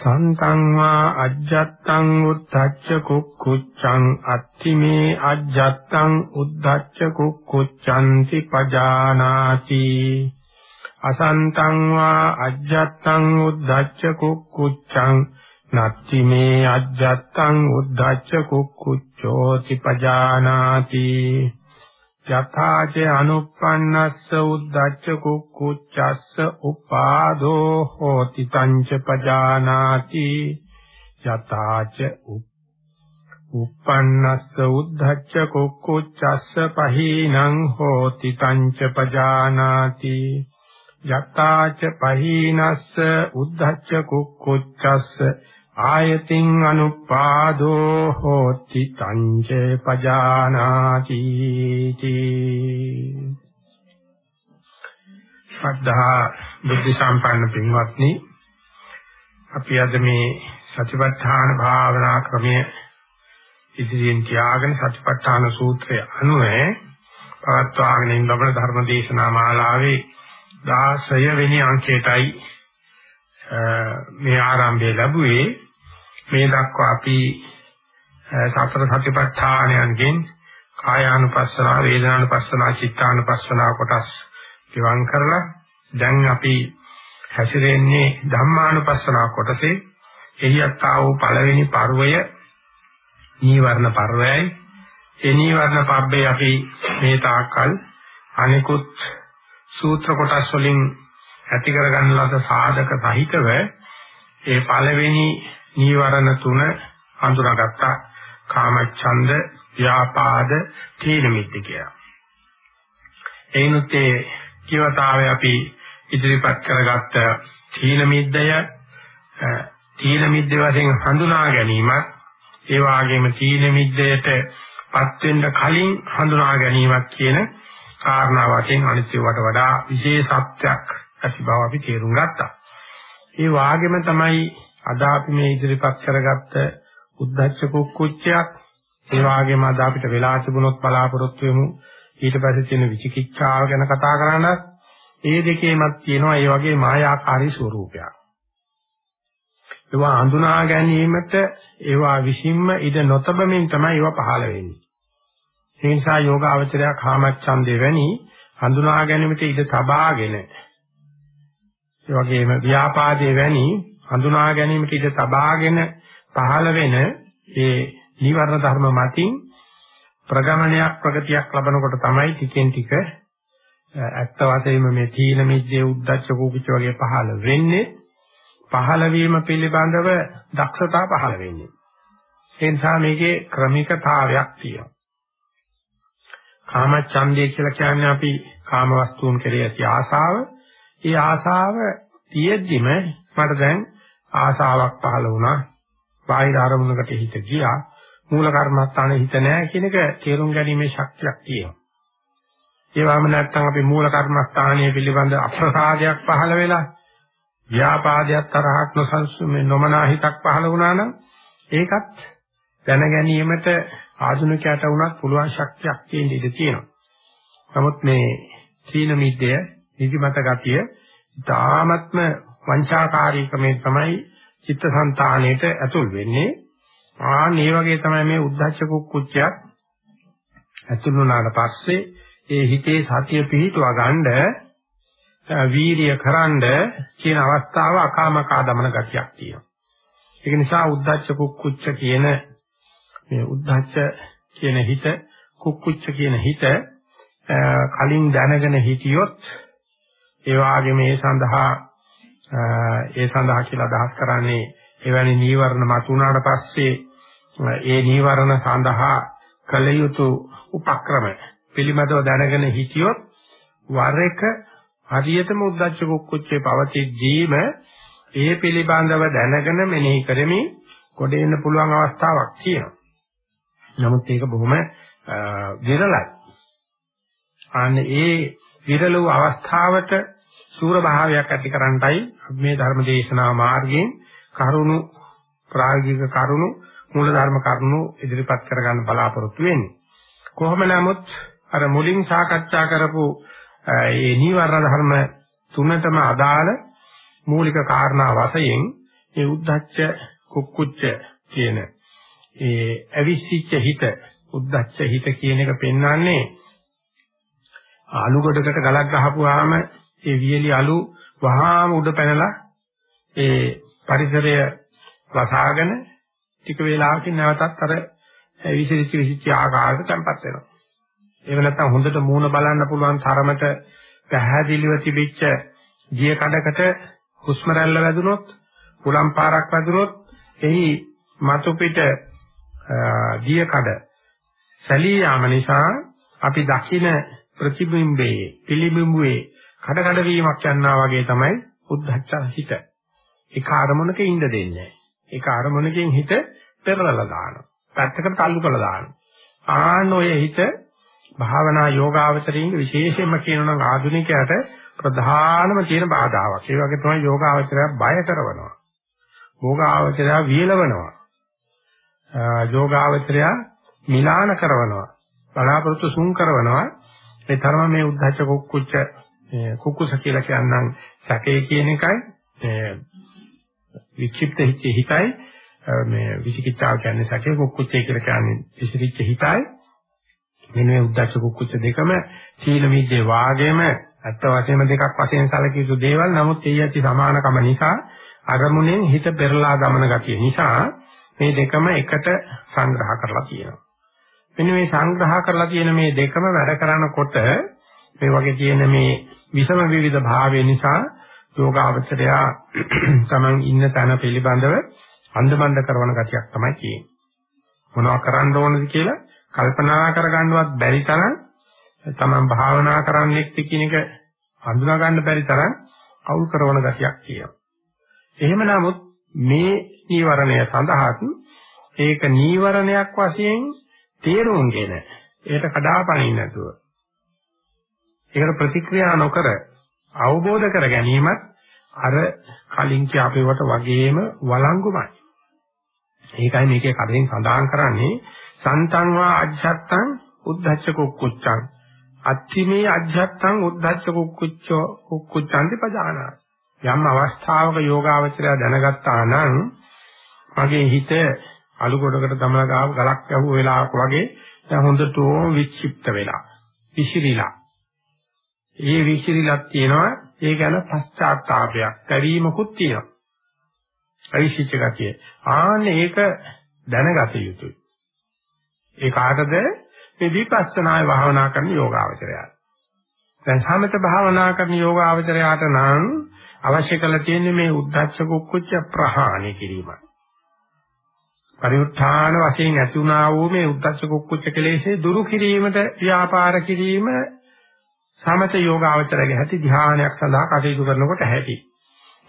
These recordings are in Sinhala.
සන්තං වා අජ්ජත්තං උද්ධච්ච කුක්කුච්ඡං අත්තිමේ අජ්ජත්තං උද්ධච්ච කුක්කුච්ඡන්ති පජානාති අසන්තං වා අජ්ජත්තං උද්ධච්ච කුක්කුච්ඡං නත්තිමේ අජ්ජත්තං උද්ධච්ච කුක්කුච්ඡෝති පජානාති යථාච අනුප්පන්නස්ස උද්දච්ච කුක්කුච්චස්ස උපාදෝ හෝති තංච පජානාති යථාච උප්පන්නස්ස උද්දච්ච කුක්කුච්චස්ස පහීනං හෝති තංච පජානාති යථාච පහීනස්ස උද්දච්ච කුක්කුච්චස්ස ආයතින් අනුපාදෝ හෝති තංච පජානාති ශ්‍රද්ධා බුද්ධ සම්පන්න පින්වත්නි අපි අද මේ සතිපට්ඨාන භාවනා ක්‍රමය ඉදිරියෙන් තියාගෙන සතිපට්ඨාන සූත්‍රය අනුව පවත්වාගෙන ඉන්න ලබන ධර්ම දේශනා මාලාවේ 16 වෙනි අංකයටයි මේ ආරම්භය ලැබුවේ. මේ දක්වා අපි සතර සතිපට්ඨානයන්ගෙන් කායානුපස්සනා වේදනානුපස්සනා චිත්තානුපස්සනා කොටස් ගිවන් කරලා දැන් අපි හැසිරෙන්නේ ධම්මානුපස්සනා කොටසේ. එහියත් ආ වූ පළවෙනි පර්වය නීවරණ පර්වයයි. ඒ නීවරණ පබ්බේ අපි මේ තාක්කල් අනිකුත් සූත්‍ර කොටස් වලින් ඇති කරගන්න ලද සාධක සහිතව ඒ පළවෙනි නීවරණ තුන හඳුනාගත්තා කාමච්ඡන්ද ව්‍යාපාද තීන මිද්ද කියලා. එයිනුත් ඒ කියවතාවේ අපි ඉදිරිපත් කරගත්ත තීන මිද්දය තීන මිද්ද වශයෙන් හඳුනා ගැනීමත් ඒ වගේම තීන මිද්දයට පත් වෙන්න කලින් හඳුනා ගැනීමක් කියන කාරණා වශයෙන් අනිත්‍යවට වඩා විශේෂත්වයක් ඇති බව අපි තේරුම් ගත්තා. ඒ වාගෙම තමයි අද අපි මේ ඉදිරිපත් කරගත්ත උද්දච්ච කුක්කුච්චයක් ඒ වාගෙම අද අපිට වෙලා තිබුණොත් බලාපොරොත්තු වෙමු ඊට පස්සේ තියෙන විචිකිච්ඡාව ගැන කතා කරන්න ඒ දෙකේමත් තියෙනවා ඒ වගේ මායාකාරී ස්වરૂපයක්. ඒවා හඳුනා ගැනීමට ඒවා විසින්ම ඉද නොතබමින් තමයි ඒවා පහළ වෙන්නේ. ඒ නිසා යෝගාවචරය කාමච්ඡන්දේ වැනි හඳුනා ගැනීමට ඉද තබාගෙන ඒ වගේම ව්‍යාපාදයේ වැනි හඳුනා ගැනීමට ඉඩ තබාගෙන පහළ වෙන ඒ නිවර්ණ ධර්ම මතින් ප්‍රගමනයක් ප්‍රගතියක් ලබනකොට තමයි ටිකෙන් ටික ඇත්ත වශයෙන්ම මේ තීන මිද්දේ උද්දච්ච කුකුච්ච වගේ පහළ වෙන්නේ. පහළ වීම පිළිබඳව දක්ෂතා පහළ වෙන්නේ. ඒ නිසා මේකේ ක්‍රමිකතාවයක් තියෙනවා. කාමච්ඡන්දය කියලා කියන්නේ අපි කාම වස්තුන් කෙරෙහි ඇති ආසාව. ඒ ආසාව තියෙද්දිම මට දැන් ආසාවක් පහළ වුණා. බාහිර අරමුණකට හිත ගියා. මූල කර්මස්ථානේ හිත නැහැ කියන එක තේරුම් ගැනීමේ ශක්තියක් තියෙනවා. ඒ වගේම නැත්නම් අපි මූල කර්මස්ථානයේ පිළිබඳ අප්‍රසාදයක් පහළ වෙලා ව්‍යාපාදයක් තරහක් නොසන්සුමේ නොමනා හිතක් පහළ වුණා නම් ඒකත් දැන ගැනීමට ආධුනිකයට වුණත් පුළුවන් ශක්තියක් තියෙන ඉඩ තියෙනවා. නමුත් මේ සීන මිද්දය නිදිමත ගතිය ධාමත්ම වංචාකාරී ක්‍රමේ තමයි චිත්තසංතානයේට ඇතුල් වෙන්නේ. ආන් මේ වගේ තමයි මේ උද්ධච්ච කුක්කුච්චයක් ඇතුල් වුණාට පස්සේ ඒ හිතේ සතිය පිහිටුවා ගන්න වීරිය කරන්ඩ කියන අවස්ථාව අකාමකා දමන ගතියක් තියෙනවා. ඒක නිසා උද්ධච්ච කුක්කුච්ච කියන මේ උද්ධච්ච කියන හිත කුක්කුච්ච කියන හිත කලින් දැනගෙන හිටියොත් ඒ වාගේ මේ සඳහා ඒ සඳහා කියලා අදහස් කරන්නේ එවැනි නීවරණ මතුනාට පස්සේ ඒ නීවරණ සඳහා කල යුතු උපක්‍රම පිළිමදව දැනගෙන හිටියොත් වර එක හරියටම උද්දච්ච කුක්කුච්චේ පවතිද්දීම ඒ පිළිබඳව දැනගෙන මෙනෙහි කරමින් කොට එන්න පුළුවන් අවස්ථාවක් තියෙනවා. නමුත් ඒක බොහොම විරලයි. අනේ ඒ විරල වූ අවස්ථාවට සූර භාවයක් ඇති කරන්නයි මේ ධර්ම දේශනා මාර්ගයෙන් කරුණු ප්‍රායෝගික කරුණු මූල ධර්ම කරුණු ඉදිරිපත් කරගන්න බලාපොරොත්තු වෙන්නේ. කොහොම නමුත් අර මුලින් සාකච්ඡා කරපු මේ නීවරණ ධර්ම තුනටම අදාළ මූලික කාරණා වශයෙන් මේ උද්ධච්ච කුක්කුච්ච කියන ඒ අවිසිච්ච හිත උද්දච්ච හිත කියන එක පෙන්වන්නේ අලු ගොඩකට ගලක් ගහපුවාම ඒ වියලි අලු වහාම උඩ පැනලා ඒ පරිසරය වසාගෙන ටික වේලාවකින් නැවතත් අර විසිරිච්ච විසිච්ච ආකාරයට තැම්පත් වෙනවා. ඒව නැත්තම් හොඳට මූණ බලන්න පුළුවන් තරමට පැහැදිලිව තිබිච්ච දිය කඩකට හුස්ම රැල්ල වැදුනොත්, පුලම් පාරක් වැදුනොත් එහි මතු පිට දිය කඩ සැලී යාම නිසා අපි දකින ප්‍රතිබිම්බයේ පිළිබිඹුවේ කඩ කඩ වීමක් යනවා වගේ තමයි උද්ධච්ච හිත. ඒක අරමුණක ඉඳ දෙන්නේ. ඒක අරමුණකින් හිත පෙරලලා දානවා. පැත්තකට තල්ලු කරලා දානවා. ආන ඔය හිත භාවනා යෝගාවචරින් විශේෂයෙන්ම කියනවා නම් ආධුනිකයට ප්‍රධානම තියෙන බාධාවක්. ඒ වගේ තමයි යෝගාවචරය බය කරනවා. යෝගාවචරය වියලවනවා. යෝගාවචරය මිලාන කරනවා. බලාපොරොත්තු සුන් කරනවා. ඒ තරම මේ උද්ධච්ච කුක්කුච්ච කුකුස කියලා කියනනම් සැකේ කියන එකයි වික්ෂිප්ත හිතයි මේ විචිකිච්ඡාව කියන්නේ සැකේ කුක්කුච්චේ කියලා කියන්නේ විසිරිච්ච හිතයි. මෙන්න මේ උද්දච්ච කුක්කුච්ච දෙකම සීල මිද්දේ වාගේම අත්ත වශයෙන්ම දෙකක් වශයෙන් සැලකිය යුතු දේවල්. නමුත් ඒ ඇති සමානකම නිසා අරමුණෙන් හිත පෙරලා ගමන ගතිය නිසා මේ දෙකම එකට සංග්‍රහ කරලා තියෙනවා. මෙන්න මේ සංග්‍රහ කරලා තියෙන මේ දෙකම වැඩ කරනකොට මේ වගේ තියෙන මේ විෂම විවිධ භාවය නිසා යෝගාවචරයා තමන් ඉන්න තැන පිළිබඳව අන්දමන්ද කරන ගතියක් තමයි තියෙන්නේ. මොනවා කරන්න ඕනද කියලා කල්පනා කරගන්නවත් බැරි තරම් තමන් භාවනා කරන්නෙක් කියන එක හඳුනා ගන්න බැරි තරම් අවුල් කරන ගතියක් තියෙනවා. එහෙම නමුත් මේ නීවරණය සඳහාත් ඒක නීවරණයක් වශයෙන් තේරුම්ගෙන ඒකට කඩාපනින්න නැතුව ඒකට ප්‍රතික්‍රියා නොකර අවබෝධ කර ගැනීමත් අර කලින් කියපේවට වගේම වළංගුමයි. ඒකයි මේකේ කඩෙන් සඳහන් කරන්නේ සන්තං වා අජ්ජත්තං උද්ධච්ච කුක්කුච්චං අත්තිමේ අජ්ජත්තං උද්ධච්ච කුක්කුච්චෝ කුක්කුච්චන්ති පජානා යම් අවස්ථාවක යෝගාවචරය දැනගත්තා නම් මගේ හිත අලු කොටකට තමලා ගාව ගලක් යහුව වෙලාවක වගේ දැන් හොඳටම වික්ෂිප්ත වෙලා විසිරිලා. ඒ විසිරිලක් තියෙනවා ඒ ගැන පශ්චාත්තාවයක්, දැරීමකුත් තියෙනවා. අවිශිච්ච ගතිය. ආන්න ඒක දැනගත යුතුයි. ඒ කාටද මේ විපස්සනාය භාවනා කරන යෝගාවචරයයි. දැන් සමත භාවනා කරන යෝගාවචරයට නම් අවශ්‍ය කරලා තියෙන්නේ මේ උද්දච්ච කුක්කුච්ච ප්‍රහාණය කිරීමයි. පරිඋත්ථාන වශයෙන් ඇති වුණා වූ මේ උද්දච්ච කුක්කුච්ච කෙලෙසේ දුරු කිරීමට ව්‍යාපාර කිරීම සමත යෝගාවචරයේ හැටි ධානයක් සඳහා කටයුතු කරනකොට හැටි.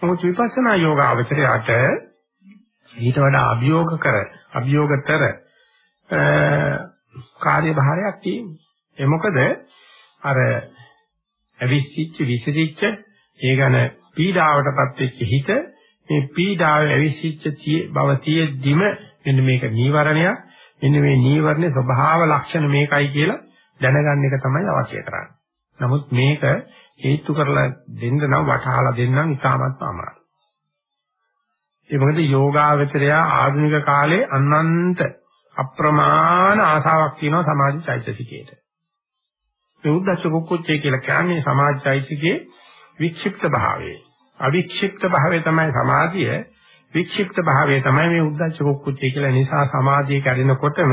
මොකද විපස්සනා යෝගාවචරයට ඊට වඩා අභියෝග කර අභියෝගතර කාර්යභාරයක් තියෙනවා. ඒ මොකද අර අවිසිච්ච විසිරිච්ච ඒ ගැන පීඩාවටපත් වෙච්ච හිත මේ පීඩාවේ අවිසිච්ච බව තියෙද්දිම මෙන්න මේක නීවරණයක් මෙන්න මේ නීවරණේ ස්වභාව ලක්ෂණ මේකයි කියලා දැනගන්න එක තමයි අවශ්‍ය කරන්නේ. නමුත් මේක හේතු කරලා දෙන්න නම් වටහාලා දෙන්නම් ඉතාමත් අමාරුයි. ඒ මොකද යෝගාවචරය ආධුනික කාලේ අනන්ත අප්‍රමාණ ආසාවක් තියෙනවා සමාජ චෛතසිකයට. ඒ උද්දච්ච කුක්කුච්චේ කියලා කියන්නේ සමාජ චෛතසිකයේ වික්ෂිප්ත භාවය. අවික්ෂිප්ත භාවය තමයි සමාධිය. වික්ෂිප්ත භාවය තමයි මේ උද්දච්ච කුක්කුච්චේ කියලා නිසා සමාධිය කැඩෙනකොටම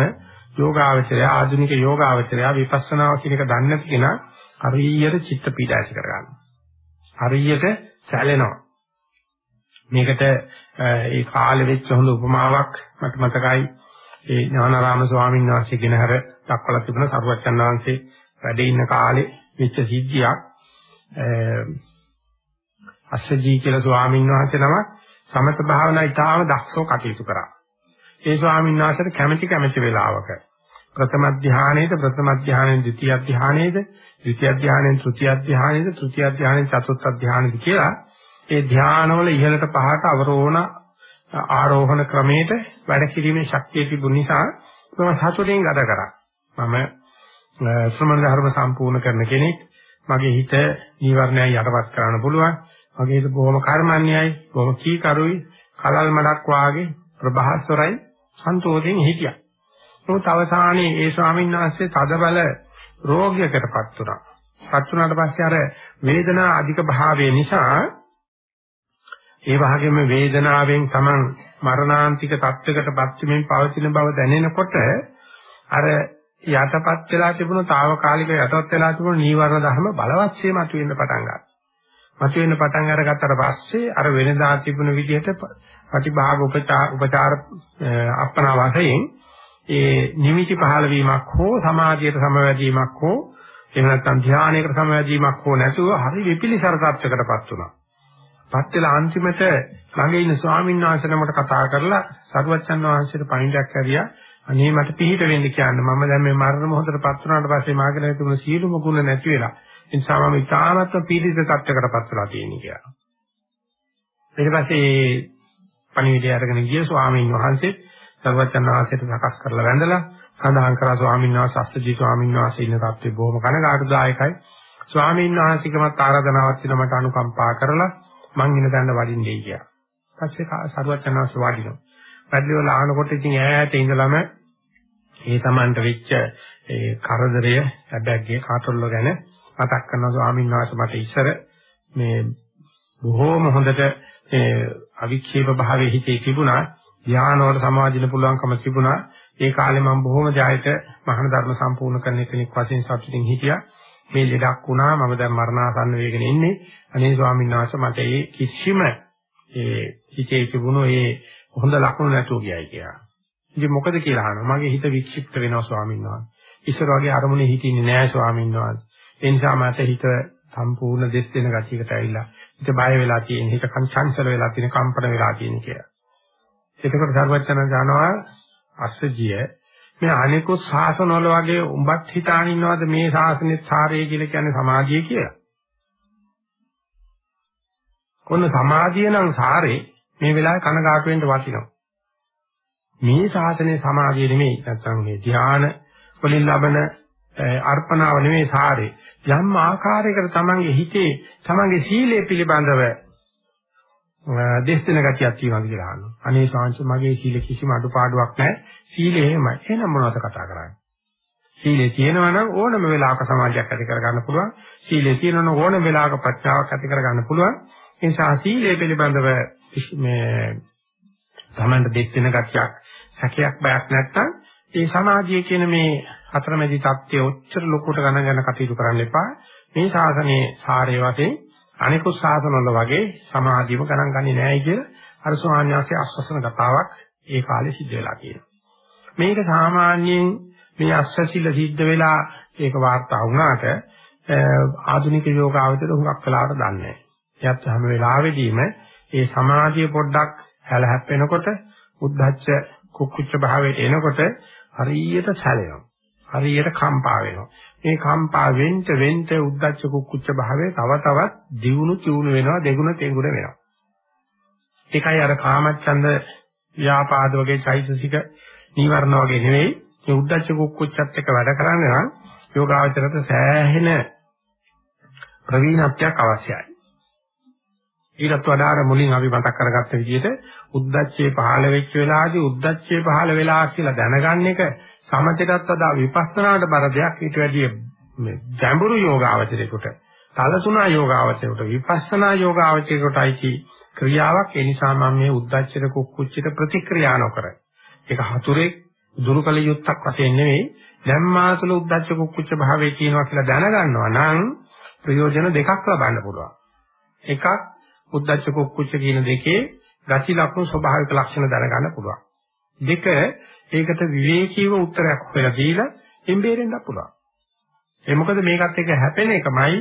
යෝගාවචරය ආධුනික යෝගාවචරය විපස්සනාව කියන එක දන්නේ නැති කෙනා හරියට චිත්ත පීඩ ඇති කරගන්නවා. හරියට සැලෙනවා. මේකට ඒ කාලෙ වෙච්ච හොඳ උපමාවක් මට මතකයි. ඒ ඥානාරාම ස්වාමීන් වහන්සේ ගෙනහැර දක්වලා තිබුණ සරුවච්චන් වහන්සේ වැඩ ඉන්න කාලේ වෙච්ච සිද්ධියක්. අස්සජී කියලා ස්වාමීන් වහන්සේ නමක් සමත භාවනා ඉතාම දක්ෂව කටයුතු කරා. ඒ ස්වාමීන් වහන්සේට කැමැති කැමැති වෙලාවක ප්‍රථම ධානයේද ප්‍රථම ධානයෙන් ද්විතිය ධානයේද ද්විතිය ධානයෙන් තෘතිය ධානයේද තෘතිය ධානයෙන් චතුර්ථ ධානයේද කියලා ඒ ධානවල ඉහළට පහට අවරෝහණ ආරෝහණ ක්‍රමයට වැඩ කිරීමේ ශක්තිය තිබුණ නිසා මම සතුටින් ගත කරා. මම ශ්‍රමණ ධර්ම සම්පූර්ණ කරන කෙනෙක්. මගේ හිත නීවරණයන් යටපත් කරන්න පුළුවන්. මගේ හිත බොහොම කර්මන්නේයි, බොහොම කීකරුයි, කලල් මඩක් වාගේ ප්‍රභාස්වරයි සන්තෝෂයෙන් හිටියා. නමුත් අවසානයේ ඒ ස්වාමීන් වහන්සේ තදබල රෝගයකටපත් වුණා. පත් වුණාට පස්සේ අර වේදනා අධික භාවය නිසා ඒ වගේම වේදනාවෙන් Taman මරණාන්තික තත්වයකටපත් වීමෙන් පවතින බව දැනෙනකොට අර යටපත් වෙලා තිබුණු తాවකාලික යටපත් වෙලා තිබුණු නීවරණ ධර්ම බලවත්සේ මතුවෙන්න පටන් ගත්තා. මතුවෙන්න පටන් අරගත්තට පස්සේ අර වෙනදා තිබුණු විදිහට ප්‍රතිභාග උපචාර උපචාර අපනා වශයෙන් ඒ නිමිති පහළ වීමක් හෝ සමාධියට සමවැදීමක් හෝ එහෙම නැත්නම් ධානයකට සමවැදීමක් හෝ නැතුව හරි විපිලිසර තත්යකටපත් වුණා. පත් වෙලා අන්තිමට ළඟ ඉන්න ස්වාමීන් වහන්සේ නමකට කතා කරලා සරුවච්චන් වහන්සේට පණිඩක් කරියා අනේ මට පිහිට වෙන්න කියන්න මම දැන් මේ මරණ මොහොතටපත් වුණාට පස්සේ මාගෙන තිබුණ සියලුම ගුණ නැති වෙලා ඒ නිසා මම ඉතාමත්ම පීඩිත තත්යකටපත් වෙලා තියෙනවා කියලා. ඊට පස්සේ පණිවිඩය අරගෙන ගිය ස්වාමීන් වහන්සේ සර්වචන් වහන්සේට සකස් කරලා වැඳලා සඳහන් කරා ස්වාමීන් වහන්සේ අස්සජී ස්වාමීන් වහන්සේ ඉන්න තත්ත්වය බොහොම කනගාටුදායකයි. ස්වාමීන් වහන්සේකමත් ආරාධනාවක් තියෙන මට අනුකම්පා කරලා මං ඉන්න තැන වඩින්නේ කියලා. පස්සේ සර්වචන් වහන්සේ වඩිනවා. වැඩිවල ආනකොට ඉතින් ඈත ඉඳලම ඒ Tamanට වෙච්ච ඒ කරදරය හැබැයි කාටොල්ල ගැන මතක් කරනවා ස්වාමීන් වහන්සේ මට ඉස්සර මේ බොහෝම හොඳට ඒ අවික්ෂේප භාවයේ හිතේ තිබුණා ධානවල සමාදින පුළුවන්කම තිබුණා. ඒ කාලේ මම බොහොම ජයයට මහාන ධර්ම සම්පූර්ණ කරන කෙනෙක් වශයෙන් සතුටින් හිටියා. මේ ලෙඩක් වුණා මම දැන් මරණාසන්න වේගෙන ඉන්නේ. අනේ ස්වාමීන් වහන්සේ මට ඒ කිසිම ඒ හිතේ තිබුණු ඒ හොඳ ලකුණු නැතුව ගියයි කියලා. ඉතින් මොකද කියලා අහනවා. මගේ හිත වික්ෂිප්ත වෙනවා ස්වාමීන් වහන්සේ. ඉස්සර වගේ අරමුණේ හිටින්නේ නැහැ ස්වාමීන් වහන්සේ. ඒ නිසා මට හිත සම්පූර්ණ දෙස් දෙන ගතියකට ඇවිල්ලා හිත බය වෙලා තියෙන, හිත කංචංචල වෙලා තියෙන, කම්පන වෙලා තියෙන කියලා. එතකොට සර්වචන ජානවා අස්සජිය මේ අනිකුත් ශාසනවල වගේ උඹත් හිතාන ඉන්නවද මේ ශාසනෙත් සාරය කියලා කියන්නේ සමාධිය කියලා. කොන්න සමාධිය නම් සාරේ මේ වෙලාවේ කනගාටු වෙන්න වටිනවා. මේ ශාසනයේ සමාධිය නෙමෙයි නැත්නම් මේ ධ්‍යාන වලින් ලබන අර්පණාව නෙමෙයි සාරේ. යම් ආකාරයකට තමන්ගේ හිතේ තමන්ගේ සීලය පිළිබඳව දෙස් දෙන ගතියක් තියෙනවද කියලා අහනවා. අනේ සාංශ මගේ සීල කිසිම අඩුපාඩුවක් නැහැ. සීලය එහෙමයි. එහෙනම් මොනවද කතා කරන්නේ? සීලය තියෙනවා නම් ඕනම වෙලාවක සමාජයක් ඇති කරගන්න පුළුවන්. සීලය තියෙනවා නම් ඕනම වෙලාවක ප්‍රඥාවක් ඇති කරගන්න පුළුවන්. ඒ නිසා සීලය පිළිබඳව මේ තමන්ට දෙස් දෙන ගතියක් සැකයක් බයක් නැත්නම් ඒ සමාජයේ කියන මේ අතරමැදි தත්ත්වය ඔච්චර ලොකුට ගණන් ගන්න කටයුතු කරන්න එපා. මේ ශාසනයේ සාරය වශයෙන් අනිකුත් ශාසනවල වගේ සමාධියම ගණන් ගන්නේ නැහැ කිය අර ස්වාමීන්වහන්සේ අස්වසන කතාවක් ඒ කාලේ සිද්ධ වෙලා තියෙනවා. මේක සාමාන්‍යයෙන් මේ අස්වැසිල්ල සිද්ධ වෙලා ඒක වාර්තා වුණාට ආධුනික යෝගාවචර හුඟක් වෙලාවට දන්නේ නැහැ. එයත් හැම වෙලාවෙදීම ඒ සමාධිය පොඩ්ඩක් හැල හැප්පෙනකොට උද්දච්ච කුක්කුච්ච භාවයට එනකොට හරියට සැලෙනවා. හරියට කම්පා වෙනවා. මේ කම්පා වෙන්න වෙන්න උද්දච්ච කුක්කුච්ච භාවය තව තවත් දියුණු චූණු වෙනවා දෙගුණ තෙගුණ වෙනවා. ඒකයි අර කාමච්ඡන්ද ව්‍යාපාද වගේ චෛතසික නීවරණ වගේ නෙවෙයි මේ උද්දච්ච කුක්කුච්චත් එක්ක වැඩ කරන්නේ නම් යෝගාචරයට සෑහෙන ප්‍රවීණත්වයක් අවශ්‍යයි. ඊටත් වඩා අර මුලින් අපි මතක් කරගත්ත විදිහට උද්දච්චයේ පහළ වෙච්ච වෙලාවදී උද්දච්චයේ පහළ වෙලා කියලා දැනගන්න එක සමතයටත් වඩා විපස්සනාට බර දෙයක් ඊට වැඩිය ගැඹුරු යෝගාවචරයකට තලසුණා යෝගාවචරයකට විපස්සනා යෝගාවචරයකටයි ක්‍රියාවක්. ඒ නිසා මම මේ උද්දච්චයට කුක්කුච්චයට ප්‍රතික්‍රියා නොකර ඒක හතුරේ දුරුකල යුත්තක් වශයෙන් නෙවෙයි ධම්මාසල උද්දච්ච කුක්කුච්ච භාවයේ කියනවා කියලා දැනගන්නවා නම් ප්‍රයෝජන දෙකක් ලබන්න පුළුවන්. එකක් උද්දච්ච කුක්කුච්ච කියන දෙකේ ගති ලක්ෂණ ස්වභාවික ලක්ෂණ දැනගන්න පුළුවන්. දෙක ඒකට විවේකීව උත්තරයක් හොයලා දීලා එම්බේරෙන්න පුළුවන්. ඒ මොකද මේකත් එක්ක හැපෙන එකමයි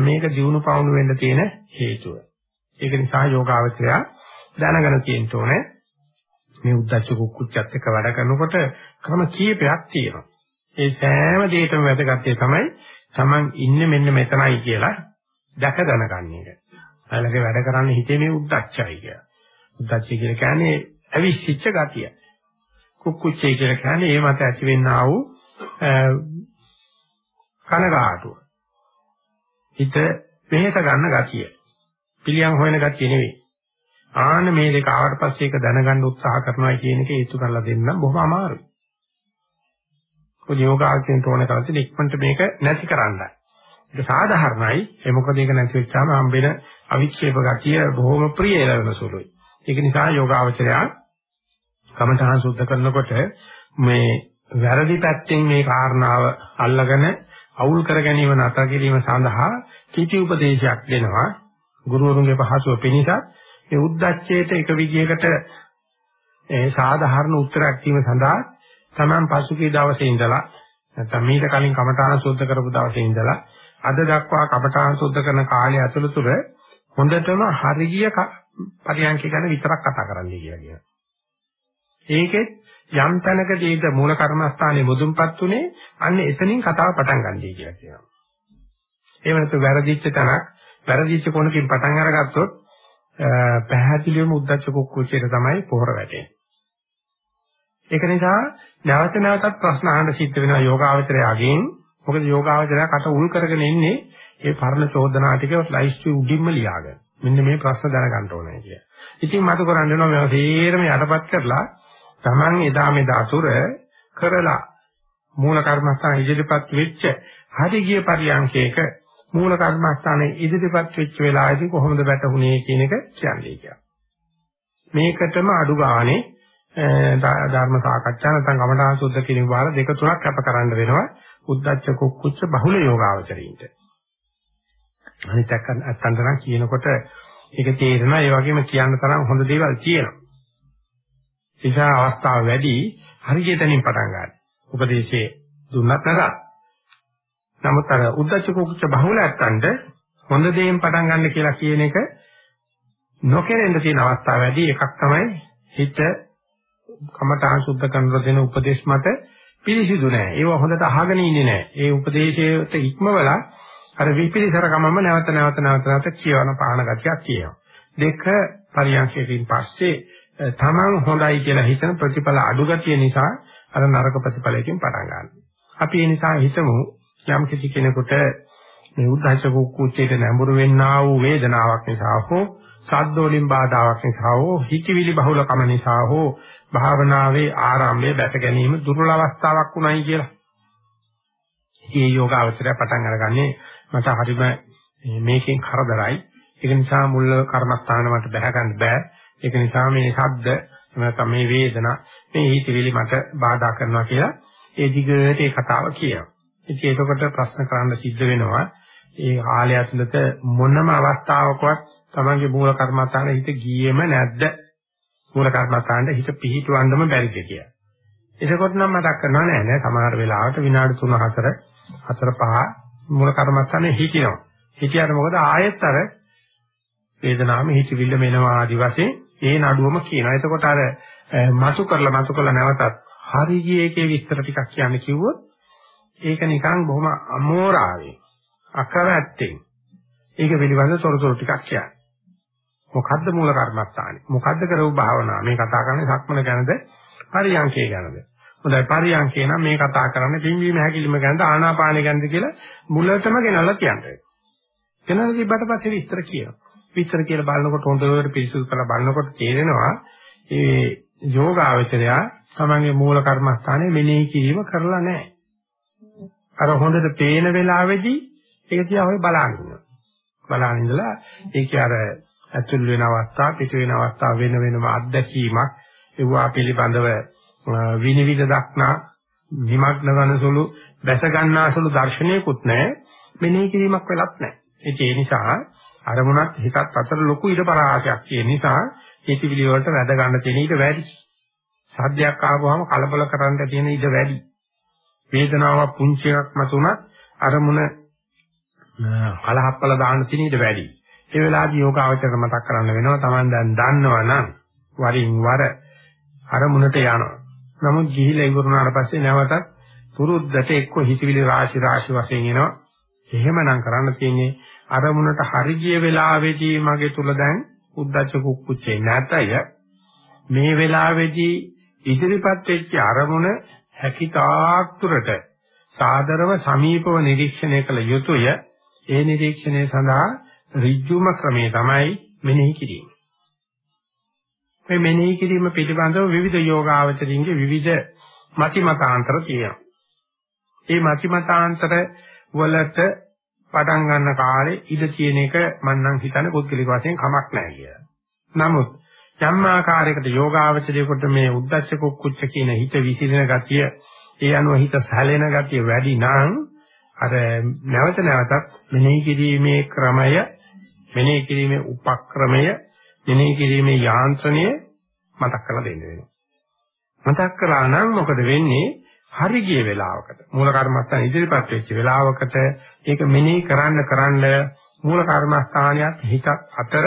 මේක දිනු පවුණු වෙන්න තියෙන හේතුව. ඒක නිසා යෝගාවචරය දැනගෙන තියෙන්න ඕනේ මේ උද්දච්ච කුක්කුච්චත් එක්ක වැඩ කරනකොට ක්‍රම කීපයක් තියෙනවා. ඒ සෑම දෙයකම වැදගත් තමයි Taman ඉන්නේ මෙන්න මෙතනයි කියලා දැක දැනගන්න එක. ළඟ වැඩ කරන්න හිතේ මේ උද්දච්චයි කියලා. උද්දච්චය කියලා කියන්නේ අවිශ්චිච්ච ගතිය. කුක්කුච්චය කියලා කියන්නේ ඒ මත ඇතිවෙනා වූ කනගාටුව. හිත වෙහෙස ගන්න ගතිය. පිළියම් හොයන ගතිය නෙවෙයි. ආන මේ දෙක ආවට පස්සේ ඒක දැනගන්න උත්සාහ කරනවා කියන එක හේතු කරලා දෙන්නම් බොහොම අමාරුයි. ඔය යෝගාචරයෙන් තෝරන කරලා ඉක්මනට මේක නැති කරන්නයි. ඒක සාධාරණයි. ඒ මොකද ඒක නැති වෙච්චාම හම්බෙන අවික්ෂේප ගතිය බොහොම ප්‍රිය ලැබෙන සුළුයි. ඒක නිසා යෝගාචරය කමඨහං සුද්ධ කරනකොට මේ වැරදි පැත්තෙන් මේ කාරණාව අල්ලගෙන අවුල් කර ගැනීම නැතර කිරීම සඳහා කීටි උපදේශයක් දෙනවා. ගුරුවරුන්ගේ පහසුව පිණිස ඒ උද්දච්චයට එක විදියකට ඒ සාධාරණ උත්තරයක් දීම සඳහා Taman පසුගිය දවසේ ඉඳලා නැත්නම් මීට කලින් කමඨාන සුද්ධ කරපු දවසේ ඉඳලා අද දක්වා කමඨාන සුද්ධ කරන කාලය ඇතුළත හොඳටම හරිය පරියන්ක ගැන විතරක් කතා කරන්නයි කියන්නේ. ඒකෙත් යම් තැනකදී ඒක මූල කර්මස්ථානයේ මුදුන්පත් උනේ අන්න එතනින් කතාව පටන් ගන්නයි කියලා කියනවා. ඒ වෙනතු වැරදිච්ච තැනක් වැරදිච්ච කොනකින් පටන් අරගත්තොත් පැහැදිලිවම උද්දච්ච කුක්කුච්චයට තමයි පොහොර වැටෙන්නේ. ඒක නිසා නැවත නැවතත් ප්‍රශ්න අහන්න සිද්ධ වෙනවා යෝගාවචරයගෙන්. මොකද යෝගාවචරය කට උල් කරගෙන ඉන්නේ ඒ පරණ චෝදනා ටික ලයිස්ට් උඩින්ම ලියාගෙන. මෙන්න මේ ප්‍රශ්න දැනගන්න ඕනේ කිය. ඉතින් මට කරන්න වෙනවා මේවා තේරම යටපත් කරලා Taman එදා මෙදා තුර කරලා මූල කර්මස්ථාන ඉදිරිපත් වෙච්ච හරි ගිය පරියන්කේක මූල කර්මස්ථානයේ ඉදිරිපත් වෙච්ච වෙලාවේදී කොහොමද වැටුනේ කියන එක කියන්නේ කියලා. මේකටම අඩු ගානේ ධර්ම සාකච්ඡා නැත්නම් ගමඨාන් සුද්ධ කිරීම වාර දෙක තුනක් අප කරන්න වෙනවා උද්දච්ච කුක්කුච්ච බහුල යෝගාවචරීන්ට. අනිත් අත්තන්තරන් කියනකොට ඒක තේරෙනවා ඒ වගේම කියන්න තරම් හොඳ දේවල් තියෙනවා. නිසා අවස්ථාව වැඩි හරියටමින් පටන් ගන්න. උපදේශයේ දුන්නත් නැතත්. නමුත් අර උද්දච්ච කුක්කුච්ච බහුල ඇත්තන්ට හොඳ දේෙන් පටන් ගන්න කියලා කියන එක නොකරෙන්න තියෙන අවස්ථාව වැඩි එකක් තමයි හිත කමඨාන් සුද්ධ කරනකොට දෙන උපදේශ මත පිළිසිදු නැහැ. ඒව හොඳට අහගෙන ඉන්නේ නැහැ. ඒ උපදේශයට ඉක්මවලා අර විපිලිසරකමම නැවත නැවත නැවත නැවත කියවන පාන ගතියක් කියනවා. දෙක පරියන්කකින් පස්සේ තමන් හොඳයි කියලා හිතන ප්‍රතිඵල අඩු ගතිය නිසා අර නරක ප්‍රතිඵලයකින් පටන් ගන්නවා. අපි ඒ නිසා හිතමු යම් කිසි කෙනෙකුට මේ උද්දච්ච කුක්කුච්චේට නැඹුරු වෙන්නා වූ වේදනාවක් නිසා හෝ සද්දෝලින් බාධාවක් නිසා හෝ හිතවිලි බහුලකම නිසා හෝ භාවනාවේ ආරම්භයේ බැස ගැනීම දුර්වල අවස්ථාවක් උනායි කියලා. මේ යෝගාවචරය පටන් අරගන්නේ මට හරිම මේකෙන් කරදරයි. ඒක නිසා මුල් කර්මස්ථාන මට බැහැ ගන්න බෑ. ඒක නිසා මේ ශබ්ද නැත්නම් මේ වේදනා මේ හිතවිලි මට බාධා කරනවා කියලා ඒ දිගට ඒ කතාව කියනවා. ඉතින් ඒකකට ප්‍රශ්න කරන්න සිද්ධ වෙනවා. ඒ කාලය ඇතුළත මොනම අවස්ථාවකවත් තමන්ගේ මූල කර්මස්ථානේ හිත ගියේම නැද්ද? මූල කර්මස්ථානට හිත පිහිටවන්නම බැරිද කියලා. එතකොට නම් මතක් කරනවා නෑ නෑ සමහර වෙලාවට විනාඩි 3 4 4 5 මූල කර්මස්ථානේ හිටිනවා. හිටියට මොකද ආයෙත් අර වේදනාවම හිතවිල්ල මෙනවා ආදි වශයෙන් ඒ නඩුවම කියනවා. එතකොට අර මතු කරලා මතු කරලා නැවතත් හරි ගියේ එකේ විස්තර ටිකක් කියන්න කිව්වොත් ඒක නිකන් බොහොම අමෝරාවේ අකරැත්තෙන් ඒක පිළිබඳ තොරතුරු ටිකක් කියන්නේ. මොකද්ද මූල කර්මස්ථානේ? මොකද්ද කරව භාවනාව? මේ කතා කරන්නේ සක්මන ගැනද? පරියංකේ ගැනද? හොඳයි පරියංකේ නම් මේ කතා කරන්නේ පින්වීම හැකිලිම ගැනද ආනාපානෙ ගැනද කියලා මුලටම ගෙනල්ලා කියන්නේ. ගෙනල්ලා තිබ්බට පස්සේ විස්තර කියනවා. විස්තර කියලා බලනකොට හොඳට පිරිසුදු කරලා බලනකොට තේරෙනවා ඒ යෝගාවචරය තමන්ගේ මූල කර්මස්ථානේ මෙනෙහි කිරීම කරලා නැහැ. අර හොඳට පේන වෙලාවේදී ඒක දිහා ඔය බලන්න. බලන ඉඳලා ඒක අර ඇතුල් වෙන අවස්ථා පිට වෙන අවස්ථා වෙන වෙනම අත්දැකීමක් ඒවා පිළිබඳව විනිවිද දක්නා නිමග්න වනසුළු දැස ගන්නාසුළු දර්ශනයකුත් නැහැ මෙනෙහි කිරීමක් වෙලත් නැහැ ඒ නිසා අරමුණත් හිතත් අතර ලොකු ඉඩ පරාසයක් තියෙන නිසා හිතවිලි වලට වැඩ ගන්න තියෙන ඊට වැඩි සද්දයක් ආවම කලබල කරන්න තියෙන ඊට වැඩි වේදනාවක් පුංචි එකක් මතුණත් අරමුණ කලහප්පල දාන්න තියෙන ඊට වැඩි ඒ වෙලාවේදී යෝගාවචර මතක් කරන්න වෙනවා Taman දැන් දන්නවනම් වරින් වර අරමුණට යනවා. නමුත් ගිහිලා ඉවරුනාට පස්සේ නැවතත් පුරුද්දට එක්ක හිතවිලි රාශි රාශි වශයෙන් එනවා. එහෙමනම් කරන්න තියෙන්නේ අරමුණට හරි ගිය වෙලාවේදී මගේ තුල දැන් උද්දච්ච කුක්කුච්චේ නැතය. මේ වෙලාවේදී ඉදිරිපත් වෙච්ච අරමුණ හැකිතාක් තුරට සාදරව සමීපව නිරීක්ෂණය කළ යුතුය. ඒ නිරීක්ෂණය සඳහා ඍජුම ක්‍රමය තමයි මෙනෙහි කිරීම. මේ මෙනෙහි කිරීම පිළිබඳව විවිධ යෝගාවචරින්ගේ විවිධ මති මතාන්තර තියෙනවා. මේ මති මතාන්තර වලට පටන් ගන්න කාලේ ඉඳ තියෙන එක මම නම් හිතන්නේ පුද්ගලික වශයෙන් කමක් නැහැ කියලා. නමුත් යම් ආකාරයකට යෝගාවචරයකට මේ උද්දච්ච කුක්කුච්ච කියන හිත විසිරෙන ගතිය ඒ අනුව හිත සැලෙන ගතිය වැඩි නම් අර නැවත නැවතත් මෙනෙහි කිරීමේ ක්‍රමය මෙනෙහි කිරීමේ උපක්‍රමය මෙනෙහි කිරීමේ යාන්ත්‍රණය මතක් කරලා දෙන්න වෙනවා. මතක් කරා නම් මොකද වෙන්නේ? හරි ගිය වෙලාවකට මූල කර්මස්ථාන ඉදිරිපත් වෙච්ච වෙලාවකට ඒක මෙනෙහි කරන්න කරන්න මූල කර්මස්ථානයත් හිත අතර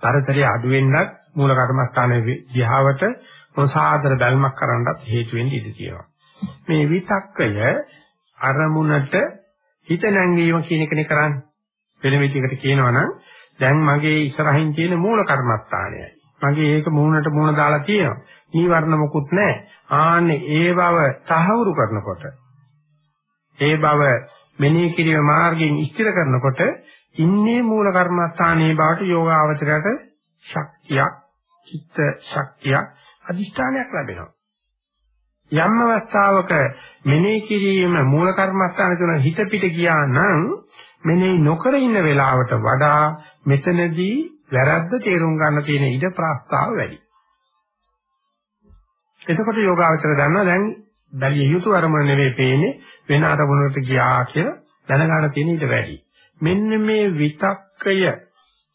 පරතරය අඩු වෙන්නත් මූල කර්මස්ථානයේ දිහාවට ප්‍රසාදර බැල්මක් කරන්නත් හේතු වෙන්න ඉඩ තියෙනවා. මේ විතක්කය අරමුණට හිත නැංවීම කියන එකනේ කරන්නේ. වෙන විදිහකට කියනවා නම් දැන් මගේ ඉස්සරහින් තියෙන මූල කර්මස්ථානයයි. මගේ ඒක මූණට මූණ දාලා තියෙනවා. නීවරණ මොකුත් නැහැ. ආන්නේ ඒ බව තහවුරු කරනකොට ඒ බව මෙනෙහි කිරීම මාර්ගයෙන් ඉස්තිර කරනකොට ඉන්නේ මූල කර්මස්ථානයේ බවට යෝගාවචරයට ශක්තියක්, චිත්ත ශක්තියක්, අදිෂ්ඨානයක් ලැබෙනවා. යම් අවස්ථාවක මෙනෙහි කිරීම මූල කර්මස්ථාන තුන හිත පිට ගියා නම් මෙනෙහි නොකර ඉන්න වෙලාවට වඩා මෙතනදී වැරද්ද තේරුම් ගන්න තියෙන ඉඩ ප්‍රස්තාව වැඩි. එතකොට යෝගාවචර දන්නවා දැන් බැලිය යුතු අරමුණ නෙවෙයි පේන්නේ වෙන අරමුණකට ගියා කියලා දැනගන්න තියෙන ඉඩ වැඩි. මෙන්න මේ විතක්කය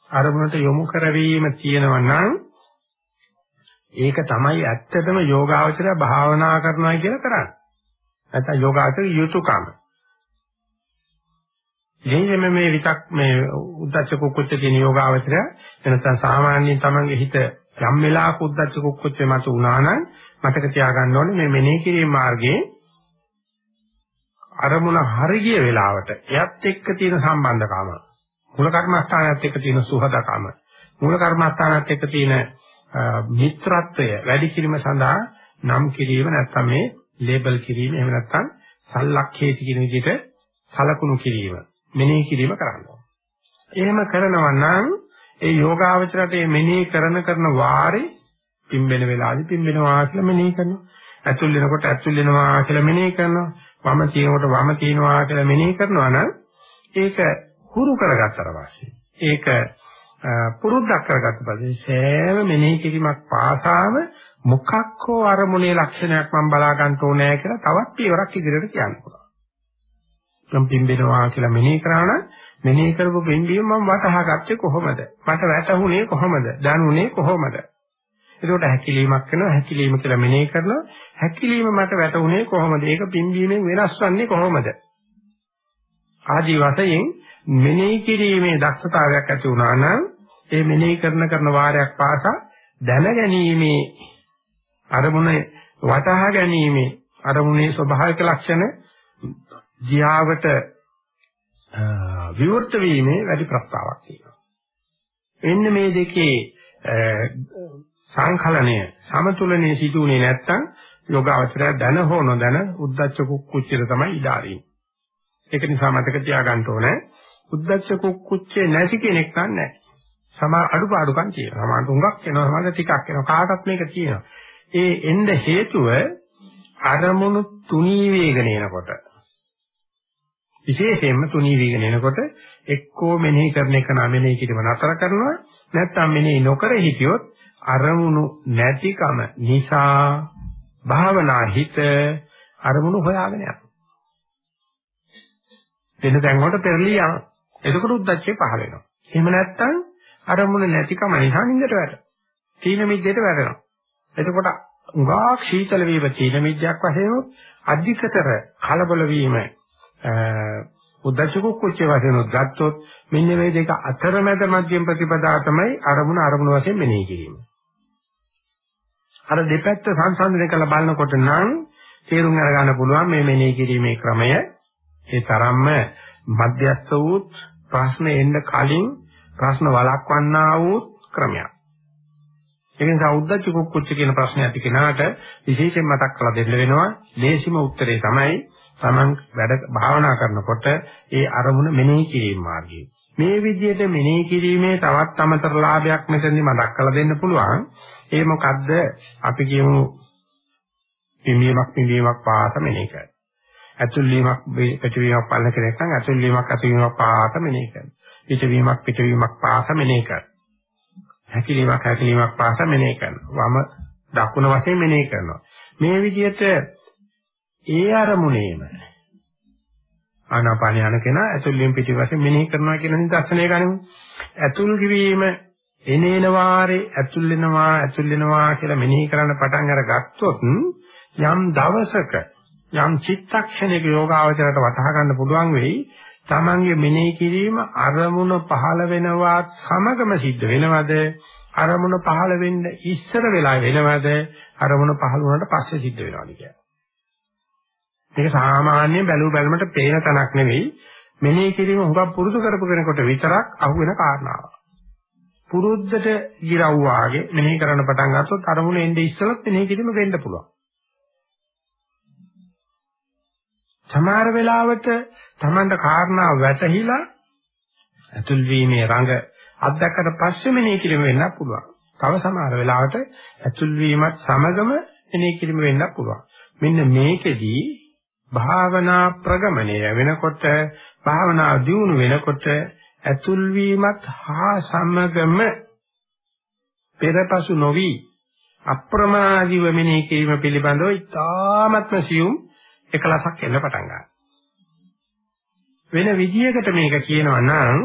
අරමුණට යොමු කරවීම තියෙනවා නම් ඒක තමයි ඇත්තටම යෝගාවචරය භාවනා කරනවා කියලා කරන්නේ. නැත්නම් යෝගාවචරය යුතුයකම. ඉතින් මේ විතක් මේ උද්දච්ච කුක්කුච්ච කියන යෝගාවචරය එනසම් සාමාන්‍යයෙන් තමන්ගේ හිත යම් වෙලාවක උද්දච්ච කුක්කුච්ච මත උනා නම් මතක තියාගන්න ඕනේ මේ මෙනෙහි කිරීම මාර්ගයේ අරමුණ හරිය වෙලාවට එයත් එක්ක තියෙන සම්බන්ධකම මූල කර්මස්ථානයත් එක්ක තියෙන සුහදකම මූල කර්මස්ථානයත් එක්ක තියෙන මිත්‍රත්වය වැඩි කිරීම සඳහා නම් කිරීම නැත්නම් මේ ලේබල් කිරීම එහෙම නැත්නම් සල්ලක්ෂේති කියන විදිහට සලකුණු කිරීම මෙනෙහි කිරීම කරනවා. එහෙම කරනවා නම් ඒ යෝගාවචරයට මේ මෙනෙහි කරන කරන වාරේ පිම්බෙන වෙලාවදී පිම්බෙනවා කියලා මෙනෙහි කරනවා. ඇතුල් වෙනකොට ඇතුල් වෙනවා කියලා මෙනෙහි කරනවා. වම තියෙනකොට වම තියෙනවා කියලා මෙනෙහි කරනවා නම් ඒක හුරු කරගත්තට පස්සේ ඒක පුරුද්දක් කරගත්ත පස්සේ සෑම මෙනෙහි කිරීමක් පාසාම මොකක් හෝ අරමුණේ ලක්ෂණයක් මම බලා ගන්න ඕනේ කියලා තවත් පියවරක් ඉදිරියට කියන්න පුළුවන්. මම පිම්බෙනවා කියලා මෙනෙහි කරා නම් මෙනෙහි කරපු පිම්බීම මම වටහා ගත්තේ කොහොමද? මට වැටහුනේ කොහොමද? දැනුනේ කොහොමද? එතකොට හැකිලීමක් වෙනවා හැකිලීම කියලා මෙනෙහි කරනවා හැකිලීම මට වැටුනේ කොහොමද? ඒක පිම්බීමෙන් වෙනස් වන්නේ කොහොමද? ආදි වශයෙන් මෙනෙහි කිරීමේ දක්ෂතාවයක් ඇති වුණා නම් ඒ මෙනෙහි කරන කරන වාරයක් පාසා දැනගැනීමේ අරමුණ වටහා ගැනීමේ අරමුණේ ස්වභාවික ලක්ෂණ දිහාවට විවෘත වීමේ වැඩි ප්‍රස්තාවක් තියෙනවා. එන්න මේ දෙකේ සංකලනය සමතුලනයේ සිදුුනේ නැත්තම් යෝගාවචරය දැන හෝ නොදැන උද්දච්ච කුක්කුච්චර තමයි ඉඩාරින්. ඒක නිසා මතක තියාගන්න ඕනේ උද්දච්ච කුක්කුච්චේ නැති කෙනෙක් නැහැ. සමා අඩුපාඩුකම් තියෙනවා. සමහර තුඟක් වෙනවා සමහර ටිකක් වෙනවා. කාටත් මේක තියෙනවා. ඒ එන්න හේතුව අරමුණු තුනී වේගන එනකොට විශේෂයෙන්ම තුනී වීගෙන එනකොට එක්කෝ මෙනෙහි කරන එක නම් මෙනෙහි කිරීම නතර කරනවා නැත්නම් මෙනෙහි නොකර හිටියොත් අරමුණු නැතිකම නිසා භාවනා හිත අරමුණු හොයාගෙන යනවා. වෙන තැන් වලට පෙරලිය යනවා. එතකොට උද්දච්චය පහල වෙනවා. එහෙම නැත්නම් අරමුණ නැතිකම නිසා නින්දට වැටෙනවා. තීන මිද්දේට වැටෙනවා. එතකොට උගා ශීතල වීම තීන මිද්දයක් වශයෙන් අධිකතර කලබල වීම උද්දච්ච කුච්ච වශයෙන් ගත්තොත් මෙන්න මේ දෙක අතරමැද මධ්‍යම ප්‍රතිපදාව තමයි අරමුණ අරමුණ වශයෙන් මෙනෙහි කිරීම. අර දෙපැත්ත සංසන්දනය කරලා බලනකොට නම් තේරුම් අරගන්න පුළුවන් මේ මෙනෙහි කිරීමේ ක්‍රමය ඒ තරම්ම මධ්‍යස්ත වූ ප්‍රශ්න එන්න කලින් ප්‍රශ්න වළක්වන්නා වූ ක්‍රමයක්. ඒ නිසා උද්දච්ච කුක්කුච්ච කියන ප්‍රශ්නේ ඇති කෙනාට විශේෂයෙන් මතක් කරලා දෙන්න වෙනවා. දේශිම උත්තරේ තමයි Taman වැඩ භාවනා කරනකොට ඒ අරමුණ මෙනෙහි කිරීම මාර්ගය. මේ විදිහට මෙනෙහි කිරීමේ තවත් අමතර ලාභයක් මෙතනදි මතක් කරලා දෙන්න පුළුවන්. ඒ මොකද්ද? අපි කියමු පිම්බීමක් පිම්බීමක් පාස මෙනෙහි කරනවා. ඇතුල් වීමක් පිටවීමක් බලන කෙනෙක් නම් ඇතුල් වීමක් ඇතිවීමක් පාස මෙනෙහි කරනවා. පිටවීමක් පිටවීමක් පාස මෙනෙහි කරනවා. හැකිලීමක් හැකිලීමක් පාස මෙනෙහි කරනවා. වම දකුණ වශයෙන් මෙනෙහි කරනවා. මේ විදිහට ඒ අරමුණේම ආනාපාන යන කෙනා ඇතුල් වීම පිටි වශයෙන් මෙනෙහි කරනවා කියන නිදර්ශනය ගනිමු. ඇතුල් කිවීම එනේන වාරේ ඇතුල් වෙනවා ඇතුල් වෙනවා කියලා මෙනෙහි කරන්න පටන් අරගත්තොත් යම් දවසක යම් චිත්තක්ෂණයක යෝගාවචරයට වටහා ගන්න පුළුවන් වෙයි තමන්ගේ මෙනෙහි කිරීම අරමුණ පහළ වෙනවා සමගම සිද්ධ වෙනවද අරමුණ පහළ වෙන්න ඉස්සර වෙලා වෙනවද අරමුණ පහළ වුණාට පස්සේ සිද්ධ වෙනවද කියලා. මේක සාමාන්‍යයෙන් බැලු බැලමට පේන තැනක් නෙවෙයි මෙනෙහි කිරීම හුඟක් පුරුදු කරපු කෙනෙකුට විතරක් අහුවෙන කාරණාවක්. පුරුද්දට ගිරව් වාගේ මෙනෙහි කරන්න පටන් ගත්තොත් අරමුණ එන්නේ ඉස්සෙල්ලත් මෙනෙහි කිරීම වෙන්න පුළුවන්. සමහර වෙලාවට Tamanda කාරණා වැටහිලා ඇතුල් වීමේ රඟ අත්දැකලා පස්සේ මෙනෙහි කිරීම වෙන්නත් පුළුවන්. තව සමහර වෙලාවට ඇතුල් වීමත් සමගම මෙනෙහි කිරීම වෙන්නත් පුළුවන්. මෙන්න මේකෙදී භාවනා ප්‍රගමණය වෙනකොට භාවනා දියුණු වෙනකොට ඇතුල් වීමත් හා සමගම පෙරපසු නොවි අප්‍රමාදීව මෙනෙහි කිරීම පිළිබඳව ඉතාමත්ම සියුම් එකලසක් එන්න පටන් ගන්නවා. වෙන විදියකට මේක කියනවා නම්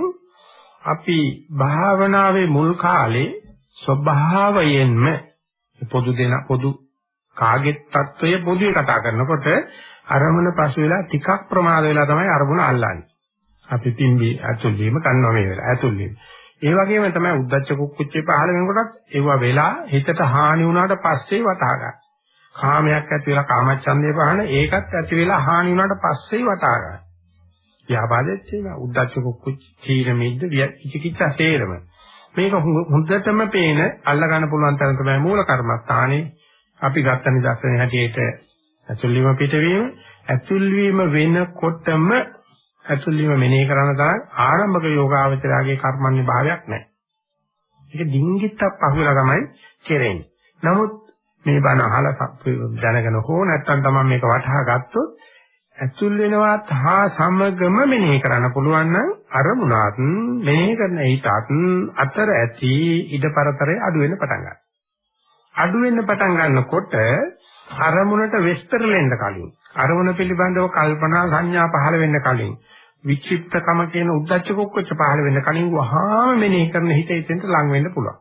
අපි භාවනාවේ මුල් කාලේ ස්වභාවයෙන්ම පොදු දෙන පොදු කාගෙත් తত্ত্বය පොදුවේ කතා කරනකොට අරමුණ පසු වෙලා ටිකක් ප්‍රමාද වෙලා තමයි අරමුණ අල්ලන්නේ. අපි පිම්බි ඇතුල් වීම කන්නවා මේ වෙලාව ඇතුල් වීම. ඒ වගේම තමයි උද්දච්ච කුක්කුච්චේ පහළ වෙනකොටත් ඒවා වෙලා හිතට හානි වුණාට පස්සේ වටහා ගන්න. කාමයක් ඇති වෙලා කාමච්ඡන්දේ පහන ඒකත් ඇති වෙලා හානි වුණාට පස්සේ වටහා ගන්න. ව්‍යාපාදෙත් ඒක උද්දච්ච කුක්කුච්ච තීන මිද්ද විචිකිච්ඡා තේරම. මේක හොඳටම පේන අල්ල ගන්න පුළුවන් තරම් තමයි මූල කර්මස්ථානේ අපි ගත්ත නිදර්ශනය හැටියට ඇතුල් වීම පිටවීම ඇතුල් වීම වෙනකොටම ඇතුල් වීම මෙනෙහි කරන තරම් ආරම්භක යෝගාවචරයාගේ කර්මන්නේ භාවයක් නැහැ. ඒක ඩිංගිත්තක් පහුවලා තමයි කෙරෙන්නේ. නමුත් මේ බණ අහලා දැනගෙන හෝ නැත්නම් තමයි මේක වටහා ගත්තොත් ඇතුල් වෙනවත් හා සමගම මෙනෙහි කරන්න පුළුවන් නම් අරමුණත් මෙනෙහි කරන හිතත් අතර ඇති ඉඩපරතරය අඩු වෙන්න පටන් ගන්නවා. අඩු වෙන්න පටන් ගන්නකොට අරමුණට වෙස්තරලෙන්න කලින් අරමුණ පිළිබඳව කල්පනා සංඥා පහළ වෙන්න කලින් විචිත්තකම කියන උද්දච්ච කුක්කච්ච පහළ වෙන්න කලින් වහාම මෙනෙහි කරන හිත එතෙන්ට ලං වෙන්න පුළුවන්.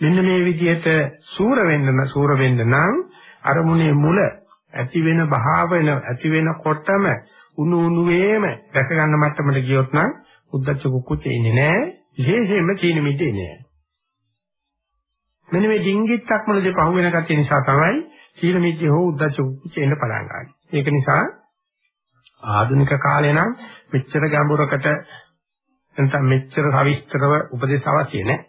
මෙන්න මේ විදිහට සූර වෙන්න සූර වෙන්න නම් අරමුණේ මුල ඇති වෙන භාවන ඇති වෙනකොටම උණු උණුවේම දැක ගන්න මට්ටමට ගියොත් නම් උද්දච්ච කුක්කුච්ච ඉන්නේ නැහැ විශේෂයෙන්ම චීන මිද්දේ නෑ. මෙන්න මේ ඩිංගිත්තක් මුලදී පහු වෙන කතිය නිසා තමයි චීන මිද්දේ හෝ උද්දච්ච කුක්කුච්ච එන්න පටන් ගන්නේ. ඒක නිසා ආධුනික කාලේ නම් මෙච්චර ගැඹුරකට නැත්නම් මෙච්චර සවිස්තරව උපදේශ අවශ්‍ය නැහැ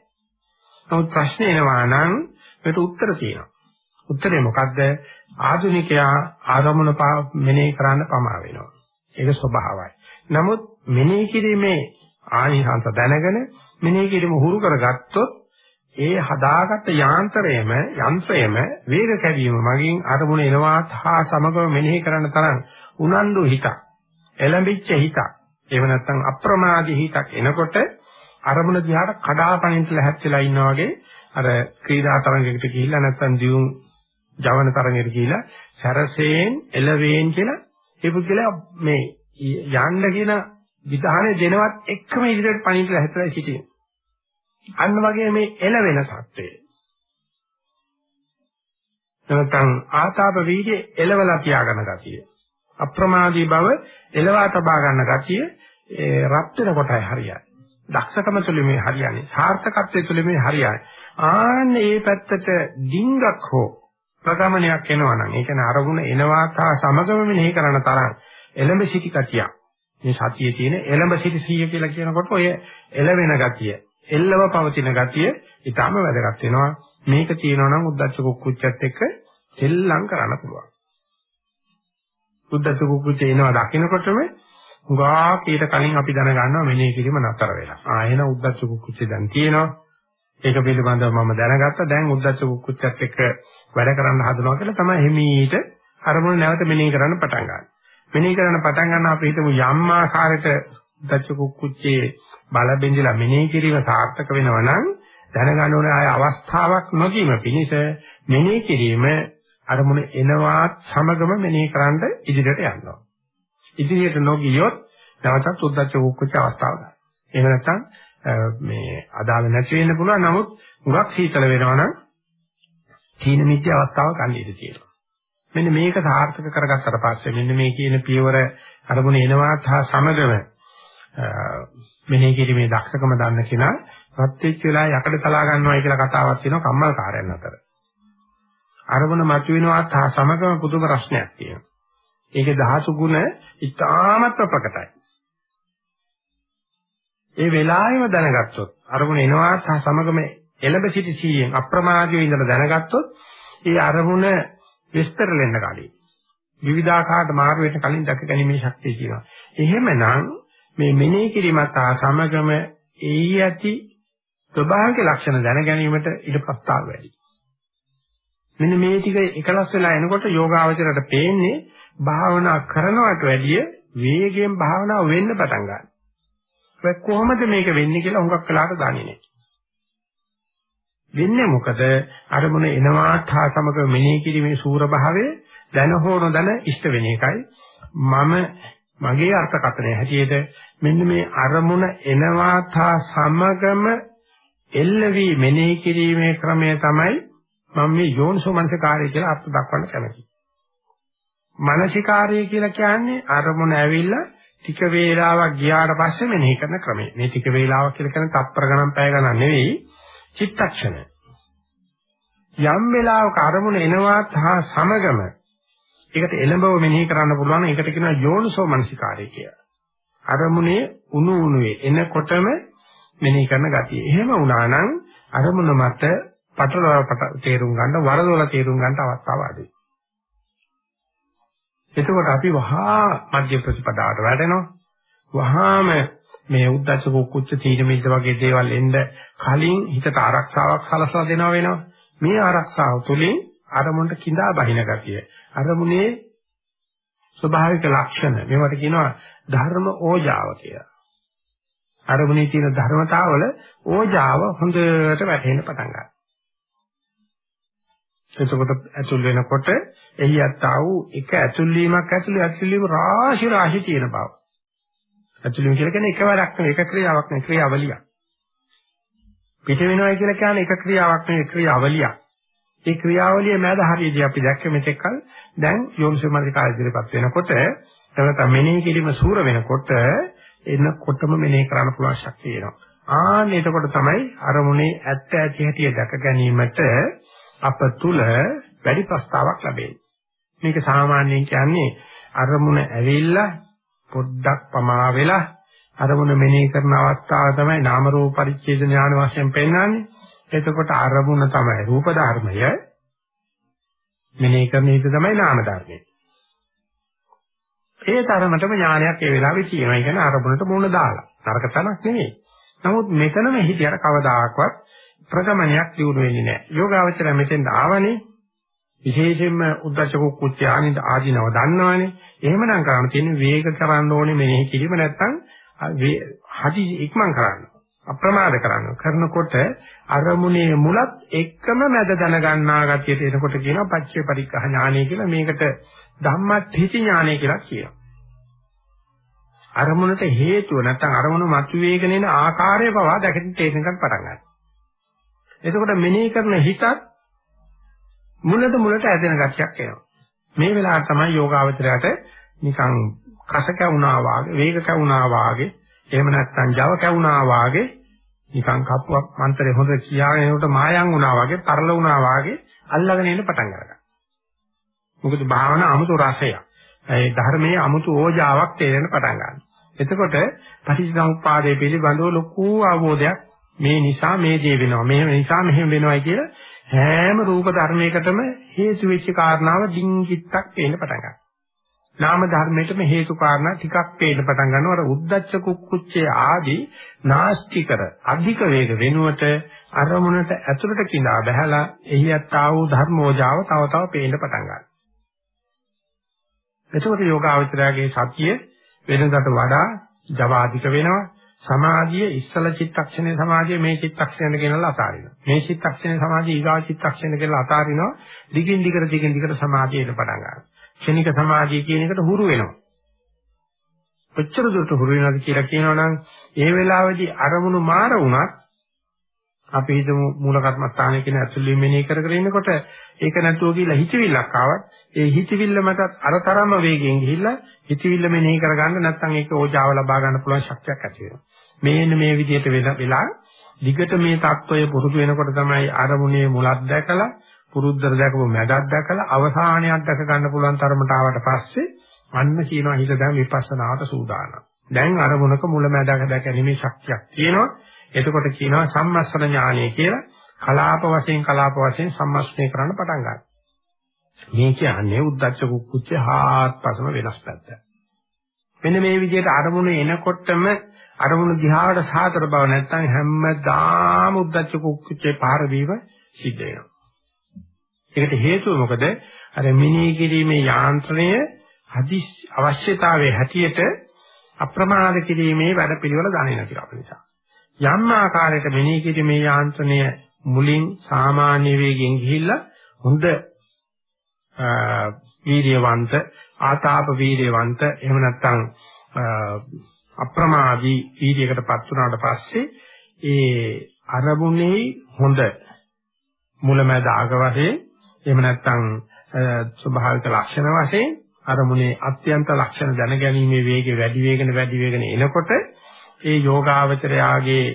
නමුත් ප්‍රශ්නේ එනවා නම් මේකට උත්තර තියෙනවා උත්තරේ මොකද්ද? ආධුනිකයා ආගමන මෙනෙහි කරන්න පමා වෙනවා. ඒක ස්වභාවයි. නමුත් මෙනෙහි කිරීමේ ආනිසංස දැනගෙන මෙනෙහි කිරීම හුරු කරගත්තොත් ඒ හදාගත්ත යාන්ත්‍රයේම යන්ත්‍රයේම වේග කැවීම මගින් අරමුණ එනවා හා සමගම මෙනෙහි කරන්න තරම් උනන්දු හිතක් එළඹිච්ච හිතක් එහෙම නැත්නම් අප්‍රමාදී හිතක් එනකොට අරමුණ දිහාට කඩාපනින්න ලැහැත් වෙලා ඉන්නා වගේ අර ක්‍රීඩා තරඟයකට ගිහිල්ලා නැත්නම් දියුම් ජවන තරඟයට ගිහිලා සැරසෙන් එළවෙන් කියලා ඒ පුද්ගලයා මේ යන්න කියන විධානය දෙනවත් එක්කම ඉදිරියට පණින්න හැතලා සිටින. අන්න වගේ මේ එළවෙන සත්‍යය. නැත්නම් ආතාප වීර්ය එළවලා තියාගන්න ගතිය. අප්‍රමාදී බව එළවා තබා ගන්න ගතිය ඒ රත් වෙන කොටයි හරියන්නේ. දක්ෂකම තුළ මේ හරියන්නේ. සාර්ථකත්වයේ තුළ මේ හරියන්නේ. ආන්න ඒ පැත්තට ඩිංගක් හෝ ප්‍රගමනයක් එනවා නම් ඒ කියන්නේ අරමුණ එනවා තා සමගම මෙනෙහි කරන තරම් එළඹ සිටි කතිය. මේ සතියේ තියෙන එළඹ සිටි සීය කියලා කියනකොට ඔය එළවෙන ගතිය, එල්ලව පවතින ගතිය ඊටම වැදගත් වෙනවා. මේක තියෙනවා නම් උද්දච්ච කුක්කුච්චත් එක්ක සෙල්ලම් කරන්න පුළුවන්. උද්දච්ච කුක්කුච්ච එනවා දකින්නකොටම උගා කීට කලින් අපි දැනගන්නවා මෙනෙහි කිරීම නතර වෙලා. ආ එහෙනම් උද්දච්ච කුක්කුච්ච දැන් තියෙනවා. ඒක පිළිබඳව මම දැනගත්තා. දැන් උද්දච්ච කුක්කුච්චත් එක්ක වැඩ කරන්න හදනවා කියලා තමයි හිමීට අරමුණ නැවත මෙනෙහි කරන්න පටන් ගන්න. මෙනෙහි කරන්න පටන් ගන්න අපි හිතමු යම් ආකාරයකට උද්දච්ච කුක්කුච්චේ බල බෙන්දිලා මෙනෙහි කිරීම සාර්ථක වෙනවා නම් දැනගන්න ඕනේ ආය අවස්ථාවක් නොදීම පිණිස මෙනෙහි කිරීම අරමුණ එනවාත් සමගම මෙනෙහි කරන්න ඉදිරියට යනවා. ඉදිරියට නොගියොත් නැවතත් උද්දච්ච කුක්කුච්ච අවස්ථාව ගන්න. එහෙම නැත්නම් මේ අදාළ නැති වෙන්න පුළුවන්. නමුත් හුඟක් සීතල වෙනවා නම් තීන මිත්‍ය අවස්ථාව ගන්න ඉඩ තියෙනවා. මෙන්න මේක සාර්ථක කරගත්තට පස්සේ මෙන්න මේ කියන පියවර අරමුණ එනවාත් හා සමගම මෙනෙහි කිරීමේ දක්ෂකම දන්න කෙනා රත් වෙච්ච වෙලාව යකඩ සලා ගන්නවයි කියලා කතාවක් තියෙනවා කම්මල් කාර්යයන් අතර. අරමුණ මතුවෙනවාත් හා සමගම පුදුම රස්නයක් තියෙනවා. ඒකේ දහසු ගුණ ඉතාමත් ප්‍රකටයි. ඒ වෙලාවෙම දැනගත්තොත් අරමුණ එනවාත් හා සමගම එළඹ සිටි සීයෙන් අප්‍රමාදීව ඉඳලා දැනගත්තොත් ඒ අරමුණ විස්තර වෙන්න කලින් විවිධාකාරයට මාරු වෙන්න කලින් දැක ගැනීමේ ශක්තිය කියනවා. එහෙමනම් මේ මෙනෙහි කිරීමත් ආ සමගම එයි ඇති ස්වභාවික ලක්ෂණ දැන ගැනීමට ඉඩ ප්‍රස්තාව වැඩි. මෙන්න මේ ටික එකලස් වෙලා එනකොට යෝගාවචරයට පේන්නේ භාවනා කරනවට වැඩිය වේගයෙන් භාවනාව වෙන්න පටන් ගන්නවා. ඒක කොහොමද මේක වෙන්නේ කියලා හුඟක් වෙලාට දන්නේ නැහැ. වෙන්නේ මොකද අරමුණ එනවාත් හා සමග මෙනෙහි කිරීමේ සූර භාවය දැන හෝ නොදැන ඉෂ්ට වෙන එකයි මම මගේ අර්ථකථනය හැටියට මෙන්න මේ අරමුණ එනවාත් හා සමගම එල්ලවි මෙනෙහි කිරීමේ ක්‍රමය තමයි මම මේ යෝනිසෝ මනසිකාරය කියලා අර්ථ දක්වන්න කැමතියි. මනසිකාරය කියලා කියන්නේ අරමුණ ඇවිල්ලා ටික වේලාවක් ගියාට පස්සේ මෙනෙහි කරන ක්‍රමය. මේ ටික වේලාවක් කියලා කියන්නේ තත්පර ගණන් පැය ගණන් නෙවෙයි චිත්තක්ෂණ. යම් වෙලාවක අරමුණ එනවත් හා සමගම ඒකට එළඹව මෙනෙහි කරන්න පුළුවන් ඒකට කියනවා යෝනිසෝ මනසිකාරය කියලා. අරමුණේ උණු උණුවේ එනකොටම මෙනෙහි කරන ගතිය. එහෙම වුණා නම් අරමුණ මත පටලවා තේරුම් ගන්න වරදොල තේරුම් ගන්න අවස්ථාව අඩුයි. එතකොට අපි වහා මධ්‍ය ප්‍රතිපදාවට වැඩෙනවා. වහාම මේ උද්දච්ච කුච්ච තීන මිද්ද වගේ දේවල් එන්න කලින් හිතට ආරක්ෂාවක් සලසලා දෙනවා වෙනවා. මේ ආරක්ෂාව තුළින් අරමුණට කිඳා බහින ගතිය. අරමුණේ ස්වභාවික ලක්ෂණ මේවට කියනවා ධර්ම ඕජාව කියලා. අරමුණේ තියෙන ධර්මතාවල ඕජාව හොඳට වැටහෙන්න පටන් ගන්නවා. එතකොට ඇතුල් වෙනකොට එහි යත්තා වූ එක ඇතුල් වීමක් ඇතුළේ ඇතුල් වීම රාශි රාශි තියෙන බව. ඇතුල් වීම කියලා කියන්නේ එකවරක් නෙවෙයි එක ක්‍රියාවක් නෙවෙයි ක්‍රියාවලියක්. පිට වෙනවා කියලා කියන්නේ එක ක්‍රියාවක් නෙවෙයි ක්‍රියාවලියක්. ඒ ක්‍රියාවලිය මැද හරියදී අපි දැක්ක මෙතෙක්කල් දැන් යෝනිසෝමනසික ආයතනයපත් වෙනකොට එතනත මෙනෙහි කිරීම සූර වෙනකොට එනකොටම මෙනෙහි කරන්න පුළුවන් ශක්තිය එනවා. ආන්න එතකොට තමයි අරමුණේ ඇත්ත ඇති හැටි දැක ගැනීමට අප තුල වැඩි ප්‍රස්තාවක් ලැබෙන්නේ. මේක සාමාන්‍යයෙන් කියන්නේ අරමුණ ඇවිල්ලා පොඩ්ඩක් පමා වෙලා අරමුණ මෙනෙහි කරන අවස්ථාව තමයි නාම රූප පරිච්ඡේද ඥාන වශයෙන් පෙන්වන්නේ. එතකොට අරමුණ තමයි රූප ධර්මය. මෙනෙහි කරන හිත තමයි නාම ධර්මය. ඒ තරමටම ඥානයක් ඒ වෙලාවේ තියෙනවා. ඒ කියන්නේ අරමුණට මුණ දාලා. තරක තනක් නෙමෙයි. නමුත් මෙතනම හිතියට කවදාකවත් ප්‍රගමනයක් දියුණු වෙන්නේ නැහැ. යෝගාවචරය මෙතෙන් ආවනේ විශේෂයෙන්ම උද්දච්ච කුච්ච ආනින්ද ආදීනව දන්නවනේ. එහෙමනම් කරන්න තියෙන්නේ වේග කරන්න ඕනේ මෙනෙහි කිරීම නැත්නම් හදි ඉක්මන් කරන්න. අප්‍රමාද කරන්න. කරනකොට අරමුණේ මුලත් එක්කම මැද දැනගන්නා ගතියට එනකොට කියනවා පච්චේ පරික්ඛ ඥානය කියලා. මේකට ධම්මත්‍ථිති ඥානය කියලා කියනවා. අරමුණට හේතුව නැත්නම් අරමුණ මතුවේගෙන එන ආකාරය පවා දැකෙන්න තේරෙන්නත් පටන් ගන්නවා. එතකොට මෙනෙහි කරන හිතත් මුලට මුලට ඇදෙන ගැටයක් එනවා. මේ වෙලාවට තමයි යෝගාවචරයට නිකන් කස කැවුනා වාගේ, වේග කැවුනා වාගේ, එහෙම නැත්නම් Java කැවුනා වාගේ නිකන් කපුවක් මන්තරේ හොඳ කියාගෙන එනකොට මායම් වුණා වගේ, පරල වුණා වගේ අල්ලගෙන ඉන්න පටන් ගන්නවා. මොකද භාවනා 아무තු රසය. ඒ ධර්මයේ 아무තු ඕජාවක් තේරෙන පටන් ගන්නවා. එතකොට පටිච්චසමුප්පාදයේ පිළිබඳව ලොකු අවබෝධයක් මේ නිසා මේ දේ වෙනවා. මේ නිසා මෙහෙම වෙනවායි කියලා හැම රූප ධර්මයකටම හේතු වෙච්ච කාරණාව ඩිංගිත්තක් පේන්න පටන් ගන්නවා. නාම ධර්මයටම හේතු කාරණා ටිකක් පේන්න පටන් ගන්නවා. අර උද්දච්ච කුක්කුච්චේ ආදී නාස්තිකර අධික වේග වෙනුවට අරමුණට ඇතුළට කිඳා බහැලා එහියත් ආ වූ ධර්මෝජාව තව තව පේන්න පටන් ගන්නවා. එතකොට යෝගාවචරයාගේ සතිය වෙනකට වඩා ජවාධික වෙනවා. සමාධිය ඉස්සල චිත්තක්ෂණේ සමාධිය මේ චිත්තක්ෂණයට ගෙනල්ලා අතාරිනවා. මේ චිත්තක්ෂණේ සමාධිය ඊගා චිත්තක්ෂණයට ගෙනල්ලා අතාරිනවා. දිගින් දිගට දිගින් දිගට සමාධිය එන්න පටන් ගන්නවා. ක්ෂණික සමාධිය කියන එකට හුරු වෙනවා. කොච්චර දුරට හුරු වෙනවද කියලා කියනවනම් ඒ වෙලාවේදී අරමුණු මාර වුණත් අපි හිතමු මූල කර්මස්ථානයේ කියන ඇතුළේ මෙනෙහි කර කර ඉන්නකොට ඒක නැතුව කියලා හිතවිල්ලක් ආවත් ඒ හිතවිල්ල මතත් අර තරම්ම වේගෙන් ගිහිල්ලා හිතවිල්ල මෙනෙහි කරගන්න නැත්නම් ඒක ඕජාව ලබා ගන්න පුළුවන් ශක්තියක් ඇති වෙනවා. මේන්න මේ විදිහට වෙලා දිගට මේ தত্ত্বය පුරුදු වෙනකොට තමයි අරමුණේ මුලක් දැකලා පුරුද්දර දැකපු මැදක් දැකලා අවසානයක් දැක ගන්න පුළුවන් තරමට ආවට පස්සේ අන්න කියනවා හිත දැන් විපස්සනාට සූදානම්. දැන් අරමුණක මුල මැදක දැකීමේ ශක්තියක් තියෙනවා. එතකොට කියනවා සම්මස්සන ඥානය කියලා කලාප වශයෙන් කලාප වශයෙන් සම්මස්නය කරන්න පටන් ගන්නවා. මේ කියන්නේ උද්දච්ච කුක්කුච්ච හාත්පසම වෙනස් පැත්ත. මෙන්න මේ විදිහට අරමුණ එනකොටම අරමුණ දිහාට සාතර බව නැත්නම් හැමදාම උද්දච්ච කුක්කුච්චේ පාර වීම සිද්ධ වෙනවා. ඒකට හේතුව මොකද? අර මිනී කිරීමේ යාන්ත්‍රණය හදිස් අවශ්‍යතාවයේ හැටියට අප්‍රමාද කිරීමේ වැඩ පිළිවෙල දන්නේ නැති කම නිසා. යම් ආකාරයක මෙනෙහි කිරීමේ යාන්ත්‍රණය මුලින් සාමාන්‍ය වේගයෙන් ගිහිල්ලා හොඳ වීර්යවන්ත ආතාප වීර්යවන්ත එහෙම නැත්නම් අප්‍රමාදී වීර්යයකටපත් වුණාට පස්සේ ඒ අරමුණේ හොඳ මුලමැද ආග වශයෙන් එහෙම නැත්නම් ස්වභාවික ලක්ෂණ වශයෙන් අරමුණේ අත්‍යන්ත ලක්ෂණ දැනගැනීමේ වේගය වැඩි වේගන වැඩි වේගන එනකොට ඒ යෝගාවචරයාගේ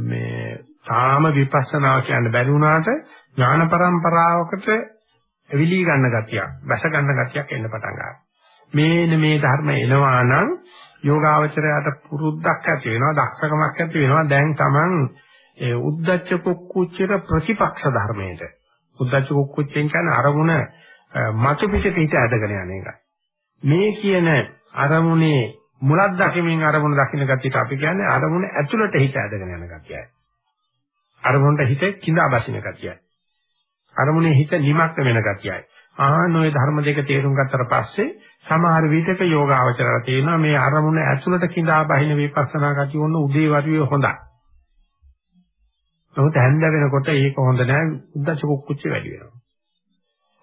මේ තාම විපස්සනා කියන්න බැරි වුණාට ඥාන પરම්පරාවකට එවිලී ගන්න ගතියක්, වැස ගන්න ගතියක් එන්න පටන් ගන්නවා. මේන මේ ධර්ම එනවා නම් යෝගාවචරයට පුරුද්දක් ඇති වෙනවා, දක්ෂකමක් ඇති වෙනවා. දැන් Taman ඒ උද්දච්ච කුක්කුච්චේට ප්‍රතිපක්ෂ ධර්මයට. උද්දච්ච කුක්කුච්චෙන් කියන්නේ අරමුණ මතු පිටට හිත ඇදගෙන යන එකයි. මේ කියන අරමුණේ මුලක් දකිමින් අරමුණ දකින්න ගතියට අපි කියන්නේ අරමුණ ඇතුළට හිත ඇදගෙන යන ගතියයි. අරමුණට හිත කිඳා බසින ගතියයි. අරමුණේ හිත නිමක්ක වෙන ගතියයි. ආහන ඔය ධර්ම දෙක තේරුම් ගත්තට පස්සේ සමහර විටක යෝගාවචරය තියෙනවා මේ අරමුණ ඇතුළට කිඳා බහින විපස්සනා ගතිය වොන්න උදේ වරුවේ හොඳයි. නමුත් හැන්ද වෙනකොට ඒක හොඳ නෑ උද්දච්ච කුක්කුච්ච වැඩි වෙනවා.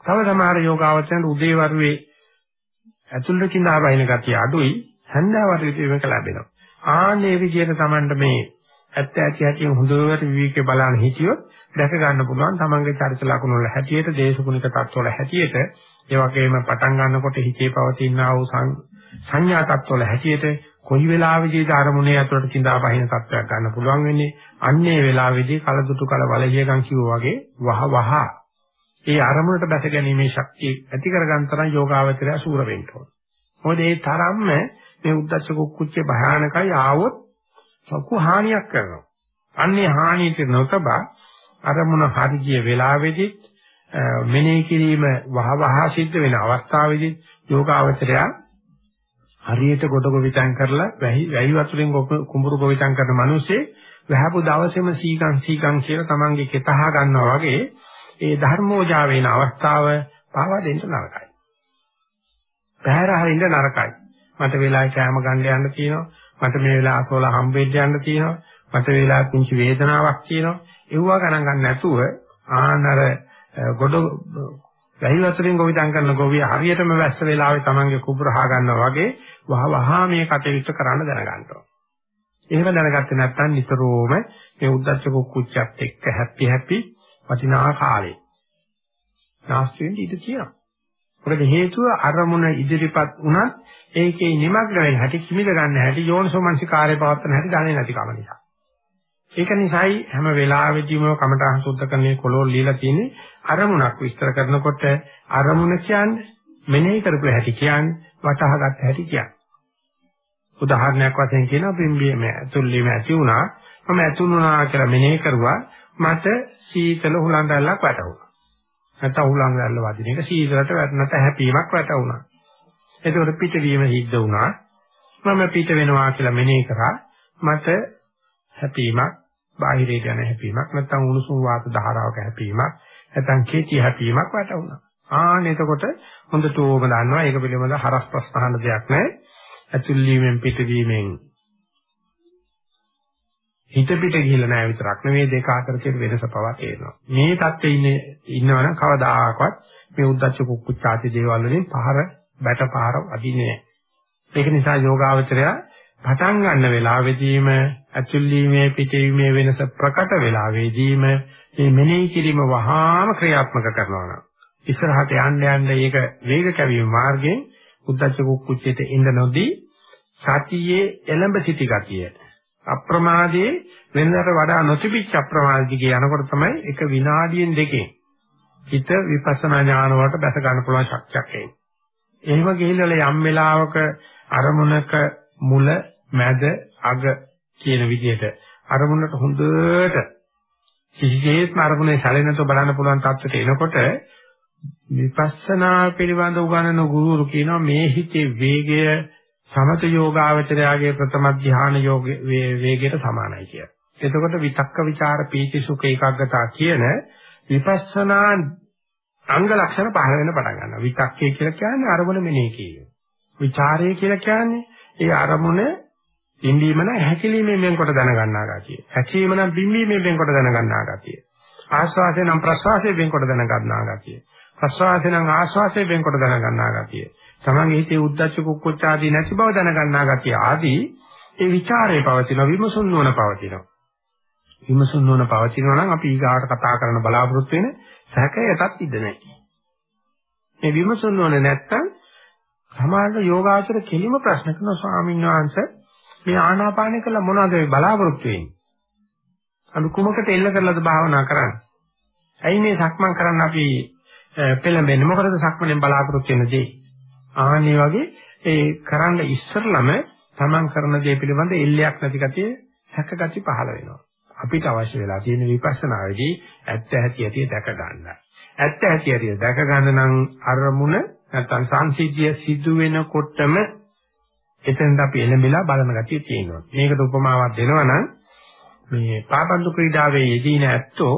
තව සමහර යෝගාවචරයන් උදේ වරුවේ ඇතුළට කිඳා බහින ගතිය අඩුයි හැන්දාවට විදිහට ලැබෙනවා. ආන්නේ විදිහට Tamanට මේ ඇත්ත ඇති ඇති හොඳට විවිධකේ බලන්න හිතියොත් දැක ගන්න පුළුවන් Tamanගේ චරිත ලක්ෂණ වල හැටියට දේශගුණික තත්ත්ව වල හැටියට ඒ වගේම පටන් ගන්නකොට හිතේ පවතින ආ වූ සංඥා තත්ත්ව වල හැටියට කොයි වෙලාවෙදීද අරමුණේ ඇතුළට කිඳා බහින තත්ත්වයක් ගන්න පුළුවන් වෙන්නේ අන්නේ වෙලාවේදී කලදුටු කල වලහියගම් කිව්වා වගේ වහ වහ ඒ අරමුණට බැස ගැනීමේ ශක්තිය ඇති කරගන්න තරම් යෝගාවචරය සූර වෙන්න ඕන. මොකද ඒ තරම්ම මේ උද්දච්ච කුක්කුච්චේ භයානකයි ආවොත් ලොකු හානියක් කරනවා. අන්නේ හානියට නොතබා අරමුණ හරිය වෙලාවේදී මෙනෙහි කිරීම වහවහ සිද්ධ වෙන අවස්ථාවේදී යෝගාවචරය හරියට ගොඩ ගොවිතැන් කරලා වැහි වැහි වතුරෙන් කුඹුරු ගොවිතැන් කරන මිනිස්සේ වැහපු දවසේම සීගම් සීගම් කියලා තමන්ගේ කෙතහා ගන්නවා වගේ ඒ ධර්මෝජා වෙන අවස්ථාව පාවා දෙන්න නරකයි. පැහැර හරින්න නරකයි. මට වෙලාවේ කෑම ගන්න යන්න තියෙනවා. මට මේ වෙලාව අසෝල හම්බෙන්න යන්න තියෙනවා. මට වෙලාව පුංචි වේදනාවක් තියෙනවා. ඒවා ගණන් ගන්න නැතුව ආනර ගොඩ වැහි වතුරින් ගොවිතැන් කරන ගොවිය හරියටම වැස්ස වෙලාවේ Tamange කුඹුර හා ගන්නවා වගේ වහ වහ මේ කටයුතු කරන්න දැනගන්නවා. එහෙම දැනගත්තේ නැත්නම් නිතරම මේ උද්දච්ච කුක්කුච්චත් එක්ක හැපි හැපි වටිනා කාලේ. නාස්තියෙන් ඉඳී තියෙනවා. මොකද හේතුව අරමුණ ඉදිරිපත් වුණත් ඒකේ නිමග්න වෙන හැටි කිමිද ගන්න හැටි යෝනිසෝමනසිකාරය පවත්වන හැටි දන්නේ නැති කම නිසා. ඒක නිසායි හැම වෙලාවෙදීම කමඨහං සුද්ධ කරන්නේ කොලෝල් লীලා තියෙන්නේ අරමුණක් විස්තර කරනකොට අරමුණ කියන්නේ මෙනෙහි කරපු හැටි කියන්නේ වටහාගත් හැටි කියන්නේ. උදාහරණයක් වශයෙන් කියනවා බිම්බියම ඇතුල්ලීම ඇති වුණා මම ඇතුළුණා කියලා මෙනෙහි කරුවා මට සීතල හුලංගල්ලක් වැටුණා. නැත්නම් හුලංගල්ල වදින එක සීතලට වැටුණාට හැපීමක් වැටුණා. එතකොට පිටවීම සිද්ධ වුණා. මම පිට වෙනවා කියලා මෙනෙහි කරා මට හැපීමක් බාහිරේ යන හැපීමක් නැත්නම් උණුසුම් වාත ධාරාවක හැපීමක් නැත්නම් කේටි හැපීමක් වැටුණා. ආන්න එතකොට හොඳටම දන්නවා ඒක පිළිබඳ හරස් ප්‍රශ්න අහන්න දෙයක් නැහැ. ඇතුල් වීමෙන් පිටවීමෙන් හිත පිට ගිහිල්ලා නැහැ විතරක් නෙවෙයි දෙක අතර තියෙන වෙනස පවා තේරෙනවා. මේ தත්ත්වයේ ඉන්නේ ඉන්නවනම් කවදාකවත් මේ උද්දච්ච කුක්කුච්චාති දේවල් වලින් පහර බැට පහර අදින්නේ නැහැ. ඒක නිසා යෝගාවචරය පටන් ගන්න වෙලාවෙදීම ඇතුල් වීමේ පිටවීමේ වෙනස ප්‍රකට වෙලාවෙදීම මේ මෙනෙහි කිරීම වහාම ක්‍රියාත්මක කරනවා නම් ඉස්සරහට යන්න යන්න ඒක වේග කැවීම මාර්ගයෙන් උද්දච්ච කුක්කුච්චේට ඉඳ නොදී සතියේ එළඹ සිටි ගතිය අප්‍රමාදයේ වෙනදාට වඩා නොතිබිච්ච අප්‍රමාදිකේ යනකොට තමයි එක විනාඩියෙන් දෙකේ හිත විපස්සනා ඥාන වලට බැස ගන්න පුළුවන් ශක්තියක් එන්නේ. එහෙම ගිහිල්ලා යම් වෙලාවක අරමුණක මුල මැද අග කියන විදිහට අරමුණට හොඳට කිසිසේත්ම අරමුණේ සැලෙනතෝ බලන්න පුළුවන් තත්ත්වයට එනකොට විපස්සනා පිළිබඳ උගන්වන ගුරුවරු කියනවා මේ හිතේ වේගය සමත යෝගාවචරයාගේ ප්‍රථම ධ්‍යාන යෝග වේගයට සමානයි කිය. එතකොට විතක්ක ਵਿਚාර පීති සුඛ ඒකාග්‍රතාව කියන විපස්සනා අංග ලක්ෂණ පහළ වෙන පටන් ගන්නවා. විතක්කය කියලා කියන්නේ අරමුණ මෙනෙහි කිරීම. විචාරය කියලා කියන්නේ ඒ අරමුණ ඉන්දීම නම් හැකිලීමෙන් වෙන්කොට දැනගන්නා ගතිය. හැකීම නම් බිම්බීමෙන් වෙන්කොට දැනගන්නා ගතිය. ආස්වාසේ නම් ප්‍රස්වාසේ වෙන්කොට දැනගන්නා ගතිය. ප්‍රස්වාසේ නම් ආස්වාසේ වෙන්කොට දැනගන්නා ගතිය. තමන්ගේ හිතේ උද්දච්ච කුක්කුච්ච ආදී නැති බව දැනගන්නා ගතිය ආදී ඒ ਵਿਚාරයේ පවතින විමසුන් නොවන පවතින. විමසුන් නොවන පවතිනවා නම් අපි ඊගාට කතා කරන බලාපොරොත්තු වෙන සැකයටත් ඉඩ නැහැ. මේ විමසුන් නොවන නැත්තම් සමාජ යෝගාචර කෙලිම ප්‍රශ්න කරන ස්වාමීන් වහන්සේ මේ ආනාපානය කළා මොනවද බලාපොරොත්තු වෙන්නේ? අපි කුමකට එල්ල කරලාද භාවනා කරන්නේ? ඇයි මේ සක්මන් කරන්න අපි පෙළඹෙන්නේ? මොකටද සක්මනේ බලාපොරොත්තු වෙන්නේ? ආන්නේ වගේ ඒ කරන්න ඉස්සරළම තමන් කරන දේ පිළිබඳ එල්ලයක් නැති ගතිය සැකගති පහළ වෙනවා. අපිට අවශ්‍ය වෙලා තියෙන විපස්සනාවේදී ඇත්ත ඇති ඇති දැක ගන්න. ඇත්ත ඇති ඇති දැක ගන්න නම් අරමුණ නැත්නම් සංසිද්ධිය සිදු වෙනකොටම එතෙන්ද අපි එළඹිලා බලන ගතිය තියෙනවා. මේකට උපමාවක් දෙනවා නම් මේ පාපන්දු ක්‍රීඩාවේ යෙදීන ඇත්තෝ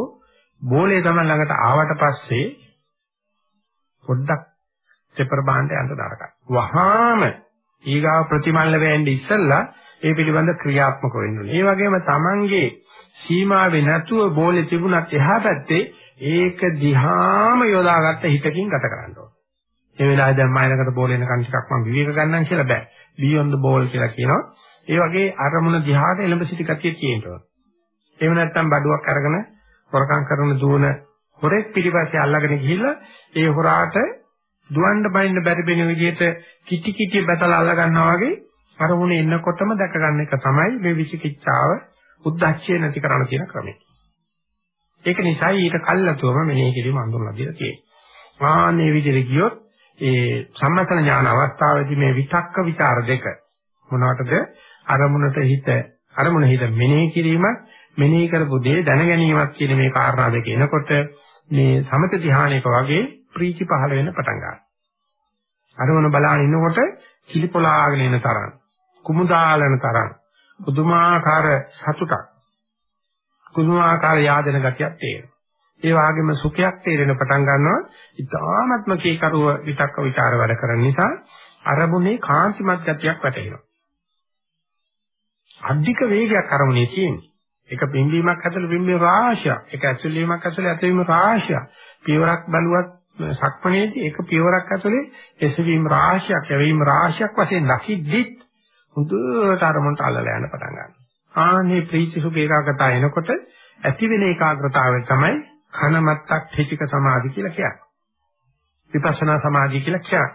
බෝලේ තමයි ළඟට ආවට පස්සේ පොඩ්ඩක් සෙපර බාන්න යන්න දරකයි. වහාම ඊගාව ප්‍රතිමල්ල වෙන්නේ ඉස්සෙල්ලා ඒ පිළිබඳ ක්‍රියාත්මක වෙන්න ඕනේ. ඒ වගේම Tamange සීමාවේ නැතුව බෝලේ තිබුණත් එහා පැත්තේ ඒක දිහාම යොදාගත්ත හිතකින් ගත කරන්න ඕනේ. ඒ වෙලාවේ දැන් මයිලකට බෝල් එනකන් ටිකක් මම විවේක ගන්නම් කියලා බෑ. beyond the ball කියලා කියනවා. ඒ වගේ අරමුණ දිහාට එළඹ සිටි ගතිය තියෙනවා. එහෙම නැත්නම් බඩුවක් අරගෙන හොරකම් කරන දුවන හොරෙක් පිටිපස්සේ අල්ලගෙන ගිහිල්ලා ඒ හොරාට දුවන්න බයින්න බැරි වෙන විදිහට කිටි කිටි බතලා අල්ල ගන්නවා වගේ අරමුණ එන්නකොටම දැක ගන්න එක තමයි මේ විචිකිච්ඡාව උද්දච්චය නැති කරන්න තියෙන ක්‍රමය. ඒක නිසා ඊට කල්ලාතුවම මෙනෙහි කිරීම අඳුරලා දීලා තියෙනවා. ආන්නේ විදිහට ගියොත් ඒ සම්මතන ඥාන අවස්ථාවේදී මේ විතක්ක ਵਿਚාර දෙක මොනවටද අරමුණට හිත අරමුණ හිත මෙනෙහි කිරීමත් මෙනෙහි කරපු දේ දැන ගැනීමත් කියන මේ කාරණා දෙක එනකොට මේ සමත ධානයක වගේ ප්‍රීති පහළ වෙන්න පටන් ගන්නවා. අරමුණ බලාගෙන ඉන්නකොට කිලිපොලාගෙන එන තරම් කුමුදාලන තරම් පුදුමාකාර සතුටක් පුදුමාකාර යාදෙන ගතියක් තියෙනවා. ඒ වගේම සුඛයක් තේරෙන පටන් ගන්නවා. ඉතාමත්ම කීකරුව විතක්ක ਵਿਚාර වැඩ කරන නිසා අරමුණේ කාන්තිමත් ගතියක් වැටෙනවා. අධික වේගයක් අරමුණේ තියෙනවා. එක පිම්බීමක් ඇතුළේ පිම්බේ රාශියක්, එක ඇතුළේීමක් ඇතුළේ ඇතුළේම රාශියක්. පියවරක් බලුවත් සක්මණේදී එක පියවරක් ඇතුළේ එසවීම රාශියක්, යැවීම රාශියක් වශයෙන් දකිද්දිත් හුදුට අරමුණට අල්ලලා යන පටන් ගන්නවා. ආනේ ප්‍රීති සුඛ ඒකාග්‍රතාව එනකොට ඇති වෙන ඒකාග්‍රතාවය තමයි කනමත්තක් ඨිතික සමාධි කියලා කියන්නේ. විපස්සනා සමාධිය කියලා කියන්නේ.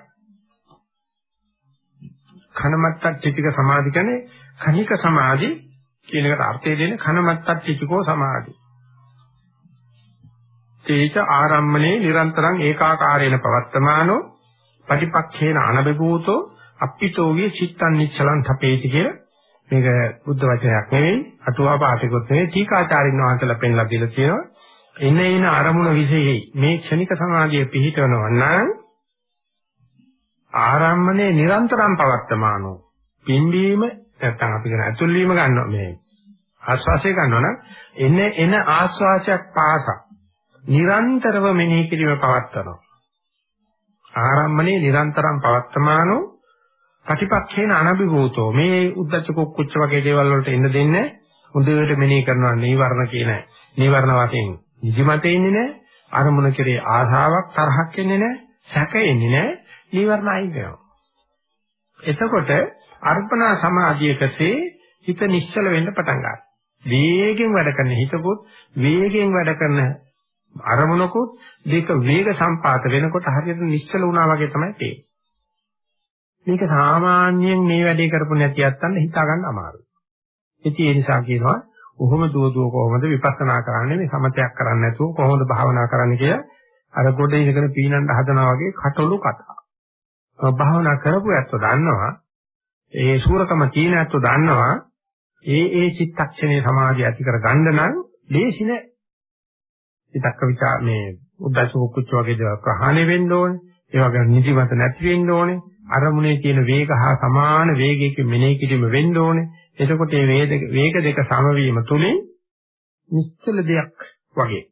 කනමත්තක් ඨිතික සමාධි කියන්නේ කනික සමාධි කියන එකට අර්ථය දෙන්නේ කනමත්තත් චිකෝ සමාධි. තේච ආරම්මනේ නිරන්තරං ඒකාකාරේන පවත්තමානෝ පටිපක්ඛේන අනබිභූතෝ අප්පිතෝගේ චිත්තං නිච්චලං තපේති කියලා. මේක බුද්ධ වචනයක් නෙවෙයි අටුවා පාඨකුත් නෙවෙයි ටීකාචාරින් වහන්සේලා පෙන්ලා දීලා තියෙනවා. එන එන අරමුණ විශේෂයි. මේ ක්ෂණික සමාධිය පිහිටවනවා නම් ආරම්මනේ නිරන්තරම් පවත්තමානෝ පිම්බීම නැත්තම් අපි කියන ඇතුල් වීම ගන්නවා. මේ ආස්වාසය ගන්නවා නම් එන එන ආස්වාසයක් පාසා නිරන්තරව මෙනෙහි කිරීම පවත්නවා ආරම්මනේ නිරන්තරම් පවත්තමානෝ ප්‍රතිපක්ෂේන අනබිභූතෝ මේ උද්දච්ච කුක්කුච්ච වගේ දේවල් වලට එන්න දෙන්නේ හොඳට මෙනෙහි කරනවා නීවරණ කියන නීවරණ වශයෙන් නිදිමත එන්නේ නැහැ. අරමුණ කෙරේ ආසාවක් තරහක් එන්නේ නැහැ. සැක එන්නේ නැහැ. නීවරණ අයින් වෙනවා. එතකොට අර්පණා සමාධියකසේ හිත නිශ්චල වෙන්න පටන් ගන්නවා. වේගෙන් වැඩ කරන හිතකුත් වේගෙන් වැඩ කරන අරමුණකුත් දෙක වේග සම්පාත වෙනකොට හරියට නිශ්චල වුණා වගේ තමයි තේරෙන්නේ. මේක සාමාන්‍යයෙන් මේ වැඩේ කරපු නැති යත්තන්න හිතා ගන්න අමාරුයි. ඉතින් ඒ නිසා කියනවා කොහොම දුව දුව කොහොමද විපස්සනා කරන්නේ මේ සමතයක් කරන්නේ නැතුව කොහොමද භාවනා කරන්නේ කියලා අර පොඩේ ඉඳගෙන පීනන්න හදනවා වගේ කටළු කතා. භාවනා කරපු ඇත්තෝ දන්නවා ඒ සූරකම තියෙන ඇත්තෝ දන්නවා ඒ ඒ චිත්තක්ෂණේ සමාධිය ඇති කර ගන්න නම් ලේසි නෑ. විතක්ක විචා මේ උද්දච්ච කුච්ච වගේ දේවල් ප්‍රහාණය වෙන්න ඕනේ. ඒ වගේම නිදිමත නැති වෙන්න ඕනේ. අරමුණේ තියෙන වේග හා සමාන වේගයකින් මෙනෙහි කිරීම වෙන්න ඕනේ. එතකොට මේ වේග දෙක සමවීම තුලින් නිශ්චල දෙයක් වගේ.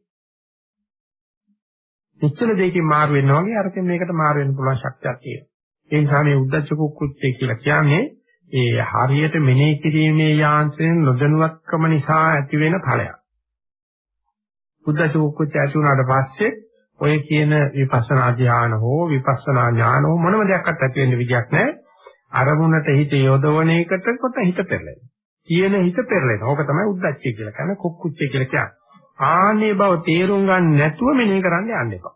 නිශ්චල දෙයකින් මාරු වෙනවා වගේ අරකින් මේකට මාරු වෙන්න පුළුවන් ශක්තියක් තියෙනවා. ඒ නිසා මේ උද්දච්ච කුක්කුච්චේ කියලා කියන්නේ ඒ හරියට මෙනෙහි කිරීමේ යාන්ත්‍රයෙන් නොදැනුවත්කම නිසා ඇතිවෙන ඵලයක්. උද්දච්ච කුක්කුච්ච ඇති වුණාට පස්සේ ඔය කියන විපස්සනා ධ්‍යාන හෝ විපස්සනා ඥාන හෝ මොනම දෙයක්වත් ඇති වෙන්න විදියක් නැහැ. අරමුණට හිත යොදවන එකට කොට හිත පෙරලෙන. කියන හිත පෙරලෙන. ඕක තමයි උද්දච්චය කියලා කියන්නේ කුක්කුච්චය කියලා කියන්නේ. ආන්නේ බව තේරුම් ගන්න නැතුව මෙනෙහි කරන්න යන්න එපා.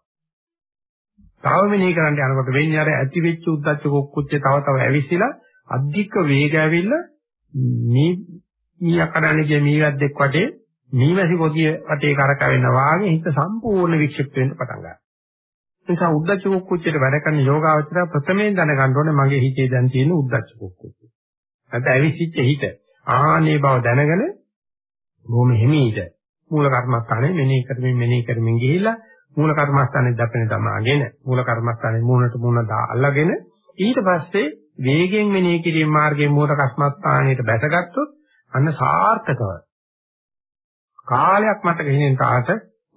තව මෙනෙහි කරන්න යනකොට වෙන්නේ අර ඇති වෙච්ච උද්දච්ච කුක්කුච්චය තව තව ඇවිස්සලා අධික වේගය ඇවිල්ලා මේ මීයක් කඩන්නේ කිය මීවැද්දෙක් වටේ මීමැසි පොදිය වටේ කරකවෙන වාගේ හිත සම්පූර්ණ වික්ෂිප්ත වෙන්න පටන් ගන්නවා. ඒ නිසා උද්දච්ච කුක්කුච්චයට වැඩ කරන යෝගාවචරය ප්‍රථමයෙන් දැනගන්න ඕනේ මගේ හිතේ දැන් තියෙන උද්දච්ච කුක්කුච්ච. නැත්නම් ඇවිසිච්ච හිත. ආනේ බව දැනගෙන බොහොම හිමීට මූල කර්මස්ථානේ මෙනෙහි කරමින් මෙනෙහි කරමින් ගිහිල්ලා මූල කර්මස්ථානේ දපෙන තමාගෙන මූල කර්මස්ථානේ මූණට මූණ දා අල්ලගෙන ඊට පස්සේ වේගෙන් මෙනෙහි කිරීම මාර්ගයේ මූල කර්මස්ථානයට බැසගත්තොත් අන්න සාර්ථකව කාලයක් මට ගෙනින් තාස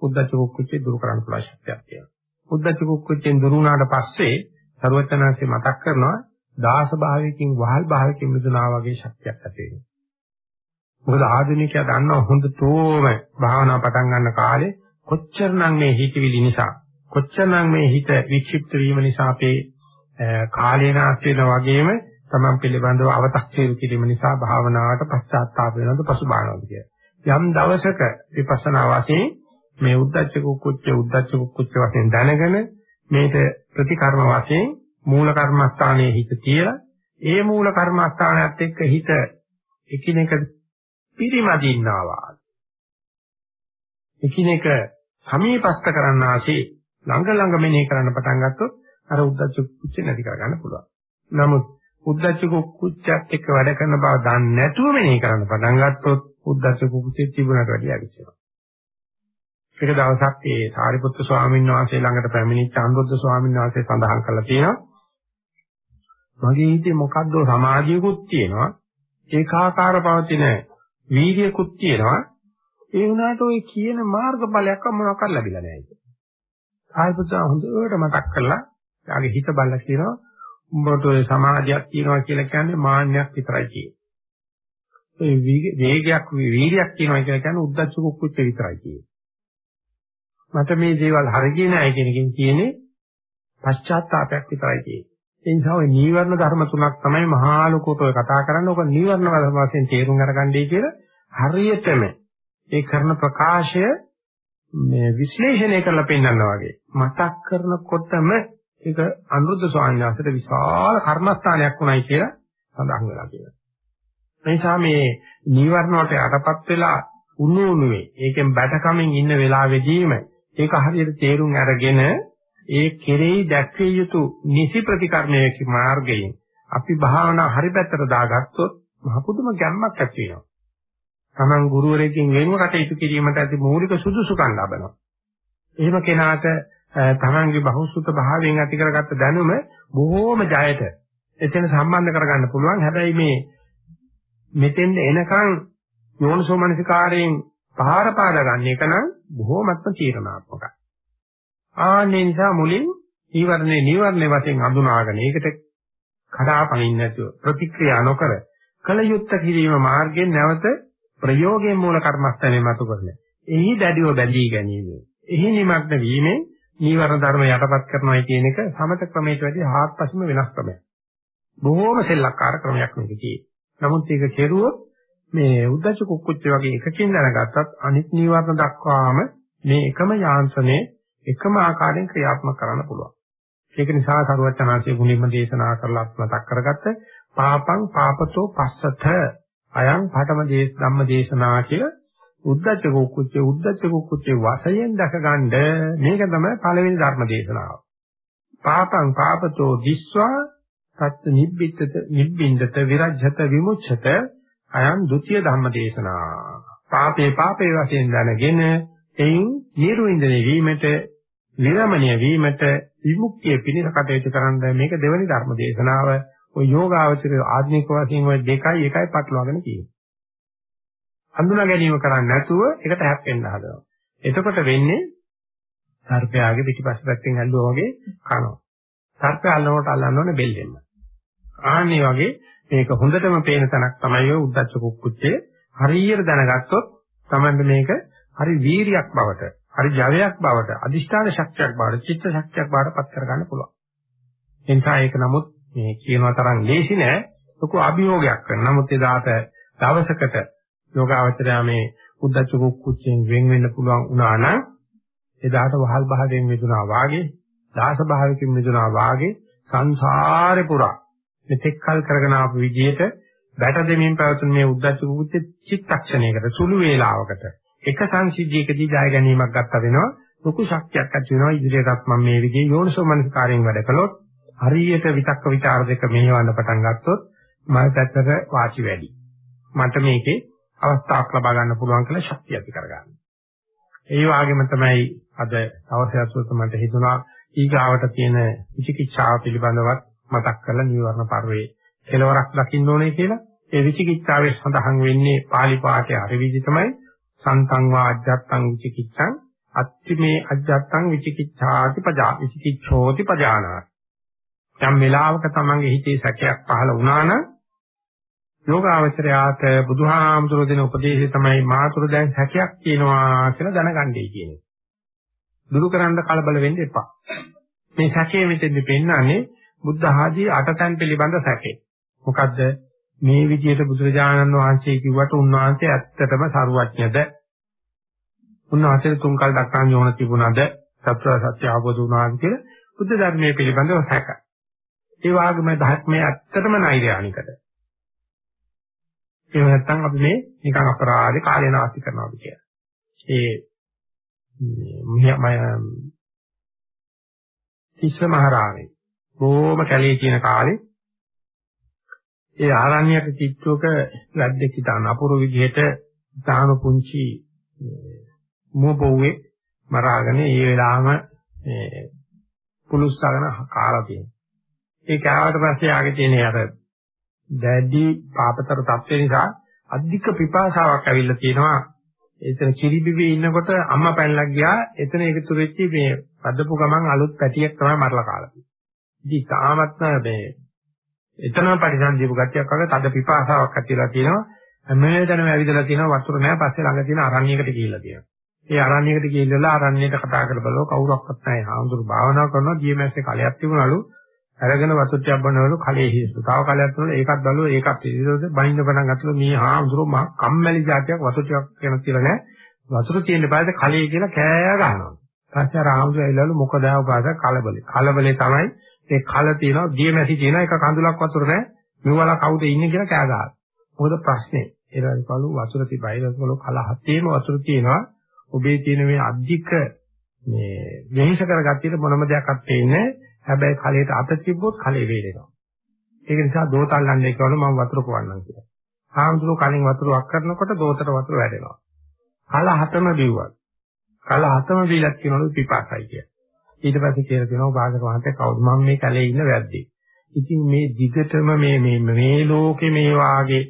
උද්දච්ච කුක්කුච්චේ දුරු කරන්න පුළුවන් ශක්තියක් තියෙනවා. උද්දච්ච කුක්කුච්චෙන් දුරු වුණාට පස්සේ සරුවචනාංශේ මතක් කරනවා දාස භාවයකින් වහල් භාවයකින් මිදුණා වගේ ශක්තියක් ඇති වෙනවා. මොකද ආධුනිකයා දන්නවා හොඳටම භාවනා පටන් ගන්න කාලේ කොච්චරනම් මේ හිතවිලි නිසා කොච්චරනම් මේ හිත වික්ෂිප්ත වීම නිසා අපේ කාලය නාස් වෙනා වගේම තමන් පිළිබඳව අව탁සීරු කිරීම නිසා භාවනාවට පශ්චාත්තාප වෙනවද පසුබානවද කියලා. යම් දවසක විපස්සනා වශයෙන් මේ උද්දච්ච කුක්කුච්ච උද්දච්ච කුක්කුච්ච වශයෙන් දැනගෙන මේක ප්‍රතිකර්ම වශයෙන් මූල කර්මස්ථානයේ හිත තියලා ඒ මූල කර්මස්ථානයත් එක්ක හිත එකිනෙක පිරිමදින්නවා එකිනෙක සමීපස්ත කරන්න ආසේ ළඟ ළඟ මෙනෙහි කරන්න පටන් ගත්තොත් අර උද්දච්ච කුච්ච නැති කරගන්න පුළුවන්. නමුත් උද්දච්ච කුච්චත් එක්ක වැඩ කරන බව දන්නේ නැතුව මෙනෙහි කරන්න පටන් ගත්තොත් උද්දච්ච කුකුසේ තිබුණට වැඩිය අවිච්චනවා. එක දවසක් ඒ සාරිපුත්තු ස්වාමීන් වහන්සේ ළඟට පැමිණිච්ච අනුරුද්ධ ස්වාමීන් වහන්සේ සඳහන් කළා තියෙනවා. මගේ හිතේ මොකද්ද සමාධියකුත් තියෙනවා. ඒකාකාර පවතින වීර්යකුත් තියෙනවා. ඒ වුණාට ඔය කියන මාර්ගඵලයක් මොනවාක්වත් ලැබිලා නැහැ ඒක. සාරිපුත්තු හොඳට මතක් කරලා යාගේ හිත බලලා කියනවා උඹට ඔය සමාධියක් තියෙනවා කියලා කියන්නේ මාන්නයක් විතරයි කියන්නේ. ඒ වේගයක් වීර්යයක් කියනවා කියලා කියන්නේ උද්දච්ච කුක්කුච්ච විතරයි කියන්නේ. මට මේ දේවල් හරියන්නේ නැහැ කියන එකෙන් කියන්නේ පශ්චාත්තාවයක් විතරයි කියන්නේ. ඒ නිසා ওই නීවරණ ධර්ම තුනක් තමයි මහා ලෝකෝට ඔය කතා කරන්නේ. ඔක නීවරණ ධර්ම වශයෙන් තේරුම් අරගන්නයි කියලා හරියටම ඒ කරන ප්‍රකාශය මේ විශ්ලේෂණය කරලා පෙන්නනවා වගේ. මතක් කරනකොටම ඒක අනුරුද්ධ ස්වාමීන් වහන්සේට විශාල කර්මස්ථානයක් උනායි කියලා සඳහන් වෙලා තියෙනවා. නිසා මේ නීවරණ වලට යටපත් වෙලා උණු උණුවේ ඒකෙන් බැටකමින් ඉන්න වෙලාවෙදීම ඒක හරියට තේරුම් අරගෙන ඒ කෙරෙහි දැක්විය යුතු නිසි ප්‍රතිකර්මයේ මාර්ගයෙන් අපි භාවනා හරි පැත්තට දාගත්තොත් මහ පුදුම ගැම්මක් ඇති වෙනවා. Taman ගුරුවරයෙක්ගෙන් වෙනව කටයුතු කිරීමට ඇති මූලික සුදුසුකම් ලබනවා. එහෙම කෙනාට Tamanගේ බහුසුත භාවයෙන් ඇති කරගත්ත දැනුම බොහෝම ජයට එතන සම්බන්ධ කරගන්න පුළුවන්. හැබැයි මේ මෙතෙන් එනකන් යෝනිසෝමනසිකාරයෙන් පහර පාදා ගන්න එක නම් බොහෝමත්ම තීරණාත්මකයි. ආන්නේ නිසා මුලින් ඊවරණේ නීවරණේ වශයෙන් හඳුනාගෙන ඒකට කඩාපනින්න නැතුව ප්‍රතික්‍රියා නොකර කල යුත්තේ කිරීම මාර්ගයෙන් නැවත ප්‍රයෝගයෙන් මූල කර්මස්ථානේ මතු කරන. එහි දැඩිව බැඳී ගැනීම. එහි නිමග්න වීමෙන් නීවරණ ධර්ම යටපත් කරනවා කියන එක සමත ක්‍රමයට වැඩි හාත්පසම වෙනස් ක්‍රමයක්. බොහෝම සෙල්ලක්කාර ක්‍රමයක් මේක තියෙන්නේ. නමුත් ඒක කෙරුවොත් මේ උද්දච්ච කුක්කුච්ච වගේ එකකින් දැනගත්තත් අනිත් නීවරණ දක්වාම මේ එකම යාන්ත්‍රණය එකම ආකාරයෙන් ක්‍රියාත්මක කරන්න පුළුවන්. ඒක නිසා සරුවචනාංශයේ ගුණින්ම දේශනා කරලා මතක් කරගත්ත පාපං පාපතෝ පස්සත අයං පඨම දේශ ධම්ම දේශනා කියලා උද්දච්ච කුක්කුච්ච උද්දච්ච කුක්කුච්ච වශයෙන් දැකගන්න මේක තමයි පළවෙනි ධර්ම දේශනාව. පාපං පාපතෝ දිස්වා සත්‍ය නිබ්බිතත නිබ්බින්දත විරජ්‍යත විමුච්ඡත අයං ဒ ුතිය ධම්ම දේශනා. පාපේ පාපේ වශයෙන් දැනගෙන එයින් නිර්වින්දනය වීමට විරමණය වීමට විමුක්තිය පිණිස කටයුතු කරන්න මේක දෙවැනි ධර්ම දේශනාව. ඔය යෝගාවචර ආධුනික වශයෙන් ඔය දෙකයි එකයි පටලවාගෙන තියෙන්නේ. හඳුනා ගැනීම කරන්නේ නැතුව ඒකට හැප්පෙන්න හදනවා. එතකොට වෙන්නේ සර්පයාගේ පිටිපස්ස පැත්තෙන් ඇල්ලුවා වගේ කනවා. සර්පය අල්ලනකොට අල්ලන්න ඕනේ බෙල්ලෙන්ම. ආන්නේ වගේ මේක හොඳටම පේන තැනක් තමයි ඔය උද්දච්ච කුක්කුච්චේ හරියට දැනගත්තොත් තමයි මේක හරි වීරියක් බවට, හරි ජවයක් බවට, අදිෂ්ඨාන ශක්තියක් බවට, චිත්ත ශක්තියක් බවට පත් කරගන්න පුළුවන්. ඒ නිසා ඒක නමුත් මේ කියනවා තරම් ලේසි නෑ. ලොකු අභියෝගයක් කරන. නමුත් එදාට දවසකට යෝගාවචරය මේ උද්දච්ච කුක්කුච්චෙන් වෙන් වෙන්න පුළුවන් වුණා නම් එදාට වහල් භාවයෙන් මිදුණා වාගේ, දාස භාවයෙන් මිදුණා වාගේ සංසාරේ පුරා මෙතෙක් කල් කරගෙන ආපු විදිහට වැට දෙමින් පැවතුන මේ උද්දච්ච කුච්ච චිත්තක්ෂණයකට සුළු වේලාවකට එක සංසිද්ධියකදී ජය ගැනීමක් ගත්තා වෙනවා. ලොකු ශක්තියක් ඇති වෙනවා. ඉදිරියටත් මම මේ විදිහේ යෝනිසෝ මනස්කාරයෙන් වැඩ කළොත් හරියට විතක්ක ਵਿਚාර දෙක මෙහෙවන්න පටන් ගත්තොත් මම පැත්තට වාචි වැඩි. මට මේකේ අවස්ථාවක් ලබා ගන්න පුළුවන් කියලා ශක්තිය ඇති කරගන්න. ඒ වගේම තමයි අද අවශ්‍යසුත් මට හිතුණා. ඊගාවට තියෙන විචිකිච්ඡාව පිළිබඳවත් මතක් කරලා නිවර්ණ පරිවේ කෙලවරක් දකින්න ඕනේ කියලා ඒ විචිකිච්ඡාවේ සඳහන් වෙන්නේ pāli පාඨයේ අරවිදි තමයි සන්තං වා අජ්ජත්තං විචිකිච්ඡං අත්ති මේ අජ්ජත්තං විචිකිච්ඡාති පජා විචිකිච්ඡෝති පජානාති යම් වෙලාවක තමන්ගේ හිතේ සැකයක් පහළ වුණා නම් යෝගාවචරයාට බුදුහාමුදුරුවෝ දෙන උපදේශය තමයි මාතුරු දැන් සැකයක් තියෙනවා කියලා දැනගන්නයි කියන්නේ. දුරු කරන්න කලබල වෙන්න එපා. මේ සැකයේ මෙතෙන්දි පෙන්නන්නේ බුද්ධ ආදී අටතන් පිළිබඳ සැකේ. මොකද්ද? මේ විදිහට බුදුරජාණන් වහන්සේ කිව්වට උන්වහන්සේ ඇත්තටම සරුවඥද? උන්වහන්සේ තුන්කල් දක්වා යොණ තිබුණාද? සත්‍ය සත්‍ය අවබෝධ වුණාද කියලා බුද්ධ ධර්මයේ පිළිබඳව සැක. ඒ වගේම ධර්මයේ ඇත්තටම නෛර්යානිකද? එහෙම නැත්නම් අපි මේ නිකන් අපරාධේ කාලය නාස්ති කරනවාද කියලා. ඒ මම තිස්ස මහරාමේ බොහොම කැලේ තියෙන කාලේ ඒ ආරණ්‍යක චිත්තෝක වැද්දෙක් හිටාන අපුරු විදිහට තාම පුංචි මොබෝවේ මරාගෙන ඒ වෙලාවම මේ පුලුස්සගෙන කාලා තියෙනවා. ඒ කාවට පස්සේ ආගේ තියෙන අර දැඩි පාපතර තත්ත්ව නිසා අධික පිපාසාවක් ඇවිල්ලා තියෙනවා. එතන කිරිබිබේ ඉන්නකොට අම්මා පැනලා ගියා. එතන එකතු වෙච්ච මේ පදපු ගමන් අලුත් පැටියෙක් තමයි මරලා කාලා තියෙන්නේ. ඉතින් තාමත්ම මේ එතනම පරිසම් දීපු ගැටියක් වගේ තද පිපාසාවක් ඇතිලා තියෙනවා. හැමදැනම ඇවිදලා තියෙනවා වතුර නැහැ පස්සේ ළඟ තියෙන අරණ්‍යයකට ගිහිල්ලා තියෙනවා. ඒ අරණ්‍යයකට ගිහිල්ලා අරණ්‍යයට කතා කරලා බලව කවුරක්වත් නැහැ. ආඳුරු භාවනා කරනවා GMS එකේ කලයක් තිබුණලු. අරගෙන වතුට්ටියක් බනවලු කලේ හිස්සු. තව කලයක් තුනල ඒකත් බලුව ඒකත් ඉතින් බයින්න පටන් ගත්තලු මේ ආඳුරු මහ කම්මැලි જાතියක් වතුට්ටියක් කියන කියලා නෑ. වතුර තියෙන බාහිර කලේ කියලා කෑ ගහනවා. පස්සේ ආ ආඳුරු ඇවිල්ලාලු මොකද ආව පාස කලබලේ. කලබලේ තමයි ඒ කල තියෙනවා, දියමැසි තියෙනවා, එක කඳුලක් වතුර නැහැ. මෙවලා කවුද ඉන්නේ කියලා කෑ ගහනවා. මොකද ප්‍රශ්නේ? ඊළඟ කලු වතුර තිබයි ඊළඟ කල හතේම වතුර තියෙනවා. ඔබේ තියෙන මේ අධික මේ වෙහෙස කරගත්තේ මොනම දෙයක්වත් පේන්නේ හැබැයි කලයට අත තිබ්බොත් කලේ වේලෙනවා. ඒක නිසා දෝතල්ලන්නේ කියවල මම වතුර පොවන්නම් කියලා. හාමුදුරුවෝ කලින් වතුර වක් කරනකොට දෝතට වතුර වැඩෙනවා. කල හතම බිව්වා. කල හතම බීලක් කියනවලු පිපාසයි කියලා. ඊට පස්සේ කියලා දෙනවා භාගක මහත්තයා කවුද? මම මේ කැලේ ඉන්න වැද්දේ. ඉතින් මේ දිගටම මේ මේ මේ ලෝකේ මේ වාගේ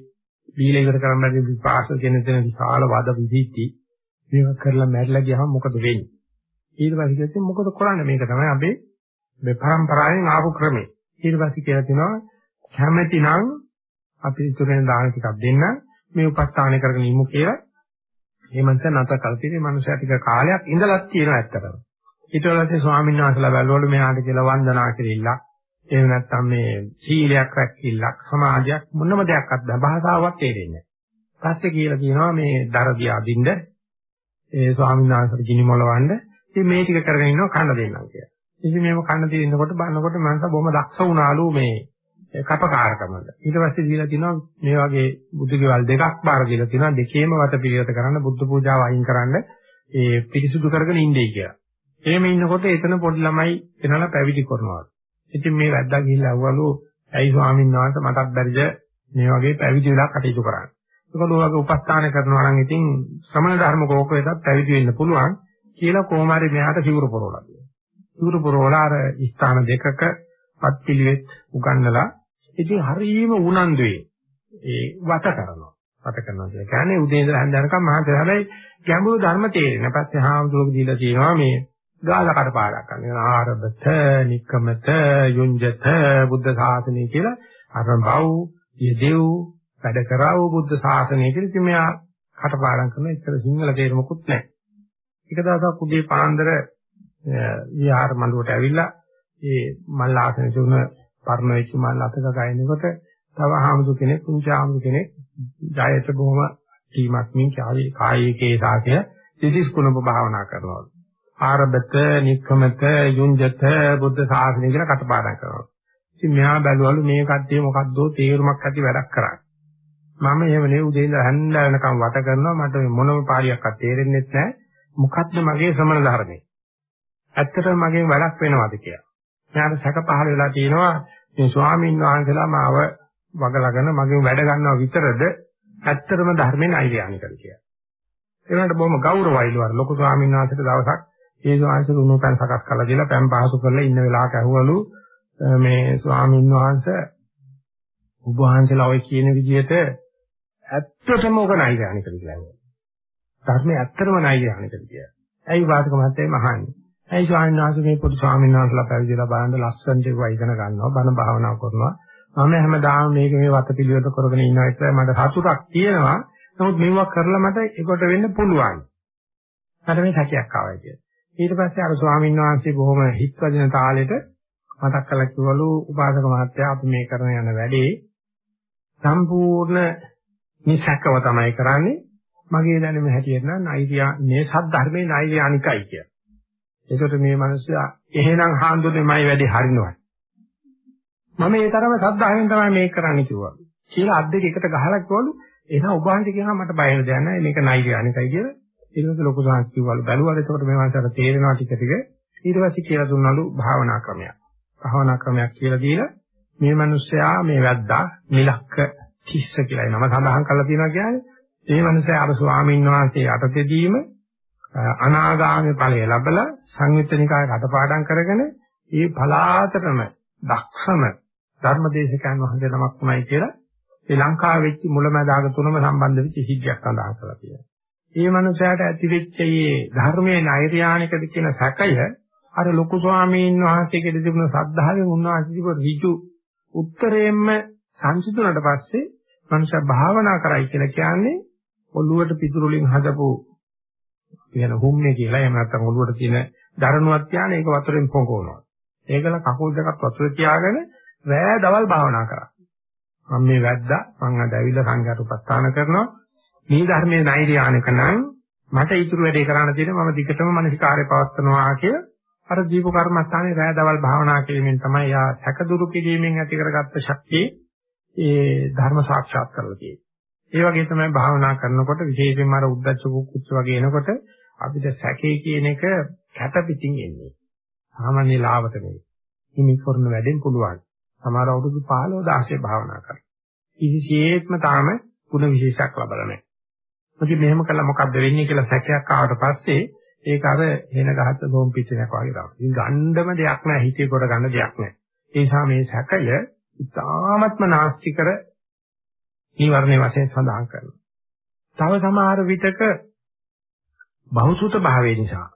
බීල ඉවර කරන්න බැරි විපාක කියන දෙන විශාල වද විදිහටි මේක කරලා මැරිලා ගියාම මොකද වෙන්නේ? ඊට පස්සේ කිව්වොත් මොකද කරන්නේ? මේක තමයි අපේ මේ પરම්පරාවෙන් ආපු ක්‍රමය. ඊට පස්සේ කියලා තිනවා කැමැතිනම් අපි ඉතුරුෙන් දාන ටිකක් දෙන්න. මේ උපස්ථාන කරගෙන ඉමු කියලා. මේ මනස නැත කල්පිතේ මනුෂයා ටික කාලයක් ඉඳලත් තියෙනවා ඇත්තටම. ඊට පස්සේ ස්වාමීන් වහන්සේලා බැලුවලු මෙයාට කියලා වන්දනා කෙරෙilla එහෙම නැත්නම් මේ සීලයක් රැකීලක් සමාධියක් මොනම දෙයක්වත් නැහැ භාෂාවක් තේරෙන්නේ නැහැ. පස්සේ කියලා කියනවා මේ දරදිය අදින්න ඒ ස්වාමීන් වහන්සේට ගිනි මොලවන්න ඉතින් මේ ටික කරගෙන ඉන්නවා කන්න දෙන්නම් කියලා. ඉතින් මේව කන්න දෙනකොට බලනකොට මනස බොහොම දක්ෂ වුණාලු මේ කපකාරකමද. ඊට පස්සේ දීලා තිනවා මේ වගේ බුදු ගෙවල් දෙකක් බාර දීලා තිනවා දෙකේම වත පිළිවෙත කරන්න බුද්ධ පූජාව අයින් කරන්න ඒ පිරිසුදු කරගෙන ඉන්නේ කියලා. එහෙම ඉන්නකොට එතන පොඩි ළමයි එනලා පැවිදි කරනවා. ඉතින් මේ වැද්දා ගිහිල්ලා අහුවලු ඇයි ස්වාමීන් වහන්සේ මටත් බැරිද මේ වගේ පැවිදි වෙලා කටයුතු කරන්න. ඒකල ඔයගේ උපස්ථාන කරනවා නම් ඉතින් ශ්‍රමණ ධර්ම කෝක වෙතත් පැවිදි වෙන්න පුළුවන් කියලා කොහොම හරි මෙයාට සිවුරු පොරවලා දෙනවා. සිවුරු පොරවලා අර ස්ථාන දෙකක පත්පිලිවෙත් උගන්නලා ඉතින් හරියම උනන්දුවේ ඒ වට කරනවා. වට කරනවා කියන්නේ උදේ ඉඳලා හන්දනකම් මහා හැබැයි ගැඹුරු ධර්ම තේරෙන. පස්සේ හාමුදුරුවෝ දීලා තියෙනවා මේ ගාල කඩපාඩම් කරන ආරබත නික්කමත යුංජත බුද්ධ ශාසනය කියලා අරඹව් යදෙව් වැඩ කරව බුද්ධ ශාසනය කියලා ඉතින් මෙයා කටපාඩම් කරන ඉතල සිංහල තේරුමකුත් නැහැ. එක දවසක් උදේ පාන්දර විහාර මඬුවට ඇවිල්ලා ඒ මල් ආසනේ තුන පරණ වෙච්ච මල් අතක ගයිනකොට තව ආමුදු කෙනෙක් පුංචි ආමුදු කෙනෙක් ජයත බොහොම ටීමක් මින් කායයේ සාකය සිතිස් කුණප භාවනා කරනවා. ආරබත, නික්කමත, යුංජත බුද්ධ ශාසනය කියලා කටපාඩම් කරනවා. ඉතින් මෙහා බැලුවලු මේ කද්දේ මොකද්දෝ තේරුමක් ඇති වැඩක් කරන්නේ. මම එහෙම නෙවෙයි උදේ ඉඳලා හැන්ද වෙනකම් වට කරනවා මට මොනම පාරියක්වත් තේරෙන්නේ නැහැ. මොකද්ද මගේ ශ්‍රමණ ධර්මය? ඇත්තටම මගෙන් වැඩක් වෙනවද කියලා. මෙයාට සැක පහළ වෙලා තියෙනවා මේ ස්වාමීන් වහන්සේලා මාව වගලාගෙන මගෙන් වැඩ ගන්නවා විතරද ඇත්තටම ධර්මයෙන් අයිතියානිකද කියලා. ඒ වුණාට බොහොම ගෞරවයිලු අර ලොකු ස්වාමීන් වහන්සේට දවසක් ඒ ස්වාමීන් උණු පෑන් සකස් කරලා දීලා පෑන් පහසු කරලා ඉන්න වෙලාවක ඇහුවලු මේ ස්වාමීන් වහන්සේ ඔබ වහන්සේලා ඔය කියන විදිහට ඇත්තටම ඔක නයිගානිකද කියලා ඇහුවා. ධර්මයේ ඇත්තටම නයිගානිකද කියලා. ඇයි වාදක මහත්තයා මහන්නේ? ඇයි ස්වාමීන් වහන්සේ මේ පොඩි ස්වාමීන් වහන්සේලා පැවිදිලා බලන්න ලස්සනට ඒවා ඉගෙන ගන්නවා බණ භාවනා කරනවා. මම හැමදාම මේක මේ වත පිළිවෙත කරගෙන ඉන්නවා කියලා මට සතුටක් තියෙනවා. නමුත් මේවා කරලා මට ඒකට වෙන්න පුළුවන්. මට මේ සැකයක් ආවයි කියලා. ඊට පස්සේ අර ස්වාමීන් වහන්සේ බොහොම හිත් වදින තාලෙට මතක් කළා කිව්වලු උපාසක මහත්තයා අපි මේ කරන යන වැඩේ සම්පූර්ණ නිසකව තමයි කරන්නේ මගේ දැනුම හැටියට නම් නෛර්යා මේ සද්ධර්මයේ නෛර්යානිකයි කිය. ඒකට මේ මිනිස්සයා එහෙනම් හාන්දුනේමයි වැඩි හරිනවයි. මම ඒ තරම සද්ධායෙන් තමයි මේක කරන්නේ කිව්වා. කියලා අත් දෙක එකට ගහලා කිව්වලු එහෙනම් ඔබ වහන්සේ කියනවා මට බය වෙන දෙයක් නැහැ මේක නෛර්යානිකයි කියලා. ඊළඟට ලොකු සාංශ කිව්වලු. බැලුවාද එතකොට මේ වන්සට තේරෙනවා ටික ටික. ඊට පස්සේ කියලා දුන්නලු භාවනා ක්‍රමයක්. භාවනා ක්‍රමයක් කියලා දීලා මේ මිනිස්සයා මේ වැද්දා මිලක්ක තිස්ස කියලා නම සඳහන් කරලා තියෙනවා කියන්නේ. මේ මිනිස්සයා අර ස්වාමීන් වහන්සේ යටතේදීම අනාගාමී ඵලය ලැබලා සංයුත්තනිකාය කටපාඩම් කරගෙන ඒ පලාතටම දක්ෂම ධර්මදේශකයන් වහන්සේ නමක් උනායි කියලා ශ්‍රී ලංකාවේ වෙච්ච මුලමදාග තුනම සම්බන්ධ වෙච්ච සිද්ධියක් සඳහන් කරලා තියෙනවා. ඒ මනුස්සයාට ඇතිවෙච්ච මේ ධර්මයේ නෛර්යානිකද කියන සැකය අර ලොකු ස්වාමීන් වහන්සේගෙද තිබුණ සද්ධාවෙන් උන්වහන්සේ තිබු ඍජු උත්තරයෙන්ම සංසිඳුණාට පස්සේ මනුෂ්‍ය භාවනා කරයි කියලා කියන්නේ ඔළුවට පිටුරු වලින් හදපු කියන හුම්නේ කියලා එහෙම නැත්නම් ඔළුවට තියෙන දරණුවක් තියාන ඒක වතුරෙන් පොඟවනවා. ඒකල කකුල් දෙකක් වතුර තියාගෙන රෑ දවල් භාවනා කරා. මම මේ වැද්දා මං අද ඇවිල්ලා සංඝයාට උපස්ථාන කරනවා මේ ධර්මයේ නෛර්යානික නම් මට ඊතුරු වැඩේ කරන්න තියෙන මම දිගටම මනසිකාරය පවත්නවා කිය අර දීප කර්මස්ථානේ රෑ දවල් භාවනා කිරීමෙන් තමයි යා සැක දුරු කිරීමෙන් ඇති කරගත්ත ශක්තිය ඒ ධර්ම සාක්ෂාත් කරලා තියෙන්නේ. ඒ වගේ තමයි භාවනා කරනකොට විශේෂයෙන්ම අර උද්දච්ච කුච්ච වගේ එනකොට අපිට සැකේ කියන එක කැට පිටින් එන්නේ. සාමාන්‍ය ලාවට නෙවෙයි. හිමි කරන වැඩෙන් පුළුවන්. සමහර අවුරුදු 15 16 භාවනා කරා. කිසිසේත්ම තාම ಗುಣ විශේෂයක් ලබලා නැහැ. මොකද මෙහෙම කළා මොකද්ද වෙන්නේ කියලා සැකයක් ආවට පස්සේ ඒක අර එන ගහත දෝම් පිටිනක් වගේ තමයි. ඉතින් ගණ්ඩම දෙයක් නැහැ හිතේ කොට ගන්න දෙයක් නැහැ. ඒ නිසා මේ සැකය ඉතාමත්ම නාස්තිකර නිවර්ණේ වශයෙන් සඳහන් කරනවා. තව සමහර විටක බහුසුත භාවය නිසා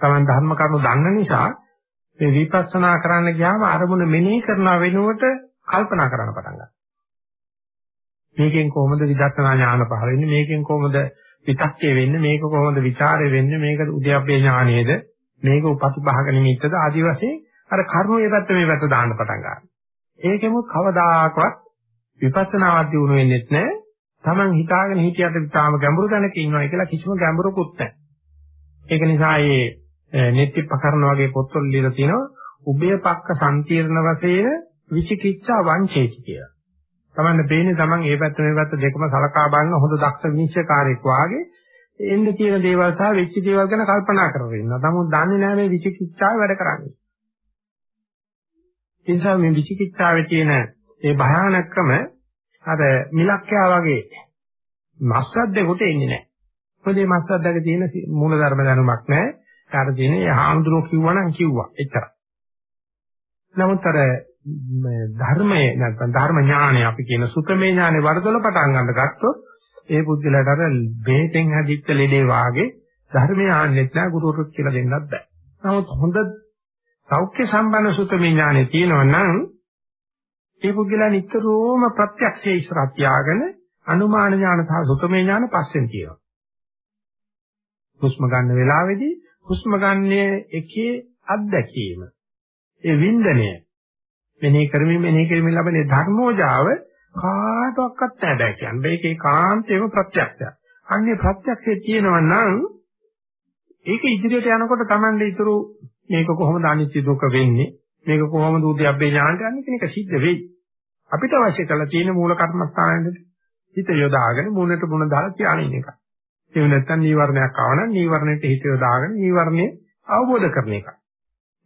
තමන් ධර්ම කරුණු දන්න නිසා මේ විපස්සනා කරන්න ගියාම අරමුණ මෙනෙහි කරන වෙනුවට කල්පනා කරන්න පටන් ගන්නවා. මේකෙන් කොහොමද විදර්ශනා ඥාන පහළ වෙන්නේ? මේකෙන් කොහොමද විතක්කේ වෙන්නේ? මේක කොහොමද ਵਿਚාරය වෙන්නේ? මේක උද්‍යප්පේ ඥානයේද? මේක උපතිභාග නිමිත්තද? ආදි වශයෙන් අර කර්ම මේ පැත්ත මේ පැත්ත දාන්න පටන් ගන්නවා. ඒකෙම කවදාකවත් විපස්සනාවත් දිනු වෙන්නේ නැහැ. Taman හිතාගෙන හිටියට තාම ගැඹුරු තැනක ඉන්නවා කියලා කිසිම ගැඹුරකුත් නැහැ. ඒක නිසා මේ nettiපකරණ වගේ පොත්වල ලියලා තියෙනවා උභය පක්ක සම්තිර්ණ වශයෙන් විචිකිච්ඡා වංචේති කියලා. Taman දෙන්නේ Taman මේ පැත්ත මේ පැත්ත දෙකම සලකා බලන හොඳ දක්ෂ විනිශ්චයකාරයෙක් වාගේ එන්න තියෙන දේවල් සහ වෙච්ච දේවල් ගැන කල්පනා කරගෙන ඉන්නවා. තමුන් දන්නේ නැහැ මේ විචිකිච්ඡාව වැඩ කරන්නේ. ඒ නිසා මේ විචිකිච්ඡාවේ තියෙන ඒ භයානකම අර මිලක්කයා වගේ මස්සද්දෙකුට එන්නේ නැහැ. මොකද මේ මස්සද්දක තියෙන මූලධර්ම දැනුමක් නැහැ. ඒකට තියෙන්නේ හාමුදුරුවෝ කිව්වනම් කිව්වා. එච්චරයි. නමුත් අර ධර්මයේ නැත්නම් ධර්ම ඥානය අපි කියන සුතමේ ඥානේ වර්ධල පටන් ගන්න ගත්තොත් ඒ පුද්ගලයාට අර බේතෙන් හැදිච්ච ලෙඩේ වාගේ ධර්මය ආන්නෙත් නැහැ ගුරුවරුත් කියලා දෙන්නත් බෑ. නමුත් හොඳ සෞඛ්‍ය සම්පන්න සුතමේ ඥානෙ තියෙනවා නම් ඒ පුද්ගලයා නිතරම ප්‍රත්‍යක්ෂයේ ඉස්සරහ තියාගෙන අනුමාන ඥාන සහ සුතමේ ඥාන පස්සෙන් තියෙනවා. හුස්ම ගන්න වෙලාවේදී හුස්ම ගන්නේ එකේ අත්දැකීම. ඒ වින්දනය මෙනෙහි කරමින් මෙනෙහි කරමින් ලැබෙන ධර්මෝජාව කාටවත් නැහැ බෑ කියන්නේ. මේක ඒකාන්තේම ප්‍රත්‍යක්ෂයක්. අන්නේ ප්‍රත්‍යක්ෂයේ තියෙනවා නම් ඒක ඉදිරියට යනකොට Tamande ඊතුරු මේක කොහොමද අනිත්‍ය දුක වෙන්නේ මේක කොහොමද උද්‍යප්පේ ඥානට යන්නේ කියන එක සිද්ධ වෙයි. අපිට අවශ්‍ය කරලා තියෙන මූල කර්මස්ථානෙට හිත යොදාගෙන මුණට මුණ දාලා තියාගෙන එක. ඒ නැත්තම් නීවරණයක් ආවනම් නීවරණයට හිත යොදාගෙන නීවරණය අවබෝධ කරන එක.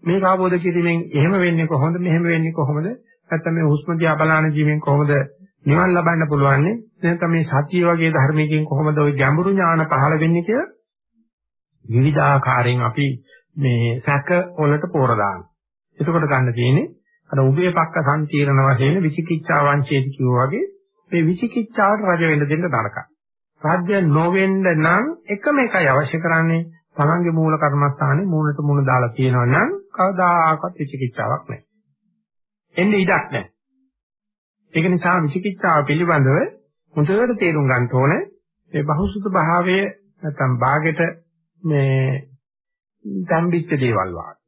මේක අවබෝධ කිරීමෙන් එහෙම වෙන්නේ කොහොමද මෙහෙම වෙන්නේ කොහොමද නැත්නම් මේ හුස්ම දිහා බලාන ජීවෙන් කොහොමද නිවන් ලබන්න පුළුවන් නැත්නම් මේ සතිය වගේ ධර්මයකින් කොහොමද ওই ගැඹුරු ඥාන පහළ වෙන්නේ කියලා විවිධාකාරයෙන් අපි මේ සැක වලට පෝර දානවා. එතකොට ගන්න තියෙන්නේ අර උභය පක්ක සංකීර්ණ වශයෙන් විචිකිච්ඡා වංචේති කියෝ වගේ මේ විචිකිච්ඡාවට රජ වෙන්න දෙන්න තරකයි. රාජ්‍ය නොවෙන්න නම් එකම එකයි අවශ්‍ය කරන්නේ තමන්ගේ මූල කර්මස්ථානේ මූලට මූල දාලා තියෙනවා නම් කවදාකවත් විචිකිච්ඡාවක් නැහැ. එන්නේ ඉඩක් නැහැ. ඒක නිසා විචිකිච්ඡාව පිළිබඳව මුදවට තේරුම් ගන්න ඕනේ මේ බහුසුත භාවය නැත්නම් ਬਾගෙට මේ තම්බිච්ච දේවල් වාගේ.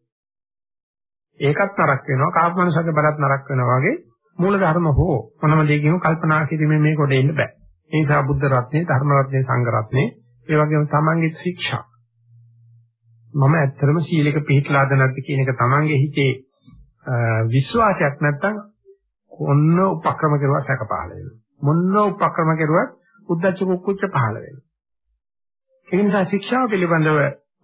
ඒකත් නරක වෙනවා කාපමනසක බරත් නරක වෙනවා වගේ මූල ධර්ම හෝ මොනම දෙයකින් කල්පනා කිරීමෙන් මේ කොට එන්න බෑ. ඒ නිසා බුද්ධ රත්නේ, ධර්ම රත්නේ, සංඝ රත්නේ, ඒ වගේම තමන්ගේ ශික්ෂා. මම ඇත්තටම සීලයක පිළිපලාද නැද්ද කියන එක තමන්ගේ හිතේ විශ්වාසයක් නැත්තම් ඔන්න උපක්‍රම කරුවා සැක පහළ වෙනවා. මොන්න උපක්‍රම කරුවත් උද්දච්ච කුක්කුච්ච පහළ වෙනවා. ඒ නිසා ශික්ෂාව පිළිබඳව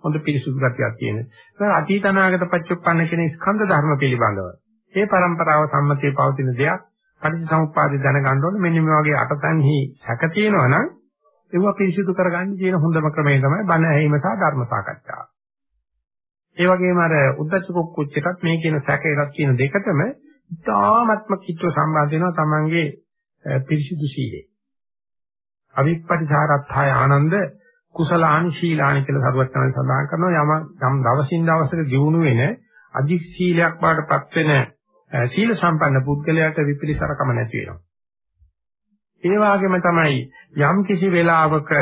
හොඳ පිරිසුදු ගතියක් තියෙන. ඒක අතීත අනාගත පච්චුප්පන්න කියන ස්කන්ධ ධර්ම පිළිබඳව. ඒ પરම්පරාව සම්මතයේ පවතින දෙයක් පටිච්චසමුප්පාදේ දැනගන්න ඕනේ. මෙන්න මේ වගේ අටතන්හි සැක තියෙනවා නම් ඒව පිරිසුදු කරගන්න තියෙන හොඳම ක්‍රමය තමයි බණ ඇහිම සහ ධර්ම සාකච්ඡාව. ඒ වගේම අර උද්දච්ච කුක්කුච්චටත් මේ කියන සැකයටත් කියන දෙකටම ඉතාමත්ම කිච්ච සම්බන්ධ වෙනවා Tamange පිරිසුදු සීලේ. අවිප්පටිසාරත්ථය ආනන්ද කුසලානි ශීලානි කියලා සරුවත් තමයි සඳහන් කරනවා යම යම් දවසින් දවසට දියුණු වෙන අධික් සීලයක් බාටපත් වෙන සීල සම්පන්න පුද්ගලයාට විපිලිසරකම නැති වෙනවා. ඒ වගේම තමයි යම් කිසි වෙලාවක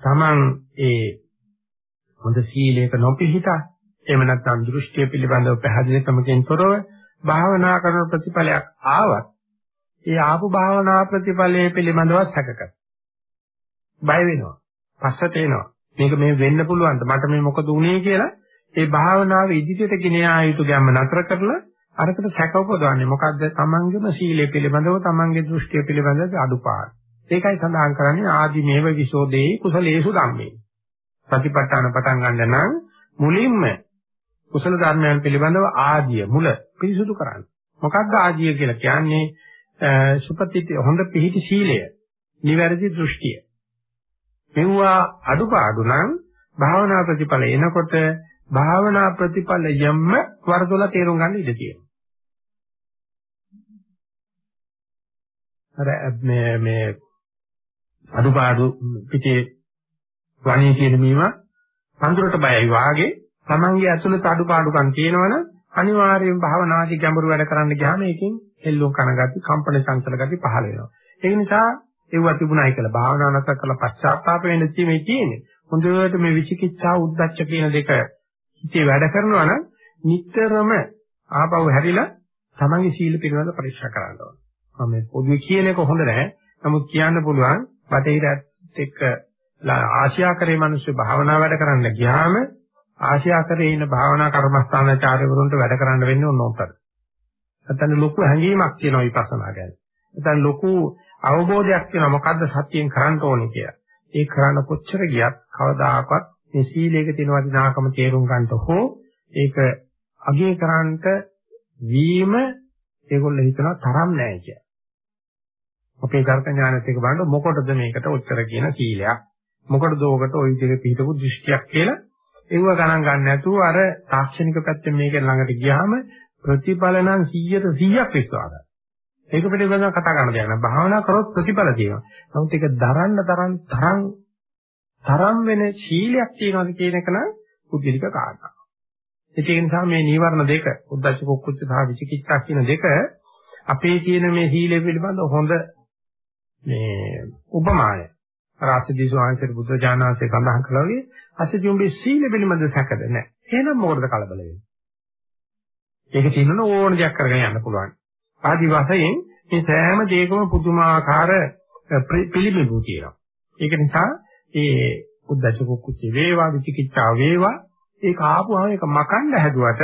Taman ඒ හොඳ සීලයක නොපිහිටා එහෙම නැත්නම් දෘෂ්ටිය පිළිබඳව පැහැදිලිකමකින් තොරව භාවනා කරන ප්‍රතිඵලයක් ආවත් ඒ ආපු භාවනා ප්‍රතිඵලයේ පිළිබඳව සැකකර. බය වෙනවා. පස්සට එනවා. මේක මේ වෙන්න පුළුවන්ද? මට මේ මොකද වුනේ කියලා ඒ භාවනාව ඉදිරියට ගෙන යා යුතු ගැම්ම නතර කරලා අරකට සැක උපදවන්නේ මොකද්ද? තමන්ගේම සීලය පිළිබඳව තමන්ගේ දෘෂ්ටිය පිළිබඳව අඩුපාඩු. ඒකයි සඳහන් කරන්නේ ආදි මේව විසෝදේ කුසලේසු ධම්මේ. සතිපට්ඨාන පටන් ගන්න නම් මුලින්ම කුසල ධර්මයන් පිළිබඳව ආදිය මුල පිරිසුදු කරන්න. මොකක්ද ආදිය කියලා කියන්නේ සුපතිති හොඳ පිහිටි සීලය, නිවැරදි දෘෂ්ටිය. මෙවුවා අඩුපාඩු නම් භාවනා ප්‍රතිඵල එනකොට භාවනා ප්‍රතිඵල යම්ම වරදොල තේරුම් ගන්න ඉඩ තියෙනවා. අර මේ මේ අඩුපාඩු පිටේ වණේ කියන මීම පඳුරට බයයි වාගේ තමන්ගේ ඇතුළත අඩුපාඩුකම් තියෙනවනම් අනිවාර්යයෙන් භාවනාදී ගැඹුරු වැඩ කරන්න ගියාම ඒකෙන් එල්ලුම් කනගති කම්පන චංචල ගති පහළ වෙනවා. ඒ නිසා ඒව තිබුණායි කියලා භාවනා නැතර කළා පශ්චාත්තාප වෙන්න තියෙන්නේ තියෙන්නේ. හොඳට මේ විචිකිච්ඡා උද්දච්ච කියන දෙක හිතේ වැඩ කරනවා නම් නිතරම ආපහු හැරිලා තමන්ගේ සීල පිළිබඳ පරීක්ෂා කරන්න ඕනේ. මම මේ පොදුවේ කියන එක හොඳ නැහැ. නමුත් කියන්න පුළුවන් බටහිරත් එක්ක ආශියාකරේ මිනිස්සු භාවනා වැඩ කරන්න ගියාම ආශියාකරේ ඉන්න භාවනා කර්මස්ථානාචාර්යවරුන්ට වැඩ කරන්න වෙන්නේ ඕන උතර. නැත්නම් ලොකු හැඟීමක් තියෙනවා විපස්සනා ගැන. නැත්නම් ලොකු අවබෝධයක් තියෙනවා මොකද්ද සත්‍යයෙන් කරන්න ඕනේ කියලා. ඒ කරන්න කොච්චර ගියත් කවදාකවත් මේ සීලයක තියෙන වටිනාකම තේරුම් ගන්නට හෝ ඒක අගය කරන්නට වීම ඒගොල්ලෝ හිතනවා තරම් නැහැ කියලා. අපේ ධර්ම ඥානෙත් එක බලන්න මොකටද මේකට උත්තර කියන සීලයක් මොකටද ඕකට ওই විදිහට පිටපු දෘෂ්ටියක් කියලා ඒව ගණන් ගන්න නැතුව අර තාක්ෂණික පැත්තෙන් මේක ළඟට ගියාම ප්‍රතිඵල නම් 100ට 100ක් විශ්වාසයි. ඒක පිළිබඳව කතා කරන්න දෙයක් නෑ. භාවනා කරොත් ප්‍රතිඵල තියෙනවා. නමුත් ඒක දරන්න තරම් තරම් තරම් වෙන ශීලයක් තියෙනවා කියන එක නම් පුද්ගලික කාරණා. ඒක නිසා මේ නීවරණ දෙක, උද්දච්ච කුක්කුච්ච සහ විචිකිච්ඡා කියන දෙක අපේ තියෙන මේ සීලය පිළිබඳ හොඳ මේ උපමාය. රාසදී ස්වාමීන් බුද්ධ ඥානාංශය සඳහන් කළා වගේ අසජුම්බේ සීල පිළිබඳ සැකද නැහැ. එහෙනම් මොකටද කලබල වෙන්නේ? ඒක තියෙනවනේ ඕන දෙයක් කරගෙන යන්න පුළුවන්. ආදි වශයෙන් මේ සෑම දෙයකම පුදුමාකාර පිළිඹු තියෙනවා. ඒක නිසා ඒ උද්දච්ච කුක්කුච්ච වේවා විචිකිච්ඡා වේවා ඒක ආපුවම ඒක මකන්න හැදුවට